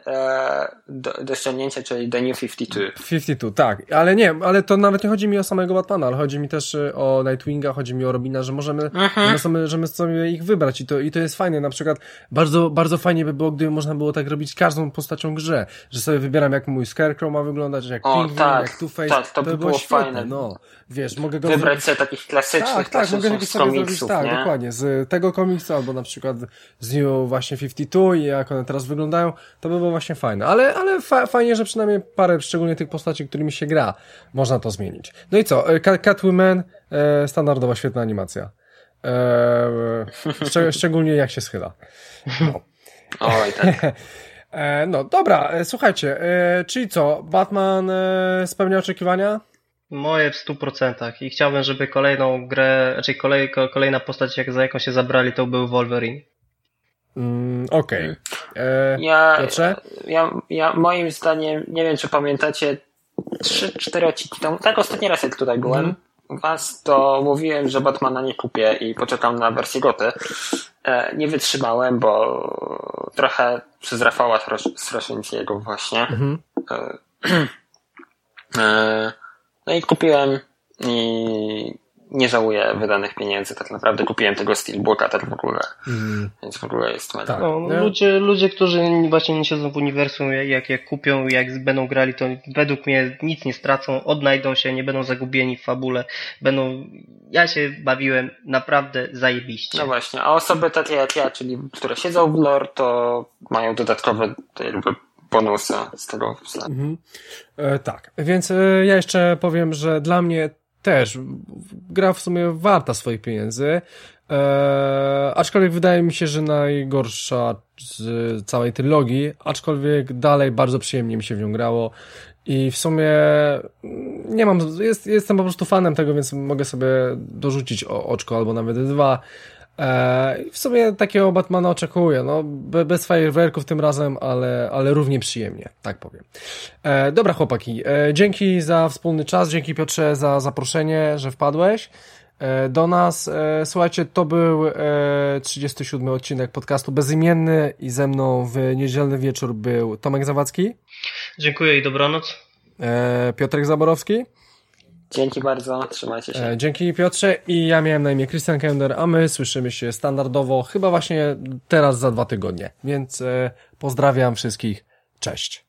e, do, do ściągnięcia, czyli The New 52. 52, tak. Ale nie, ale to nawet nie chodzi mi o samego Batmana, ale chodzi mi też e, o Nightwinga, chodzi mi o Robina, że możemy, mhm. że my, że my sobie ich wybrać i to, i to jest fajne. Na przykład bardzo, bardzo fajnie by było, gdyby można było tak robić każdą postacią grze, że sobie wybieram jak mój Scarecrow ma wyglądać, jak o, Pingwin, tak, jak Two-Face. Tak, to by to było, było świetne, fajne. No, wiesz, mogę go... Wybrać sobie takich klasycznych, tak, tak, mogę sobie zrobić, tak, nie? dokładnie, z tego komiksu, albo na przykład z New właśnie 52 i jak one teraz wyglądają, to by było właśnie fajne. Ale, ale fa fajnie, że przynajmniej parę, szczególnie tych postaci, którymi się gra, można to zmienić. No i co? E, Catwoman, e, standardowa, świetna animacja. E, szczególnie jak się schyla. No. Oj, tak. E, no dobra, e, słuchajcie, e, czyli co, Batman spełnia oczekiwania? Moje w 100% i chciałbym, żeby kolejną grę, znaczy kolej, kolejna postać, jak za jaką się zabrali, to był Wolverine. Mm, Okej. Okay. Ja, ja, ja, moim zdaniem, nie wiem czy pamiętacie, 3-4 odcinki temu, tak ostatni raz jak tutaj byłem, mm was, to mówiłem, że Batmana nie kupię i poczekam na wersję goty. E, nie wytrzymałem, bo trochę przez Rafała Straszyńskiego właśnie. Mhm. E, e, no i kupiłem i nie żałuję wydanych pieniędzy. Tak naprawdę kupiłem tego Steelbooka tak w ogóle. Mm. Więc w ogóle jest mega. Tak. No, ludzie, ludzie, którzy właśnie nie siedzą w uniwersum, jak, jak kupią, jak będą grali, to według mnie nic nie stracą, odnajdą się, nie będą zagubieni w fabule. Będą... Ja się bawiłem naprawdę zajebiście. No właśnie, a osoby takie jak ja, czyli które siedzą w lore, to mają dodatkowe jakby bonusy z tego. Mhm. E, tak, więc e, ja jeszcze powiem, że dla mnie też gra w sumie warta swoich pieniędzy. Eee, aczkolwiek wydaje mi się, że najgorsza z całej trylogii, aczkolwiek dalej bardzo przyjemnie mi się w nią grało i w sumie nie mam, jest, jestem po prostu fanem tego, więc mogę sobie dorzucić o, oczko albo nawet dwa. E, w sumie takiego Batmana oczekuję, no, bez fajerwerków tym razem, ale, ale równie przyjemnie, tak powiem. E, dobra chłopaki, e, dzięki za wspólny czas, dzięki Piotrze za zaproszenie, że wpadłeś e, do nas. Słuchajcie, to był 37 e, odcinek podcastu Bezimienny i ze mną w niedzielny wieczór był Tomek Zawadzki. Dziękuję i dobranoc. Piotrek Zaborowski. Dzięki bardzo, trzymajcie się. E, dzięki Piotrze i ja miałem na imię Christian Kender, a my słyszymy się standardowo chyba właśnie teraz za dwa tygodnie. Więc e, pozdrawiam wszystkich, cześć.